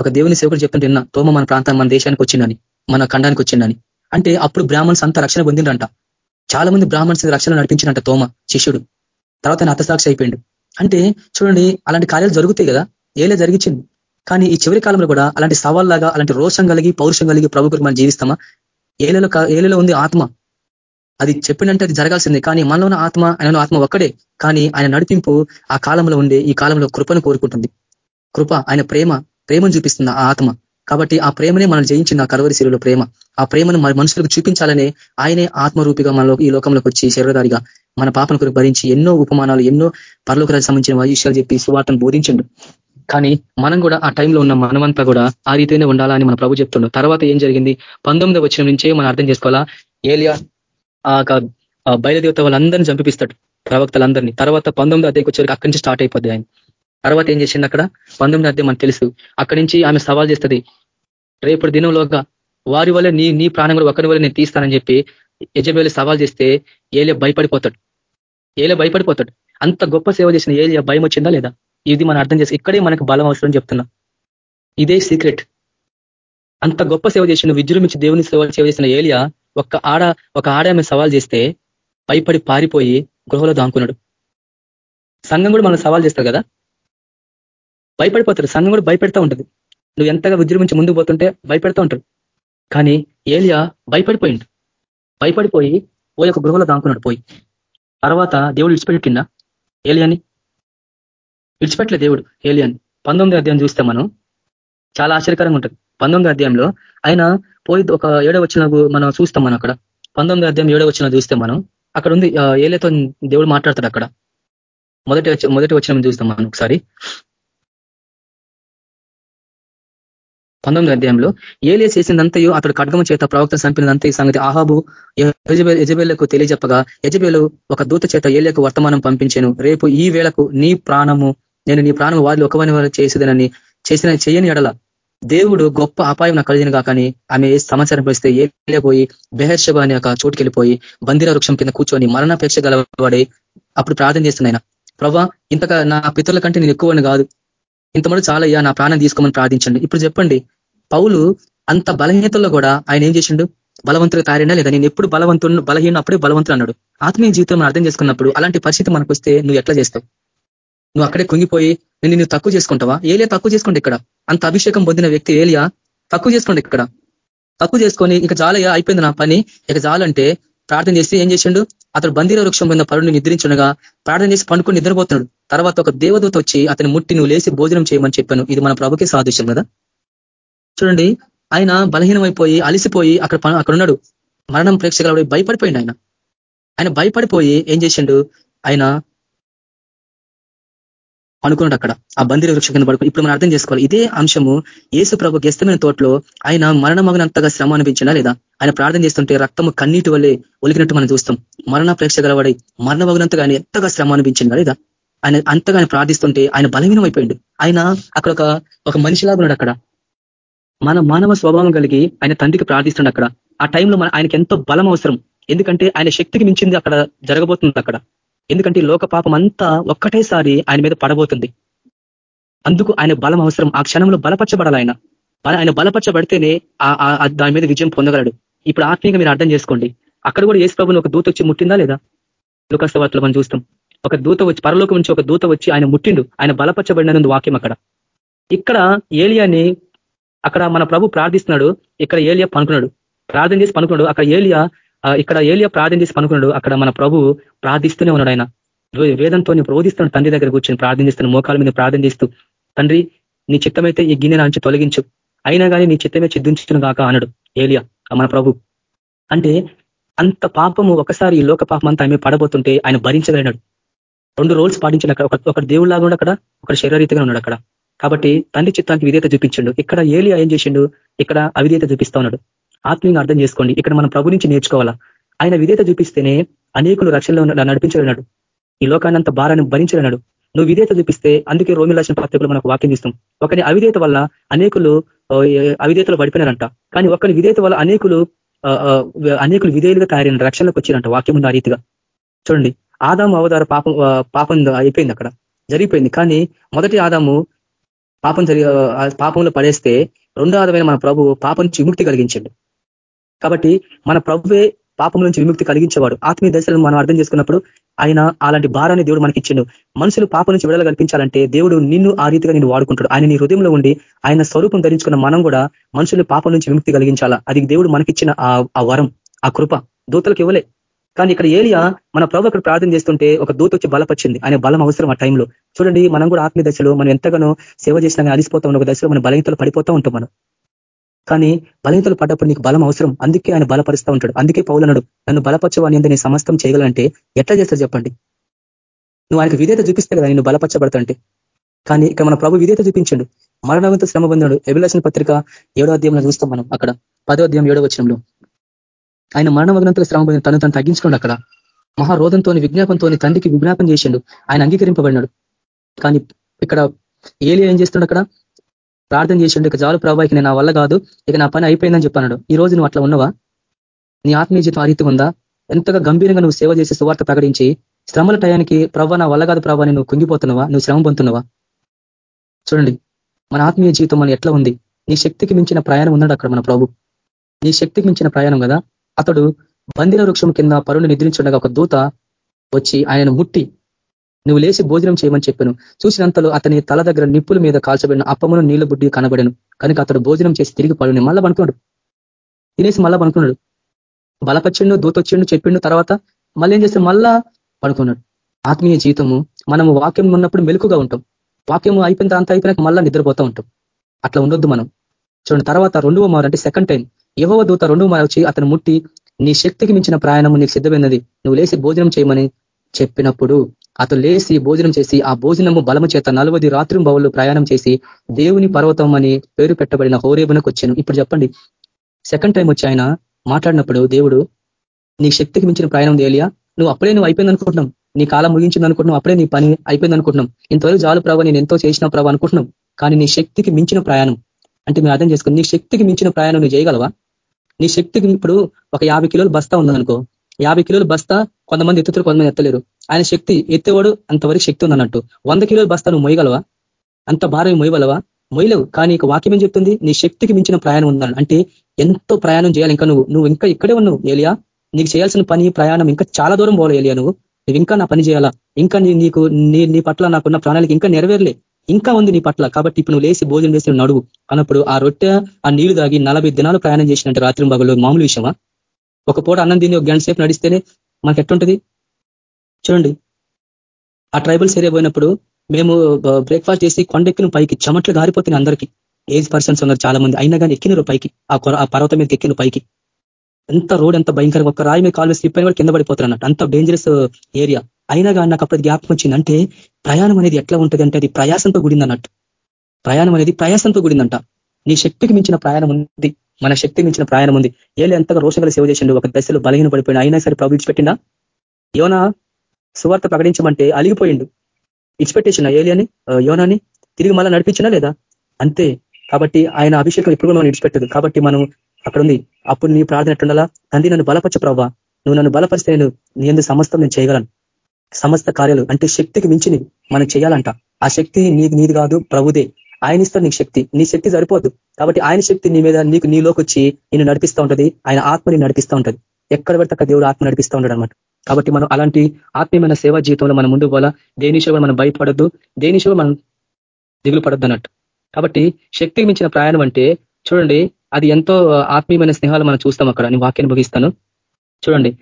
Speaker 4: ఒక దేవుని సేవకుడు చెప్తుంటే విన్నా తోమ మన ప్రాంతం మన దేశానికి వచ్చిందని మన ఖండానికి వచ్చిందని. అంటే అప్పుడు బ్రాహ్మణ్స్ అంతా రక్షణ పొందిండంట చాలా మంది బ్రాహ్మణ్స్ రక్షణ నడిపించినంట తోమ శిష్యుడు. తర్వాత ఆయన హతసాక్షి అయిపోయిండు. అంటే చూడండి అలాంటి కార్యాలు జరుగుతాయి కదా. ఏలే జరిగించింది కానీ ఈ చివరి కాలంలో కూడా అలాంటి సవాల్లాగా అలాంటి రోషం కలిగి పౌరుషం కలిగి ప్రభు మనం జీవిస్తామా? ఏలలో ఏలలో ఉంది ఆత్మ. అది చెప్పినంటే అది జరగాల్సిందే. కానీ మనలో ఆత్మ ఆయన ఆత్మ ఒక్కడే. కానీ ఆయన నడిపింపు ఆ కాలంలో ఉండే ఈ కాలంలో కృపను కోరుకుంటుంది. కృప ఆయన ప్రేమ ప్రేమను చూపిస్తుంది ఆ ఆత్మ. కాబట్టి ఆ ప్రేమనే మనం జయించింది ఆ కలవరి శిలులో ప్రేమ. ఆ ప్రేమను మన మనుషులకు చూపించాలనే ఆయనే ఆత్మరూపిగా మనలో ఈ లోకంలోకి వచ్చి శరీరదారిగా మన పాపను కొరకు భరించి ఎన్నో ఉపమానాలు ఎన్నో పరలోకరాలకు సంబంధించిన విషయాలు చెప్పి సువార్తను బోధించండు. కానీ మనం కూడా ఆ టైంలో ఉన్న మనమంతా కూడా ఆ రీతినే ఉండాలని మన ప్రభు చెప్తుండడు తర్వాత ఏం జరిగింది? పంతొమ్మిది వచ్చిన నుంచే మనం అర్థం చేసుకోవాలా? ఏలియా ఆ బయలుదేవత వాళ్ళందరినీ చంపిపిస్తాడు ప్రవక్తలందరినీ. తర్వాత పంతొమ్మిది అధ్యాయకు వచ్చేసరికి అక్కడి నుంచి స్టార్ట్ అయిపోద్ది ఆయన. తర్వాత ఏం చేసింది అక్కడ? పంతొమ్మిది అధ్యాయం మనకు తెలుసు. అక్కడి నుంచి ఆమె సవాల్ చేస్తుంది. రేపటి దినంలోగా వారి వల్ల నీ నీ ప్రాణం కూడా ఒకరి వల్ల నేను తీస్తానని చెప్పి యజబేలు సవాల్ చేస్తే ఏలే భయపడిపోతాడు. ఏలే భయపడిపోతాడు. అంత గొప్ప సేవ చేసిన ఏలియా భయం వచ్చిందా లేదా? ఇది మనం అర్థం చేసి ఇక్కడే మనకు బలం అవసరం చెప్తున్నా. ఇదే సీక్రెట్ అంత గొప్ప సేవ చేసిన విజృంభించి దేవుని సేవ సేవ చేసిన ఏలియా ఒక ఆడ ఒక ఆడ సవాల్ చేస్తే భయపడి పారిపోయి గృహలో దాంకున్నాడు సంఘం కూడా మనం సవాల్ చేస్తారు కదా? భయపడిపోతారు. సంఘం కూడా భయపెడతా ఉంటుంది. నువ్వు ఎంతగా విజృంభించి ముందుకు పోతుంటే భయపెడతా ఉంటారు. కానీ ఏలియా భయపడిపోయిండు. భయపడిపోయి పోయి ఒక గృహలో దాంకున్నాడు పోయి. తర్వాత దేవుడు విడిచిపెట్టిండా ఏలియాని విడిచిపెట్టలే దేవుడు. ఏలియన్ పంతొమ్మిది అధ్యాయం చూస్తే మనం చాలా ఆశ్చర్యకరంగా ఉంటుంది. పంతొమ్మిది అధ్యాయంలో ఆయన పోయి ఒక ఏడో వచ్చిన మనం చూస్తాం మనం అక్కడ. పంతొమ్మిది అధ్యాయం ఏడో వచ్చిన చూస్తే మనం అక్కడ ఉంది ఏలేతో దేవుడు మాట్లాడతాడు అక్కడ. మొదటి మొదటి వచ్చిన చూస్తాం మనం ఒకసారి. పంతొమ్మిది అధ్యాయంలో ఏలే చేసిందంతయో అతడు ఖడ్గము చేత ప్రవక్త చంపినదంతా ఈ సంగతి ఆహాబు యజబేలకు తెలియజెప్పగా. యజబేలు ఒక దూత చేత ఏలేకు వర్తమానం పంపించాను. రేపు ఈ వేళకు నీ ప్రాణము నేను నీ ప్రాణం వారిలో ఒకవని వారు చేసేదనని చేసిన చేయని ఎడల దేవుడు గొప్ప అపాయం నాకు కలిగిన కాకని ఆమె సమాచారం పరిస్తే ఏలేపోయి బెహర్షబ అనే ఒక చోటుకెళ్ళిపోయి బందిర వృక్షం కింద కూర్చొని మరణాపేక్ష గలవాడే అప్పుడు ప్రార్థన చేస్తున్నాయన. ప్రభా ఇంతగా నా పితరుల కంటే నేను ఎక్కువని కాదు. ఇంతమంది చాలా అయ్యా నా ప్రాణం తీసుకోమని ప్రార్థించండి. ఇప్పుడు చెప్పండి. పౌలు అంత బలహీనతల్లో కూడా ఆయన ఏం చేసిండు? బలవంతులు తయారైనా లేదా? నేను ఎప్పుడు బలవంతుడు బలహీన అప్పుడే బలవంతులు అన్నాడు. ఆత్మీయ జీవితం అర్థం చేసుకున్నప్పుడు అలాంటి పరిస్థితి మనకు వస్తే నువ్వు ఎట్లా చేస్తావు? నువ్వు అక్కడే కుంగిపోయి నేను నువ్వు తక్కువ చేసుకుంటావా? ఏలియా తక్కువ చేసుకోండి ఇక్కడ. అంత అభిషేకం పొందిన వ్యక్తి ఏలియా తక్కువ చేసుకోండి ఇక్కడ. తక్కువ చేసుకొని ఇక జాలయ్య అయిపోయింది నా పని. ఇక జాలంటే ప్రార్థన చేసి ఏం చేసిండు? అతడు బందీర వృక్షం మీద పరుడిని నిద్రించుండగా ప్రార్థన చేసి పండుకొని నిద్రపోతున్నాడు. తర్వాత ఒక దేవదూత వచ్చి అతని ముట్టి నువ్వు లేసి భోజనం చేయమని చెప్పాను. ఇది మన ప్రభుకి సాదృశ్యం కదా? చూడండి ఆయన బలహీనమైపోయి అలిసిపోయి అక్కడ అక్కడ ఉన్నాడు మరణం ప్రేక్షకులు భయపడిపోయింది ఆయన. ఆయన భయపడిపోయి ఏం చేసిండు? ఆయన అనుకున్నాడు అక్కడ ఆ బందిర వృక్షం కింద పడుకుని ఇప్పుడు మనం అర్థం చేసుకోవాలి. ఇదే అంశము యేసు ప్రభు గెస్తమైన తోటలో ఆయన మరణమగనంతగా శ్రమ అనిపించినా లేదా? ఆయన ప్రార్థన చేస్తుంటే రక్తము కన్నీటి వల్లే ఒలికినట్టు మనం చూస్తాం. మరణ ప్రేక్షగలవాడై మరణమగనంతగా ఆయన ఎంతగా శ్రమ అనిపించిందా లేదా? ఆయన అంతగా ఆయన ప్రార్థిస్తుంటే ఆయన బలహీనం అయిపోయిండు. ఆయన అక్కడ ఒక ఒక మనిషిలాగా ఉన్నాడు అక్కడ. మన మానవ స్వభావం కలిగి ఆయన తండ్రికి ప్రార్థిస్తుండ అక్కడ ఆ టైంలో మన ఆయనకి ఎంతో బలం అవసరం. ఎందుకంటే ఆయన శక్తికి మించింది అక్కడ జరగబోతుంది అక్కడ. ఎందుకంటే లోక పాపం అంతా ఒక్కటేసారి ఆయన మీద పడబోతుంది. అందుకు ఆయన బలం అవసరం. ఆ క్షణంలో బలపరచబడాలి ఆయన. ఆయన బలపరచబడితేనే దాని మీద విజయం పొందగలడు. ఇప్పుడు ఆత్మీయంగా మీరు అర్థం చేసుకోండి. అక్కడ కూడా ఏసు ప్రభుని ఒక దూత వచ్చి ముట్టిందా లేదా? లుకస్తవార్తలు మనం చూస్తాం. ఒక దూత వచ్చి పరలోకం నుంచి ఒక దూత వచ్చి ఆయన ముట్టిండు. ఆయన బలపరచబడినందు వాక్యం అక్కడ. ఇక్కడ ఏలియాని అక్కడ మన ప్రభు ప్రార్థిస్తున్నాడు. ఇక్కడ ఏలియా పనుకున్నాడు. ప్రార్థన చేసి పనుకున్నాడు. అక్కడ ఏలియా ఇక్కడ ఏలియా ప్రార్థన చేసి పనుకున్నాడు. అక్కడ మన ప్రభు ప్రార్థిస్తూనే ఉన్నాడు ఆయన. వేదంతో ప్రోధిస్తున్నాడు తండ్రి దగ్గర కూర్చొని ప్రార్థిస్తున్నాడు మోకాల మీద ప్రార్థన చేస్తూ తండ్రి నీ చిత్తమైతే ఈ గిన్నె నుంచి తొలగించు. అయినా కానీ నీ చిత్తమే చిద్దించును కాక అనడు ఏలియా మన ప్రభు. అంటే అంత పాపము ఒకసారి ఈ లోక పాపం అంతా ఆమె పడబోతుంటే ఆయన భరించగలిగినాడు. రెండు రోల్స్ పాటించిన అక్కడ ఒక దేవుడిలాగా ఉన్నాడు అక్కడ ఒక శరీరీతిగా ఉన్నాడు అక్కడ. కాబట్టి తండ్రి చిత్తానికి విధేత చూపించండు. ఇక్కడ ఏలియా ఏం చేసిండు? ఇక్కడ అవిధేత చూపిస్తా ఉన్నాడు. ఆత్మీయంగా అర్థం చేసుకోండి. ఇక్కడ మనం ప్రభు నుంచి నేర్చుకోవాలా? ఆయన విధేత చూపిస్తేనే అనేకులు రక్షణలో నడిపించడన్నాడు ఈ లోకాన్ని అంత భారాన్ని భరించలేనాడు నువ్వు విధేత చూపిస్తే అందుకే రోమి రాసిన పత్రికలు మనకు వాక్యం ఇస్తాం ఒకరి అవిధేత వల్ల అనేకులు అవిధేతలు పడిపోయినారంట. కానీ ఒకరి విధేత వల్ల అనేకులు అనేకులు విధేయులుగా తయారైన రక్షణలోకి వచ్చిరంట వాక్యం ఉంది ఆ రీతిగా. చూడండి. ఆదాము అవతార పాపం పాపం అయిపోయింది అక్కడ. జరిగిపోయింది. కానీ మొదటి ఆదాము పాపం పాపంలో పడేస్తే రెండో ఆదమైన మన ప్రభు పాపం నుంచి విముక్తి కలిగించండు. కాబట్టి మన ప్రభువే పాపం నుంచి విముక్తి కలిగించేవాడు. ఆత్మీయ దశలను మనం అర్థం చేసుకున్నప్పుడు ఆయన అలాంటి భారాన్ని దేవుడు మనకి ఇచ్చిండు మనుషులు పాపం నుంచి విడుదల కల్పించాలంటే దేవుడు నిన్ను ఆ రీతిగా నేను వాడుకుంటాడు. ఆయన నీ హృదయంలో ఉండి ఆయన స్వరూపం ధరించుకున్న మనం కూడా మనుషులు పాపం నుంచి విముక్తి కలిగించాలా? అది దేవుడు మనకిచ్చిన ఆ వరం ఆ కృప. దూతలకు ఇవ్వలే. కానీ ఇక్కడ ఏలియా మన ప్రభు అక్కడ ప్రార్థన చేస్తుంటే ఒక దూత వచ్చి బలపరిచింది. ఆయన బలం అవసరం ఆ టైంలో. చూడండి మనం కూడా ఆత్మీయ దశలో మనం ఎంతగానో సేవ చేసినా అలిసిపోతా ఉన్న ఒక దశలో మన బలహీతలు పడిపోతూ ఉంటాం మనం. కానీ బలహీతలు పడ్డప్పుడు నీకు బలం అవసరం. అందుకే ఆయన బలపరుస్తూ ఉంటాడు. అందుకే పౌలనడు నన్ను బలపరచవాని ఎంత నేను సమస్తం చేయగలంటే ఎట్లా చేస్తారు చెప్పండి? నువ్వు ఆయనకు విధేత చూపిస్తే కదా నేను బలపరచబడతాంటే కానీ ఇక మన ప్రభు విధేత చూపించండు. మరణవంత శ్రమ పొందాడు. ఎబిలసిన పత్రిక ఏడో అధ్యాయంలో చూస్తాం మనం అక్కడ. పదో అధ్యాయం ఏడో వచ్చంలో ఆయన మరణమగ్నంతగా శ్రమ పొందిన తను తను తగ్గించుకోండి అక్కడ. మహారోధంతో విజ్ఞాపంతో తండ్రికి విజ్ఞాపం చేసిండు. ఆయన అంగీకరింపబడినాడు. కానీ ఇక్కడ ఏలి ఏం చేస్తుండ అక్కడ? ప్రార్థన చేసిండు ఇక జాలు ప్రభావికి నేను నా వల్ల కాదు ఇక నా పని అయిపోయిందని చెప్పన్నాడు ఈ రోజు నువ్వు అట్లా ఉన్నవా? నీ ఆత్మీయ జీతం ఆ ఉందా? ఎంతగా గంభీరంగా నువ్వు సేవ చేసి సువార్త ప్రకటించి శ్రమల టయానికి ప్రభావ నా వల్ల కాదు ప్రభావ నువ్వు కుంగిపోతున్నావా? నువ్వు శ్రమ పొందుతున్నావా? చూడండి మన ఆత్మీయ జీవితం మన ఎట్లా ఉంది? నీ శక్తికి మించిన ప్రయాణం ఉన్నాడు అక్కడ మన ప్రభు. నీ శక్తికి మించిన ప్రయాణం కదా? అతడు బందిర వృక్షం కింద పరుని నిద్రించుండగా ఒక దూత వచ్చి ఆయన ముట్టి నువ్వు లేచి భోజనం చేయమని చెప్పాను. చూసినంతలో అతని తల దగ్గర నిప్పుల మీద కాల్చబడిన అప్పమును నీళ్ళ బుడ్డి కనబడను. కనుక అతడు భోజనం చేసి తిరిగి పడుని మళ్ళా పనుకున్నాడు తినేసి మళ్ళా పనుకున్నాడు బలపచ్చిండు దూతొచ్చిండు చెప్పిండు తర్వాత మళ్ళీ ఏం చేస్తే మళ్ళా పడుకున్నాడు. ఆత్మీయ జీవితము మనము వాక్యం ఉన్నప్పుడు మెలుకుగా ఉంటాం. వాక్యం అయిపోయిన అంత అయిపోయినాక మళ్ళా నిద్రపోతూ ఉంటాం. అట్లా ఉండొద్దు మనం. చూడండి తర్వాత రెండవ మారు అంటే సెకండ్ టైం యహోవ దూత రెండవ మారు వచ్చి అతను ముట్టి నీ శక్తికి మించిన ప్రయాణము నీకు సిద్ధమైనది. నువ్వు లేసి భోజనం చేయమని చెప్పినప్పుడు అతను లేచి భోజనం చేసి ఆ భోజనము బలము చేత నలవది రాత్రి బవులు ప్రయాణం చేసి దేవుని పర్వతం అని పేరు పెట్టబడిన హోరేబునకు వచ్చాను ఇప్పుడు చెప్పండి. సెకండ్ టైం వచ్చి ఆయన మాట్లాడినప్పుడు దేవుడు నీ శక్తికి మించిన ప్రయాణం తేలియా నువ్వు అప్పుడే నువ్వు అయిపోయింది అనుకుంటున్నాం. నీ కాలం ముగించింది అనుకుంటున్నాం. అప్పుడే నీ పని అయిపోయింది అనుకుంటున్నాం. ఇంతవరకు జాలు ప్రభావ నేను ఎంతో చేసిన ప్రభావ అనుకుంటున్నాం. కానీ నీ శక్తికి మించిన ప్రయాణం. అంటే మీరు అర్థం చేసుకుని నీ శక్తికి మించిన ప్రయాణం నువ్వు చేయగలవా? నీ శక్తికి ఇప్పుడు ఒక యాభై కిలోలు బస్తా ఉందనుకో. యాభై కిలోలు బస్తా కొంతమంది ఎత్తుతారు కొంతమంది ఎత్తలేరు. ఆయన శక్తి ఎత్తేవాడు అంతవరకు శక్తి ఉందన్నట్టు. వంద కిలోలు బస్తా నువ్వు మొయ్యగలవా? అంత భారం మొయ్యగలవా? మొయ్యలేవు. కానీ ఇక వాక్యం ఏం చెప్తుంది? నీ శక్తికి మించిన ప్రయాణం ఉందని అంటే ఎంతో ప్రయాణం చేయాలి. ఇంకా నువ్వు నువ్వు ఇంకా ఇక్కడే ఉన్నావు ఏలియా. నీకు చేయాల్సిన పని ప్రయాణం ఇంకా చాలా దూరం పోవాలి ఏలియా నువ్వు. నువ్వు ఇంకా నా పని చేయాలా? ఇంకా నీకు నీ నీ పట్ల నాకున్న ప్రాణాలకు ఇంకా నెరవేరలే. ఇంకా ఉంది నీ పట్ల. కాబట్టి ఇప్పుడు నువ్వు లేసి భోజనం చేసి నడువు. అన్నప్పుడు ఆ రొట్టె ఆ నీళ్ళు తాగి నలభై దినాలు ప్రయాణం చేసినట్టు రాత్రి బగలు మామూలు విషయమా? ఒక పూట అన్నం తిని ఒక గంట సేపు నడిస్తేనే మనకి ఎట్లుంటుంది? చూడండి. ఆ ట్రైబల్స్ ఏరియా పోయినప్పుడు మేము బ్రేక్ఫాస్ట్ చేసి కొండెక్కిన పైకి. చెమట్లు గారిపోతున్నాయి అందరికీ. ఏజ్ పర్సన్స్ ఉన్నారు చాలా మంది. అయినా కానీ ఎక్కినారు పైకి. ఆ ఆ పర్వతం మీద ఎక్కిన పైకి. ఎంత రోడ్ ఎంత భయంకరంగా. ఒక రాయి మీద కాలు స్లిప్ అయిన కింద పడిపోతారు అన్నట్టు. అంత డేంజరస్ ఏరియా. అయినా కానీ నాకు అప్పుడు జ్ఞాపకం వచ్చింది. అంటే ప్రయాణం అనేది ఎట్లా ఉంటుంది అంటే అది ప్రయాసంతో కూడింది అన్నట్టు. ప్రయాణం అనేది ప్రయాసంతో కూడిందంట. నీ శక్తికి మించిన ప్రయాణం ఉంది. మన శక్తికి మించిన ప్రయాణం ఉంది. ఏళ్ళు ఎంతగా రోషంగా సేవ చేసిండు. ఒక దశలో బలహీన పడిపోయినా. అయినా సరే ప్రభు ఇచ్చిపెట్టినా యోనా సువార్త ప్రకటించమంటే అలిగిపోయిండు. ఇచ్చిపెట్టేసిన ఏలియాని? యోనాని? తిరిగి మళ్ళీ నడిపించినా లేదా? అంతే. కాబట్టి ఆయన అభిషేకం ఎప్పుడు మనం ఇడిచిపెట్టదు కాబట్టి మనం అక్కడ ఉంది. అప్పుడు నీ ప్రార్థన ఎట్టుండాలా తండ్రి నన్ను బలపరచు ప్రభావ నువ్వు నన్ను బలపరిస్తే నేను నీ ఎందుకు సమస్తం నేను చేయగలను. సమస్త కార్యాలు అంటే శక్తికి మించినవి మనం చేయాలంట. ఆ శక్తి నీకు నీది కాదు ప్రభుదే. ఆయన ఇస్తాడు నీకు శక్తి. నీ శక్తి సరిపోదు. కాబట్టి ఆయన శక్తి నీ మీద నీకు నీలోకి వచ్చి నేను నడిపిస్తూ ఉంటది. ఆయన ఆత్మని నడిపిస్తూ ఉంటది. ఎక్కడ పడితే అక్కడ దేవుడు ఆత్మ నడిపిస్తూ ఉంటాడు అనమాట కాబట్టి మనం అలాంటి ఆత్మీయమైన సేవా జీవితంలో మనం ముందు పోలా దేని మనం భయపడద్దు? దేని మనం దిగులు పడద్దు అన్నట్టు. కాబట్టి శక్తికి మించిన ప్రయాణం అంటే చూడండి అది ఎంతో ఆత్మీయమైన స్నేహాలు మనం చూస్తాం అక్కడ. నేను వాక్యాన్ని భగిస్తాను చూడండి.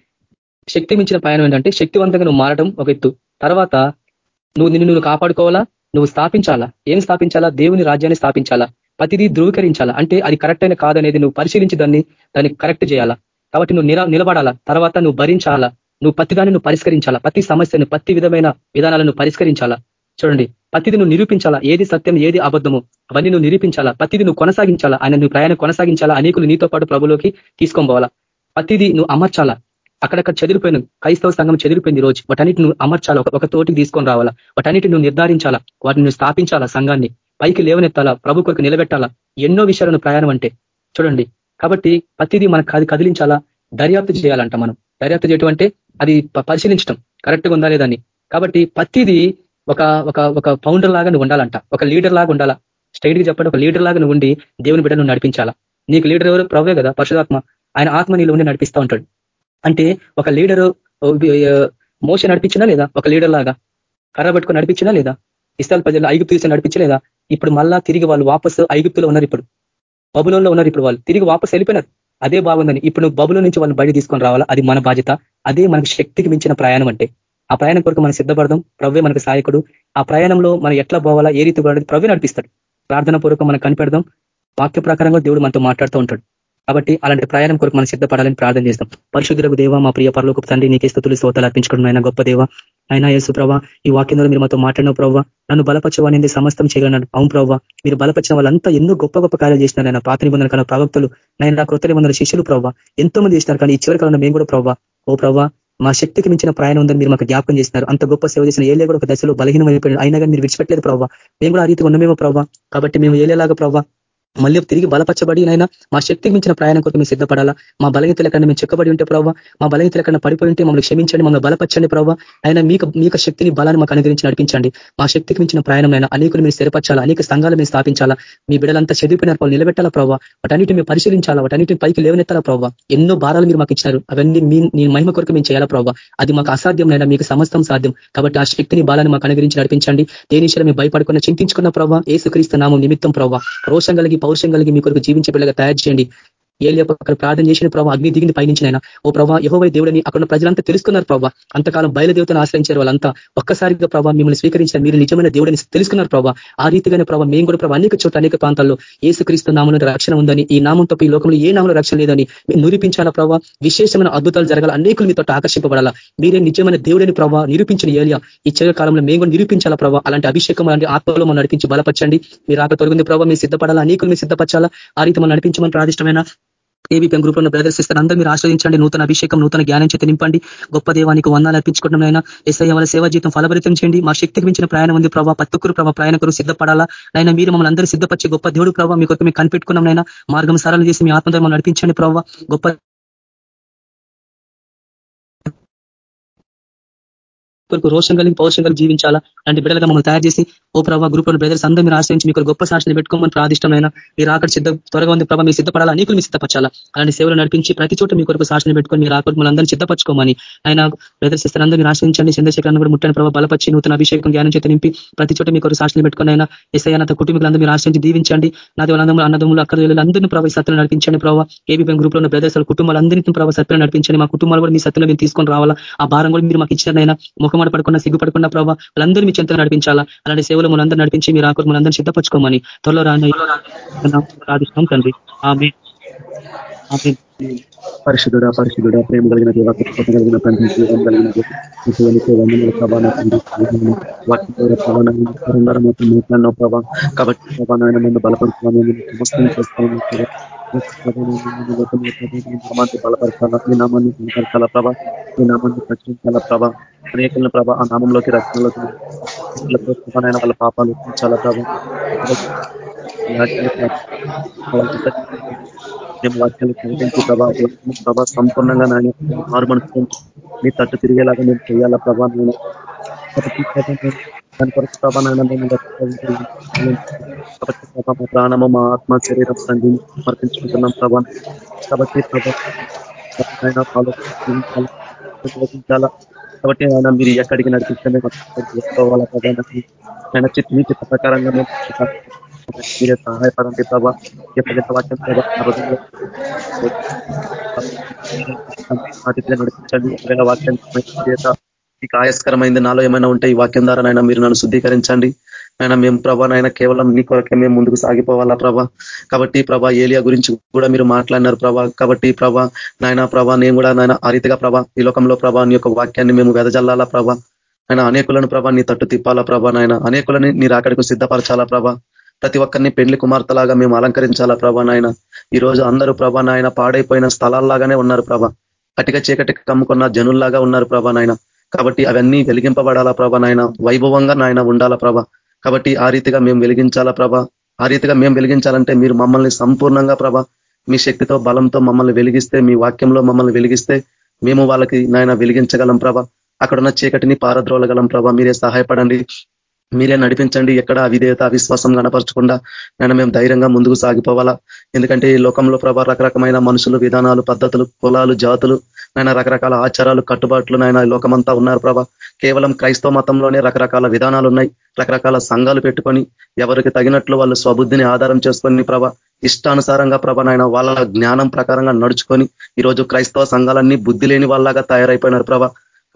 Speaker 4: శక్తి మించిన ప్రయాణం ఏంటంటే శక్తివంతంగా నువ్వు మారడం ఒక ఎత్తు. తర్వాత నువ్వు నిన్ను నువ్వు కాపాడుకోవాలా? నువ్వు స్థాపించాలా? ఏం స్థాపించాలా? దేవుని రాజ్యాన్ని స్థాపించాలా? ప్రతిదీ ధృవీకరించాలా? అంటే అది కరెక్ట్ అయిన కాదనేది నువ్వు పరిశీలించి దాన్ని దాన్ని కరెక్ట్ చేయాలా? కాబట్టి నువ్వు నిలబడాలా? తర్వాత నువ్వు భరించాలా? నువ్వు ప్రతిదాన్ని నువ్వు పరిష్కరించాలా? ప్రతి సమస్యను ప్రతి విధమైన విధానాలను పరిష్కరించాలా? చూడండి ప్రతిది నువ్వు నిరూపించాలా? ఏది సత్యం ఏది అబద్ధము? అవన్నీ నువ్వు నిరూపించాలా? ప్రతిది నువ్వు కొనసాగించాలా? ఆయన నువ్వు ప్రయాణం కొనసాగించాలా? అనేకులు నీతో పాటు ప్రభులోకి తీసుకొని పోవాలా? ప్రతిదీ నువ్వు అమర్చాలా? అక్కడక్కడ చెదిరిపోయిన క్రైస్తవ సంఘం చెదిరిపోయింది రోజు. వాటన్నిటి నువ్వు అమర్చాలా? ఒక తోటికి తీసుకొని రావాలా? వాటన్నిటి నువ్వు నిర్ధారించాలా? వాటిని నువ్వు స్థాపించాలా సంఘాన్ని? పైకి లేవనెత్తాలా? ప్రభు కొరకు నిలబెట్టాలా? ఎన్నో విషయాలను ప్రయాణం అంటే. చూడండి. కాబట్టి ప్రతిదీ మనకు అది కదిలించాలా? దర్యాప్తు చేయాలంట మనం. దర్యాప్తు చేయటం అంటే అది పరిశీలించడం కరెక్ట్గా ఉందా లేదని కాబట్టి ప్రతిదీ ఒక ఒక ఒక ఫౌండర్ లాగా నువ్వు ఉండాలంట. ఒక లీడర్ లాగా ఉండాలా? స్ట్రైట్గా చెప్పండి. ఒక లీడర్ లాగా నువ్వు ఉండి దేవుని బిడ్డ నువ్వు నడిపించాలా? నీకు లీడర్ ఎవరు? ప్రవ్వే కదా పరిశుధాత్మ ఆయన ఆత్మ నీళ్ళు ఉండి నడిపిస్తూ ఉంటాడు. అంటే ఒక లీడరు మోస నడిపించినా లేదా? ఒక లీడర్ లాగా కర్ర పట్టుకొని నడిపించినా లేదా? ఇస్తాల ప్రజలు ఐగుప్తు తీసి నడిపించలేదా ఇప్పుడు మళ్ళా తిరిగి వాళ్ళు వాపసు ఐగుప్తులో ఉన్నారు ఇప్పుడు. బబులో ఉన్నారు ఇప్పుడు వాళ్ళు. తిరిగి వాపసు వెళ్ళిపోయినారు. అదే బాగుందని ఇప్పుడు బబులో నుంచి వాళ్ళు బయట తీసుకొని రావాలా? అది మన బాధ్యత. అదే మనకి శక్తికి మించిన ప్రయాణం అంటే. ఆ ప్రయాణం కొరకు మనం సిద్ధపడదాం. ప్రవ్వే మనకు సహాయకుడు. ఆ ప్రయాణంలో మనం ఎట్లా పోవాలా? ఏ రీతి పోవాలని ప్రవ్వే నడిపిస్తాడు. ప్రార్థన పూర్వకం మనం కనిపెడదాం. వాక్య ప్రకారంగా దేవుడు మనతో మాట్లాడుతూ ఉంటాడు. కాబట్టి అలాంటి ప్రయాణం కొరకు మనం సిద్ధపడాలని ప్రార్థన చేస్తాం. పరిశుద్ధులకు దేవ మా ప్రియ పరలోకి తండ్రి నీకే స్థుతులు శ్రోతలు అర్పించుకోవడం ఆయన గొప్ప దేవ. అయినా యేసు ప్రభా ఈ వాక్యం ద్వారా మీరు మాతో మాట్లాడిన ప్రవ్వ నన్ను బలపరచవానింది సమస్తం చేయగలన్నాడు అవును ప్రవ్వ మీరు బలపరిచిన వాళ్ళంతా ఎన్నో గొప్ప గొప్ప కార్యాలు చేసినారు ఆయన పాత నిబంధన కన్నా ప్రవక్తలు నేను కృత నిబంధన శిష్యులు ప్రభావ ఎంతో మంది చేసినారు కానీ ఈ చివరి కాలంలో మేము కూడా ప్రవ్వ ఓ ప్రభావ మా శక్తికి మించిన ప్రయాణం ఉందని మీరు మాకు జ్ఞాపకం చేస్తున్నారు అంత గొప్ప సేవ చేసిన ఏలే కూడా ఒక దశలో బలహీనమైపోయాడు అయినా కానీ మీరు విడిచిపెట్టలేదు ప్రభావ మేము కూడా ఆ రీతి ఉన్నమేమో ప్రభావ కాబట్టి మేము ఏలేలాగా ప్రవ్వ మళ్ళీ తిరిగి బలపరచబడి అయినా మా శక్తికి మించిన ప్రయాణం కొరకు మేము సిద్ధపడాలా? మా బలహీతల కన్నా మేము చెక్కబడి ఉంటే ప్రభావ మా బలహీతల కన్నా పడిపోయి ఉంటే మమ్మల్ని క్షమించండి మమ్మల్ని బలపరచండి ప్రభావ అయినా మీకు మీకు శక్తిని బలాన్ని మాకు అనుగ్రహించి నడిపించండి. మా శక్తికి మించిన ప్రయాణం అయినా అనేకులు మీరు స్థిరపరచాలా? అనేక సంఘాలు మీరు స్థాపించాలా? మీ బిడ్డలంతా చదివిపోయినారు వాళ్ళు నిలబెట్టాలా ప్రభావ వాటన్నిటి మేము పరిశీలించాలా? వాటన్నిటిని పైకి లేవనెత్తాలా ప్రవ్వ? ఎన్నో భారాలు మీరు మాకు ఇచ్చినారు. అవన్నీ మీ మహిమ కొరకు మేము చేయాలా ప్రభావ అది మాకు అసాధ్యమైనా మీకు సమస్తం సాధ్యం. కాబట్టి ఆ శక్తిని బలాన్ని మాకు అనుగ్రహించి నడిపించండి. దేని మేము భయపడుకున్న చింతించుకున్న ప్రభావ ఏసుక్రీస్తు నామం నిమిత్తం ప్రభావ రోషం కలిగి పౌరుషం కలిగి మీ కొరకు జీవించే పిల్లగా తయారు చేయండి. ఏలి అక్కడ ప్రార్థన చేసిన ప్రభావ అగ్ని దిగింది పయనించిన ఓ ప్రభావ యహోవై దేవుడని అక్కడ ప్రజలంతా తెలుసుకున్నారు ప్రభావ అంతకాలం బయలుదేవతను ఆశ్రయించారు వాళ్ళంతా. ఒక్కసారిగా ప్రభావ మిమ్మల్ని స్వీకరించిన మీరు నిజమైన దేవుడని తెలుసుకున్నారు ప్రభావ ఆ రీతిగానే ప్రభావ మేము కూడా ప్రభావ అనేక చోట్ల అనేక ప్రాంతాల్లో ఏసుక్రీస్తు నామంలో రక్షణ ఉందని ఈ నామంతో ఈ లోకంలో ఏ నామంలో రక్షణ లేదని మీరు నిరూపించాలా ప్రభావ విశేషమైన అద్భుతాలు జరగాల. అనేకులు మీతో ఆకర్షింపబడాలా. మీరే నిజమైన దేవుడని ప్రభావ నిరూపించిన ఏలియా. ఈ చివరి కాలంలో మేము కూడా నిరూపించాలా ప్రభావ అలాంటి అభిషేకం అలాంటి ఆత్మలో మనం నడిపించి బలపరచండి. మీరు ఆక తొలగింది ప్రభావ మీరు సిద్ధపడాలా? అనేకులు మీరు సిద్ధపరచాలా? ఆ రీతి మనం నడిపించమని ప్రాదిష్టమైన ఏబీపీఎం గ్రూప్లో బ్రదర్స్ ఇస్తారు అందరూ మీరు ఆశ్రయించండి నూతన అభిషేకం నూతన జ్ఞానం చేతి నింపండి. గొప్ప దేవానికి వందాలు అర్పించుకోవడం అయినా ఎస్ఐ వాళ్ళ సేవా జీవితం ఫలభరితం చేయండి. మా శక్తికి మించిన ప్రయాణం ఉంది ప్రభావ పత్తుకురు ప్రభావ ప్రయాణకులు సిద్ధపడాలా? అయినా మీరు మమ్మల్ని అందరూ సిద్ధపరిచే గొప్ప దేవుడు ప్రభావ మీ కొరకు మేము కనిపెట్టుకున్నాం మార్గం సరళం చేసి మీ ఆత్మధర్మం నడిపించండి ప్రభావ గొప్ప కొరకు రోషం కలిగి పౌరుషం కలిగి జీవించాలా? అలాంటి బిడ్డలుగా మమ్మల్ని తయారు చేసి ఓ ప్రభావ గ్రూప్లో బ్రదర్స్ అందరూ మీరు ఆశ్రయించి మీకు గొప్ప సాక్షిని పెట్టుకోమని ప్రాదిష్టమైన మీరు అక్కడ సిద్ధ త్వరగా ఉంది ప్రభావ మీరు సిద్ధపడాలా? అనేకులు మీరు సిద్ధపరచాలా? అలాంటి సేవలు నడిపించి ప్రతి చోట మీ కొరకు సాక్షిని పెట్టుకొని మీరు ఆకడ మమ్మల్ని అందరినీ సిద్ధపరచుకోమని. ఆయన బ్రదర్స్ ఇస్తారు అందరూ మీరు ఆశ్రయించండి. చంద్రశేఖరాన్ని కూడా ముట్టని ప్రభావ బలపరిచి నూతన అభిషేకం జ్ఞానం చేత నింపి ప్రతి చోట మీ కొరకు సాక్షిని పెట్టుకుని అయినా ఎస్ఐ అన్న కుటుంబీకులందరూ మీరు ఆశ్రయించి దీవించండి. నాది వాళ్ళందరూ అన్నదమ్ములు అక్కడ అందరినీ ప్రభావ సత్తులు నడిపించండి ప్రభావ ఏబీఎం గ్రూప్లో ఉన్న బ్రదర్స్ కుటుంబాలందరినీ ప్రభావ సత్తులు నడిపించండి. మా కుటుంబాలు కూడా మీ సత్తులు మేము తీసుకొని రావాలా? ఆ భారం కూడా మీరు మాకు ఇచ్చినైనా ముఖమాట పడకుండా సిగ్గుపడకుండా ప్రభావ వాళ్ళందరూ మీ చెంత నడిపించాలా? అలాంటి సేవలు మనందరూ నడిపించి మీరు ఆకులు మనందరూ సిద్ధపరచుకోమని త్వరలో రాని ప్రార్థిస్తాం తండ్రి. ఆమె
Speaker 1: పరిశుద్ధుడ పరిశుద్ధుడ ప్రేమ కలిగిన దేవ కలిగిన తండ్రి జీవం కలిగిన వందల ప్రభావం ప్రభావ కాబట్టి ప్రభా నాయన నన్ను బలపరుచుకోవాలి సమస్తం చేస్తాను నామాన్ని బలపరచాలా మీ నామాన్ని కనపరచాలా ప్రభా మీ నామాన్ని ప్రచురించాలా ప్రభా అనేకుల ప్రభా ఆ నామంలోకి రక్షణలోకి వాళ్ళ పాపాలు చాలా ప్రభా వాక్యాలు కనిపించి ప్రభా ప్రభా సంపూర్ణంగా నాయన మారు మనసు మీ తట్టు తిరిగేలాగా మేము చేయాలా ప్రభా నేను దాని కొరకు ప్రభా నాయన మేము కాబట్టి ప్రభా మా ప్రాణము మా ఆత్మ శరీరం తండ్రి సమర్పించుకుంటున్నాం ప్రభా కాబట్టి ప్రభా ఆలోచించాలా కాబట్టి ఆయన మీరు ఎక్కడికి నడిపిస్తే మేము చేసుకోవాలా ప్రభా ఆయన మీ చిత్త ప్రకారంగా మేము మీరే సహాయపడండి ప్రభా ఎప్పటికీ వాక్యం నడిపించండి ఒకవేళ వాక్యం మీకు ఆయాస్కరమైంది. నాలో ఏమైనా ఉంటే ఈ వాక్యం ద్వారా నాయన మీరు నన్ను శుద్ధీకరించండి. ఆయన మేము ప్రభా నాయన కేవలం మీ కొరకే మేము ముందుకు సాగిపోవాలా ప్రభా? కాబట్టి ప్రభా ఏలియా గురించి కూడా మీరు మాట్లాడినారు ప్రభా. కాబట్టి ప్రభా నాయన ప్రభా నేను కూడా నాయన ఆ రీతిగా ప్రభా ఈ లోకంలో ప్రభా నీ యొక్క వాక్యాన్ని మేము వెదజల్లాలా ప్రభా? ఆయన అనేకులను ప్రభా నీ తట్టు తిప్పాలా ప్రభా నాయన? అనేకులని నీ రాకడికి సిద్ధపరచాలా ప్రభా? ప్రతి ఒక్కరిని పెళ్ళి కుమార్తెలాగా మేము అలంకరించాలా ప్రభా నాయన? ఈ రోజు అందరూ ప్రభా నాయన పాడైపోయిన స్థలాల్లాగానే ఉన్నారు ప్రభా. కటిక చీకటి కమ్ముకున్న జనుల్లాగా ఉన్నారు ప్రభా నాయన. కాబట్టి అవన్నీ వెలిగింపబడాలా ప్రభా నాయన? వైభవంగా నాయన ఉండాలా ప్రభ? కాబట్టి ఆ రీతిగా మేము వెలిగించాలా ప్రభ? ఆ రీతిగా మేము వెలిగించాలంటే మీరు మమ్మల్ని సంపూర్ణంగా ప్రభ మీ శక్తితో బలంతో మమ్మల్ని వెలిగిస్తే మీ వాక్యంలో మమ్మల్ని వెలిగిస్తే మేము వాళ్ళకి నాయన వెలిగించగలం ప్రభ. అక్కడున్న చీకటిని పారద్రోలగలం ప్రభ. మీరే సహాయపడండి. మీరే నడిపించండి. ఎక్కడ అవిధేయత అవిశ్వాసం కనపరచకుండా నేను మేము ధైర్యంగా ముందుకు సాగిపోవాలా? ఎందుకంటే ఈ లోకంలో ప్రభా రకరకమైన మనుషులు విధానాలు పద్ధతులు కులాలు జాతులు నాయన రకరకాల ఆచారాలు కట్టుబాట్లు నాయన లోకమంతా ఉన్నారు ప్రభా. కేవలం క్రైస్తవ మతంలోనే రకరకాల విధానాలు ఉన్నాయి. రకరకాల సంఘాలు పెట్టుకొని ఎవరికి తగినట్లు వాళ్ళు స్వబుద్ధిని ఆధారం చేసుకొని ప్రభ ఇష్టానుసారంగా ప్రభ నాయన వాళ్ళ జ్ఞానం ప్రకారంగా నడుచుకొని ఈరోజు క్రైస్తవ సంఘాలన్నీ బుద్ధి లేని వాళ్ళగా తయారైపోయినారు ప్రభ.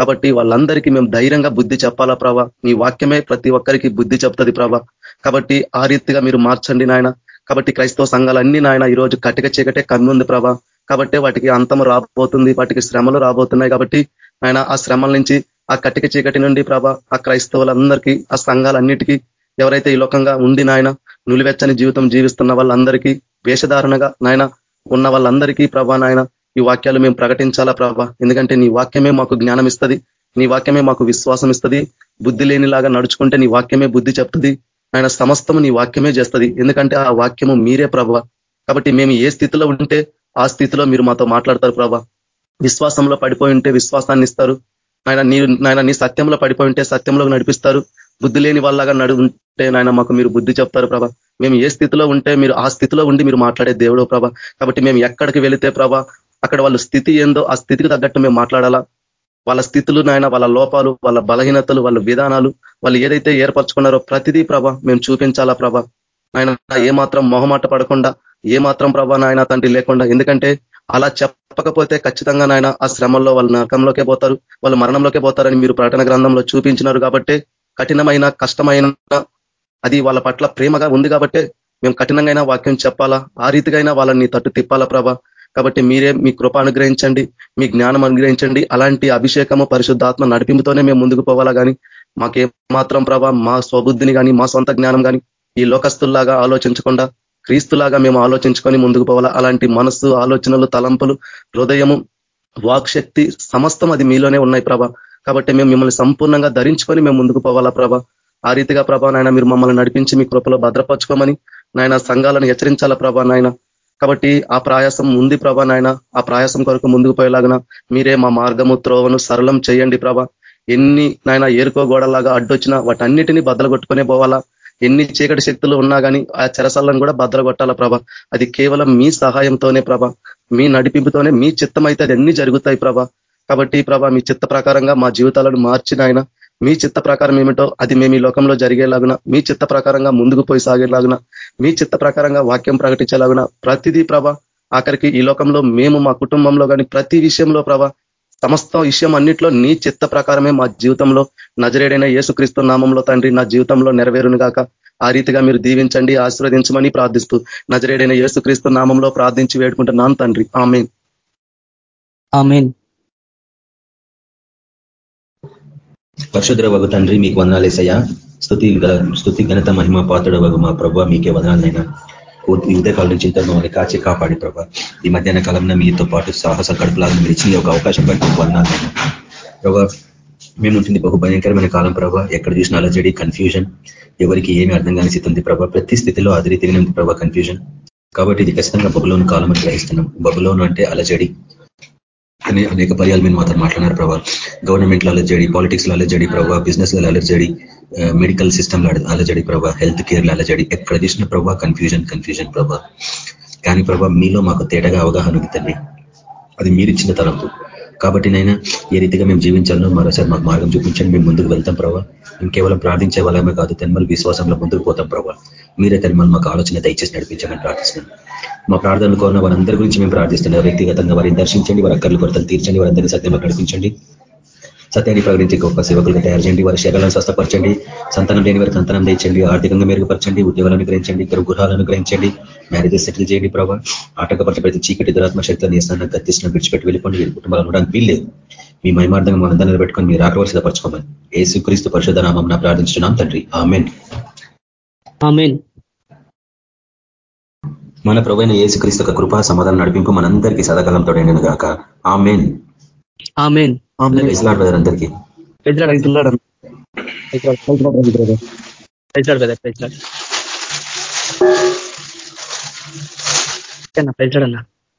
Speaker 1: కాబట్టి వాళ్ళందరికీ మేము ధైర్యంగా బుద్ధి చెప్పాలా ప్రభా? మీ వాక్యమే ప్రతి ఒక్కరికి బుద్ధి చెప్తుంది ప్రభా. కాబట్టి ఆ రీతిగా మీరు మార్చండి నాయన. కాబట్టి క్రైస్తవ సంఘాలన్నీ నాయన ఈరోజు కటిక చీకటే కన్నుంది ప్రభా. కాబట్టి వాటికి అంతము రాబోతుంది వాటికి శ్రమలు రాబోతున్నాయి కాబట్టి ఆయన ఆ శ్రమల నుంచి ఆ కటిక చీకటి నుండి ప్రభా ఆ క్రైస్తవులందరికీ ఆ సంఘాలన్నిటికీ ఎవరైతే ఈ లోకంగా ఉండి నాయన నులివెచ్చని జీవితం జీవిస్తున్న వాళ్ళందరికీ వేషధారణగా నాయన ఉన్న వాళ్ళందరికీ ప్రభా నాయన ఈ వాక్యాలు మేము ప్రకటించాలా ప్రభా? ఎందుకంటే నీ వాక్యమే మాకు జ్ఞానం ఇస్తుంది నీ వాక్యమే మాకు విశ్వాసం ఇస్తుంది. బుద్ధి లేనిలాగా నడుచుకుంటే నీ వాక్యమే బుద్ధి చెప్తుంది. ఆయన సమస్తము నీ వాక్యమే చేస్తుంది. ఎందుకంటే ఆ వాక్యము మీరే ప్రభ. కాబట్టి మేము ఏ స్థితిలో ఉంటే ఆ స్థితిలో మీరు మాతో మాట్లాడతారు ప్రభా. విశ్వాసంలో పడిపోయి ఉంటే విశ్వాసాన్ని ఇస్తారు. ఆయన నీ నాయన నీ సత్యంలో పడిపోయి ఉంటే సత్యంలో నడిపిస్తారు. బుద్ధి లేని వాళ్ళగా నడు ఉంటే నాయన మాకు మీరు బుద్ధి చెప్తారు ప్రభా. మేము ఏ స్థితిలో ఉంటే మీరు ఆ స్థితిలో ఉండి మీరు మాట్లాడే దేవుడు ప్రభా. కాబట్టి మేము ఎక్కడికి వెళితే ప్రభా అక్కడ వాళ్ళ స్థితి ఏందో ఆ స్థితికి తగ్గట్టు మేము మాట్లాడాలా? వాళ్ళ స్థితులు నాయన వాళ్ళ లోపాలు వాళ్ళ బలహీనతలు వాళ్ళ విధానాలు వాళ్ళు ఏదైతే ఏర్పరచుకున్నారో ప్రతిదీ ప్రభ మేము చూపించాలా ప్రభ? ఆయన ఏమాత్రం మొహమాట పడకుండా ఏమాత్రం ప్రభ నాయన తండ్రి లేకుండా ఎందుకంటే అలా చెప్పకపోతే ఖచ్చితంగా నాయన ఆ శ్రమంలో వాళ్ళు నరకంలోకే పోతారు వాళ్ళు మరణంలోకే పోతారని మీరు ప్రకటన గ్రంథంలో చూపించినారు కాబట్టి కఠినమైన కష్టమైన అది వాళ్ళ పట్ల ప్రేమగా ఉంది కాబట్టే మేము కఠినంగా వాక్యం చెప్పాలా? ఆ రీతిగా వాళ్ళని తట్టు తిప్పాలా ప్రభ? కాబట్టి మీరే మీ కృప అనుగ్రహించండి మీ జ్ఞానం అనుగ్రహించండి. అలాంటి అభిషేకము పరిశుద్ధాత్మ నడిపింపుతోనే మేము ముందుకు పోవాలా కానీ మాకేమాత్రం ప్రభా మా స్వబుద్ధిని కానీ మా సొంత జ్ఞానం కానీ ఈ లోకస్తుల్లాగా ఆలోచించకుండా క్రీస్తులాగా మేము ఆలోచించుకొని ముందుకు పోవాలా. అలాంటి మనస్సు ఆలోచనలు తలంపులు హృదయము వాక్శక్తి సమస్తం అది మీలోనే ఉన్నాయి ప్రభా. కాబట్టి మేము మిమ్మల్ని సంపూర్ణంగా ధరించుకొని మేము ముందుకు పోవాలా ప్రభా. ఆ రీతిగా ప్రభా నాయన మీరు మమ్మల్ని నడిపించి మీ కృపలో భద్రపరచుకోమని నాయన సంఘాలను హెచ్చరించాలా ప్రభా నాయన. కాబట్టి ఆ ప్రయాసం ఉంది ప్రభా నాయన. ఆ ప్రయాసం కొరకు ముందుకు పోయేలాగన మీరే మా మార్గము త్రోవను సరళం చేయండి ప్రభ. ఎన్ని నాయన ఏరుకో గోడలాగా అడ్డొచ్చినా వాటన్నిటిని బద్దలు కొట్టుకునే పోవాలా? ఎన్ని చీకటి శక్తులు ఉన్నా కానీ ఆ చెరసలను కూడా భద్రగొట్టాల ప్రభ? అది కేవలం మీ సహాయంతోనే ప్రభ. మీ నడిపింపుతోనే మీ చిత్తం అయితే అది అన్ని జరుగుతాయి ప్రభ. కాబట్టి ప్రభ మీ చిత్త ప్రకారంగా మా జీవితాలను మార్చిన ఆయన మీ చిత్త ప్రకారం ఏమిటో అది మేము ఈ లోకంలో జరిగేలాగున మీ చిత్త ప్రకారంగా ముందుకు పోయి సాగేలాగున మీ చిత్త ప్రకారంగా వాక్యం ప్రకటించేలాగున ప్రతిదీ ప్రభ ఆఖరికి ఈ లోకంలో మేము మా కుటుంబంలో కానీ ప్రతి విషయంలో ప్రభ సమస్త విషయం అన్నిట్లో నీ చిత్త ప్రకారమే మా జీవితంలో నజరేడైన యేసుక్రీస్తు నామంలో తండ్రి నా జీవితంలో నెరవేరును గాక. ఆ రీతిగా మీరు దీవించండి ఆశీర్వదించమని ప్రార్థిస్తూ నజరేడైన యేసుక్రీస్తు నామంలో ప్రార్థించి వేడుకుంటున్నాను తండ్రి. ఆమెన్.
Speaker 4: ఆమెన్.
Speaker 5: పరిశుద్ర వగు తండ్రి మీకు వందనాలేసయ్యా స్థుతి స్థుతి ఘనత మహిమ పాత్రుడ వగు మా ప్రభావ మీకే వదనాలైనా ఉదయ నుంచి ఇంత మమ్మల్ని కాచి కాపాడి ప్రభా. ఈ మధ్యాహ్న కాలంలో మీతో పాటు సాహస కడుపులాగా మీరు ఇచ్చిన ఒక అవకాశం బట్టి వందనాలైనా ప్రభా మేము ఉంటుంది బహు భయంకరమైన కాలం ప్రభా. ఎక్కడ చూసిన అలజడి కన్ఫ్యూజన్ ఎవరికి ఏమి అర్థం కాని స్థితి ఉంది ప్రభా. ప్రతి స్థితిలో అదిరి రీతిగానే ప్రభా కన్ఫ్యూజన్ కాబట్టి ఇది ఖచ్చితంగా బబులోను కాలం అని గ్రహిస్తున్నాం. బబులోను అంటే అలజడి. అనే అనేక పర్యాలు మీరు మాత్రం మాట్లాడారు ప్రభావ గవర్నమెంట్లో అలజడి పాలిటిక్స్ అలజడి ప్రభావ బిజినెస్లో అలజడి మెడికల్ సిస్టమ్లో అలజడి ప్రభావ హెల్త్ కేర్లో అలజడి ఎక్కడ తీసిన ప్రభావ కన్ఫ్యూజన్ కన్ఫ్యూజన్ ప్రభావ కానీ ప్రభావ మీలో మాకు తేటగా అవగాహన ఉంది అది మీరు ఇచ్చిన తలంపు. కాబట్టి నైనా ఏ రీతిగా మేము జీవించాలనో మరోసారి మాకు మార్గం చూపించండి. మేము ముందుకు వెళ్తాం ప్రభావ కేవలం ప్రార్థించే వాళ్ళమే కాదు తెన్మల్ విశ్వాసంలో ముందుకు పోతాం ప్రభావ మీరే తెన్మల్ మాకు ఆలోచన దయచేసి నడిపించమని ప్రార్థిస్తున్నాం. మా ప్రార్థనలు కోరిన వారందరి గురించి మేము ప్రార్థిస్తున్నాం వ్యక్తిగతంగా వారిని దర్శించండి వారి అక్కర్లు కొరతలు తీర్చండి వారందరినీ సత్యంలో నడిపించండి. సత్యాన్ని ప్రకటించి గొప్ప సేవకులుగా తయారు చేయండి వారి శరీరాలను స్వస్థపరచండి సంతానం లేని వారికి సంతానం తెచ్చండి ఆర్థికంగా మెరుగుపరచండి ఉద్యోగాలను గ్రహించండి ఇద్దరు గృహాలను గ్రహించండి మ్యారేజెస్ సెటిల్ చేయండి ప్రభావ ఆటంకపరచ ప్రతి చీకటి దురాత్మ శక్తులను నేస్తాన గతిస్తున్న విడిచిపెట్టి వెళ్ళిపోండి. వీరి కుటుంబాలు ఉండడానికి వీల్లేదు మీ మహిమార్థంగా మనందరూ పెట్టుకొని మీరు ఆకలి సిద్ధపరచుకోమని ఏసుక్రీస్తు పరిశుధ నామం ప్రార్థించున్నాం తండ్రి. ఆమెన్. మన ప్రభైన ఏసుక్రీస్తు యొక్క కృపా సమాధానం నడిపింపు మనందరికీ సదాకాలం తోడైన గాక. ఆమెన్.
Speaker 4: ఆమెన్.
Speaker 5: బ్రదర్ అందరికీ.
Speaker 4: ప్రైజ్లాడ్ అన్న.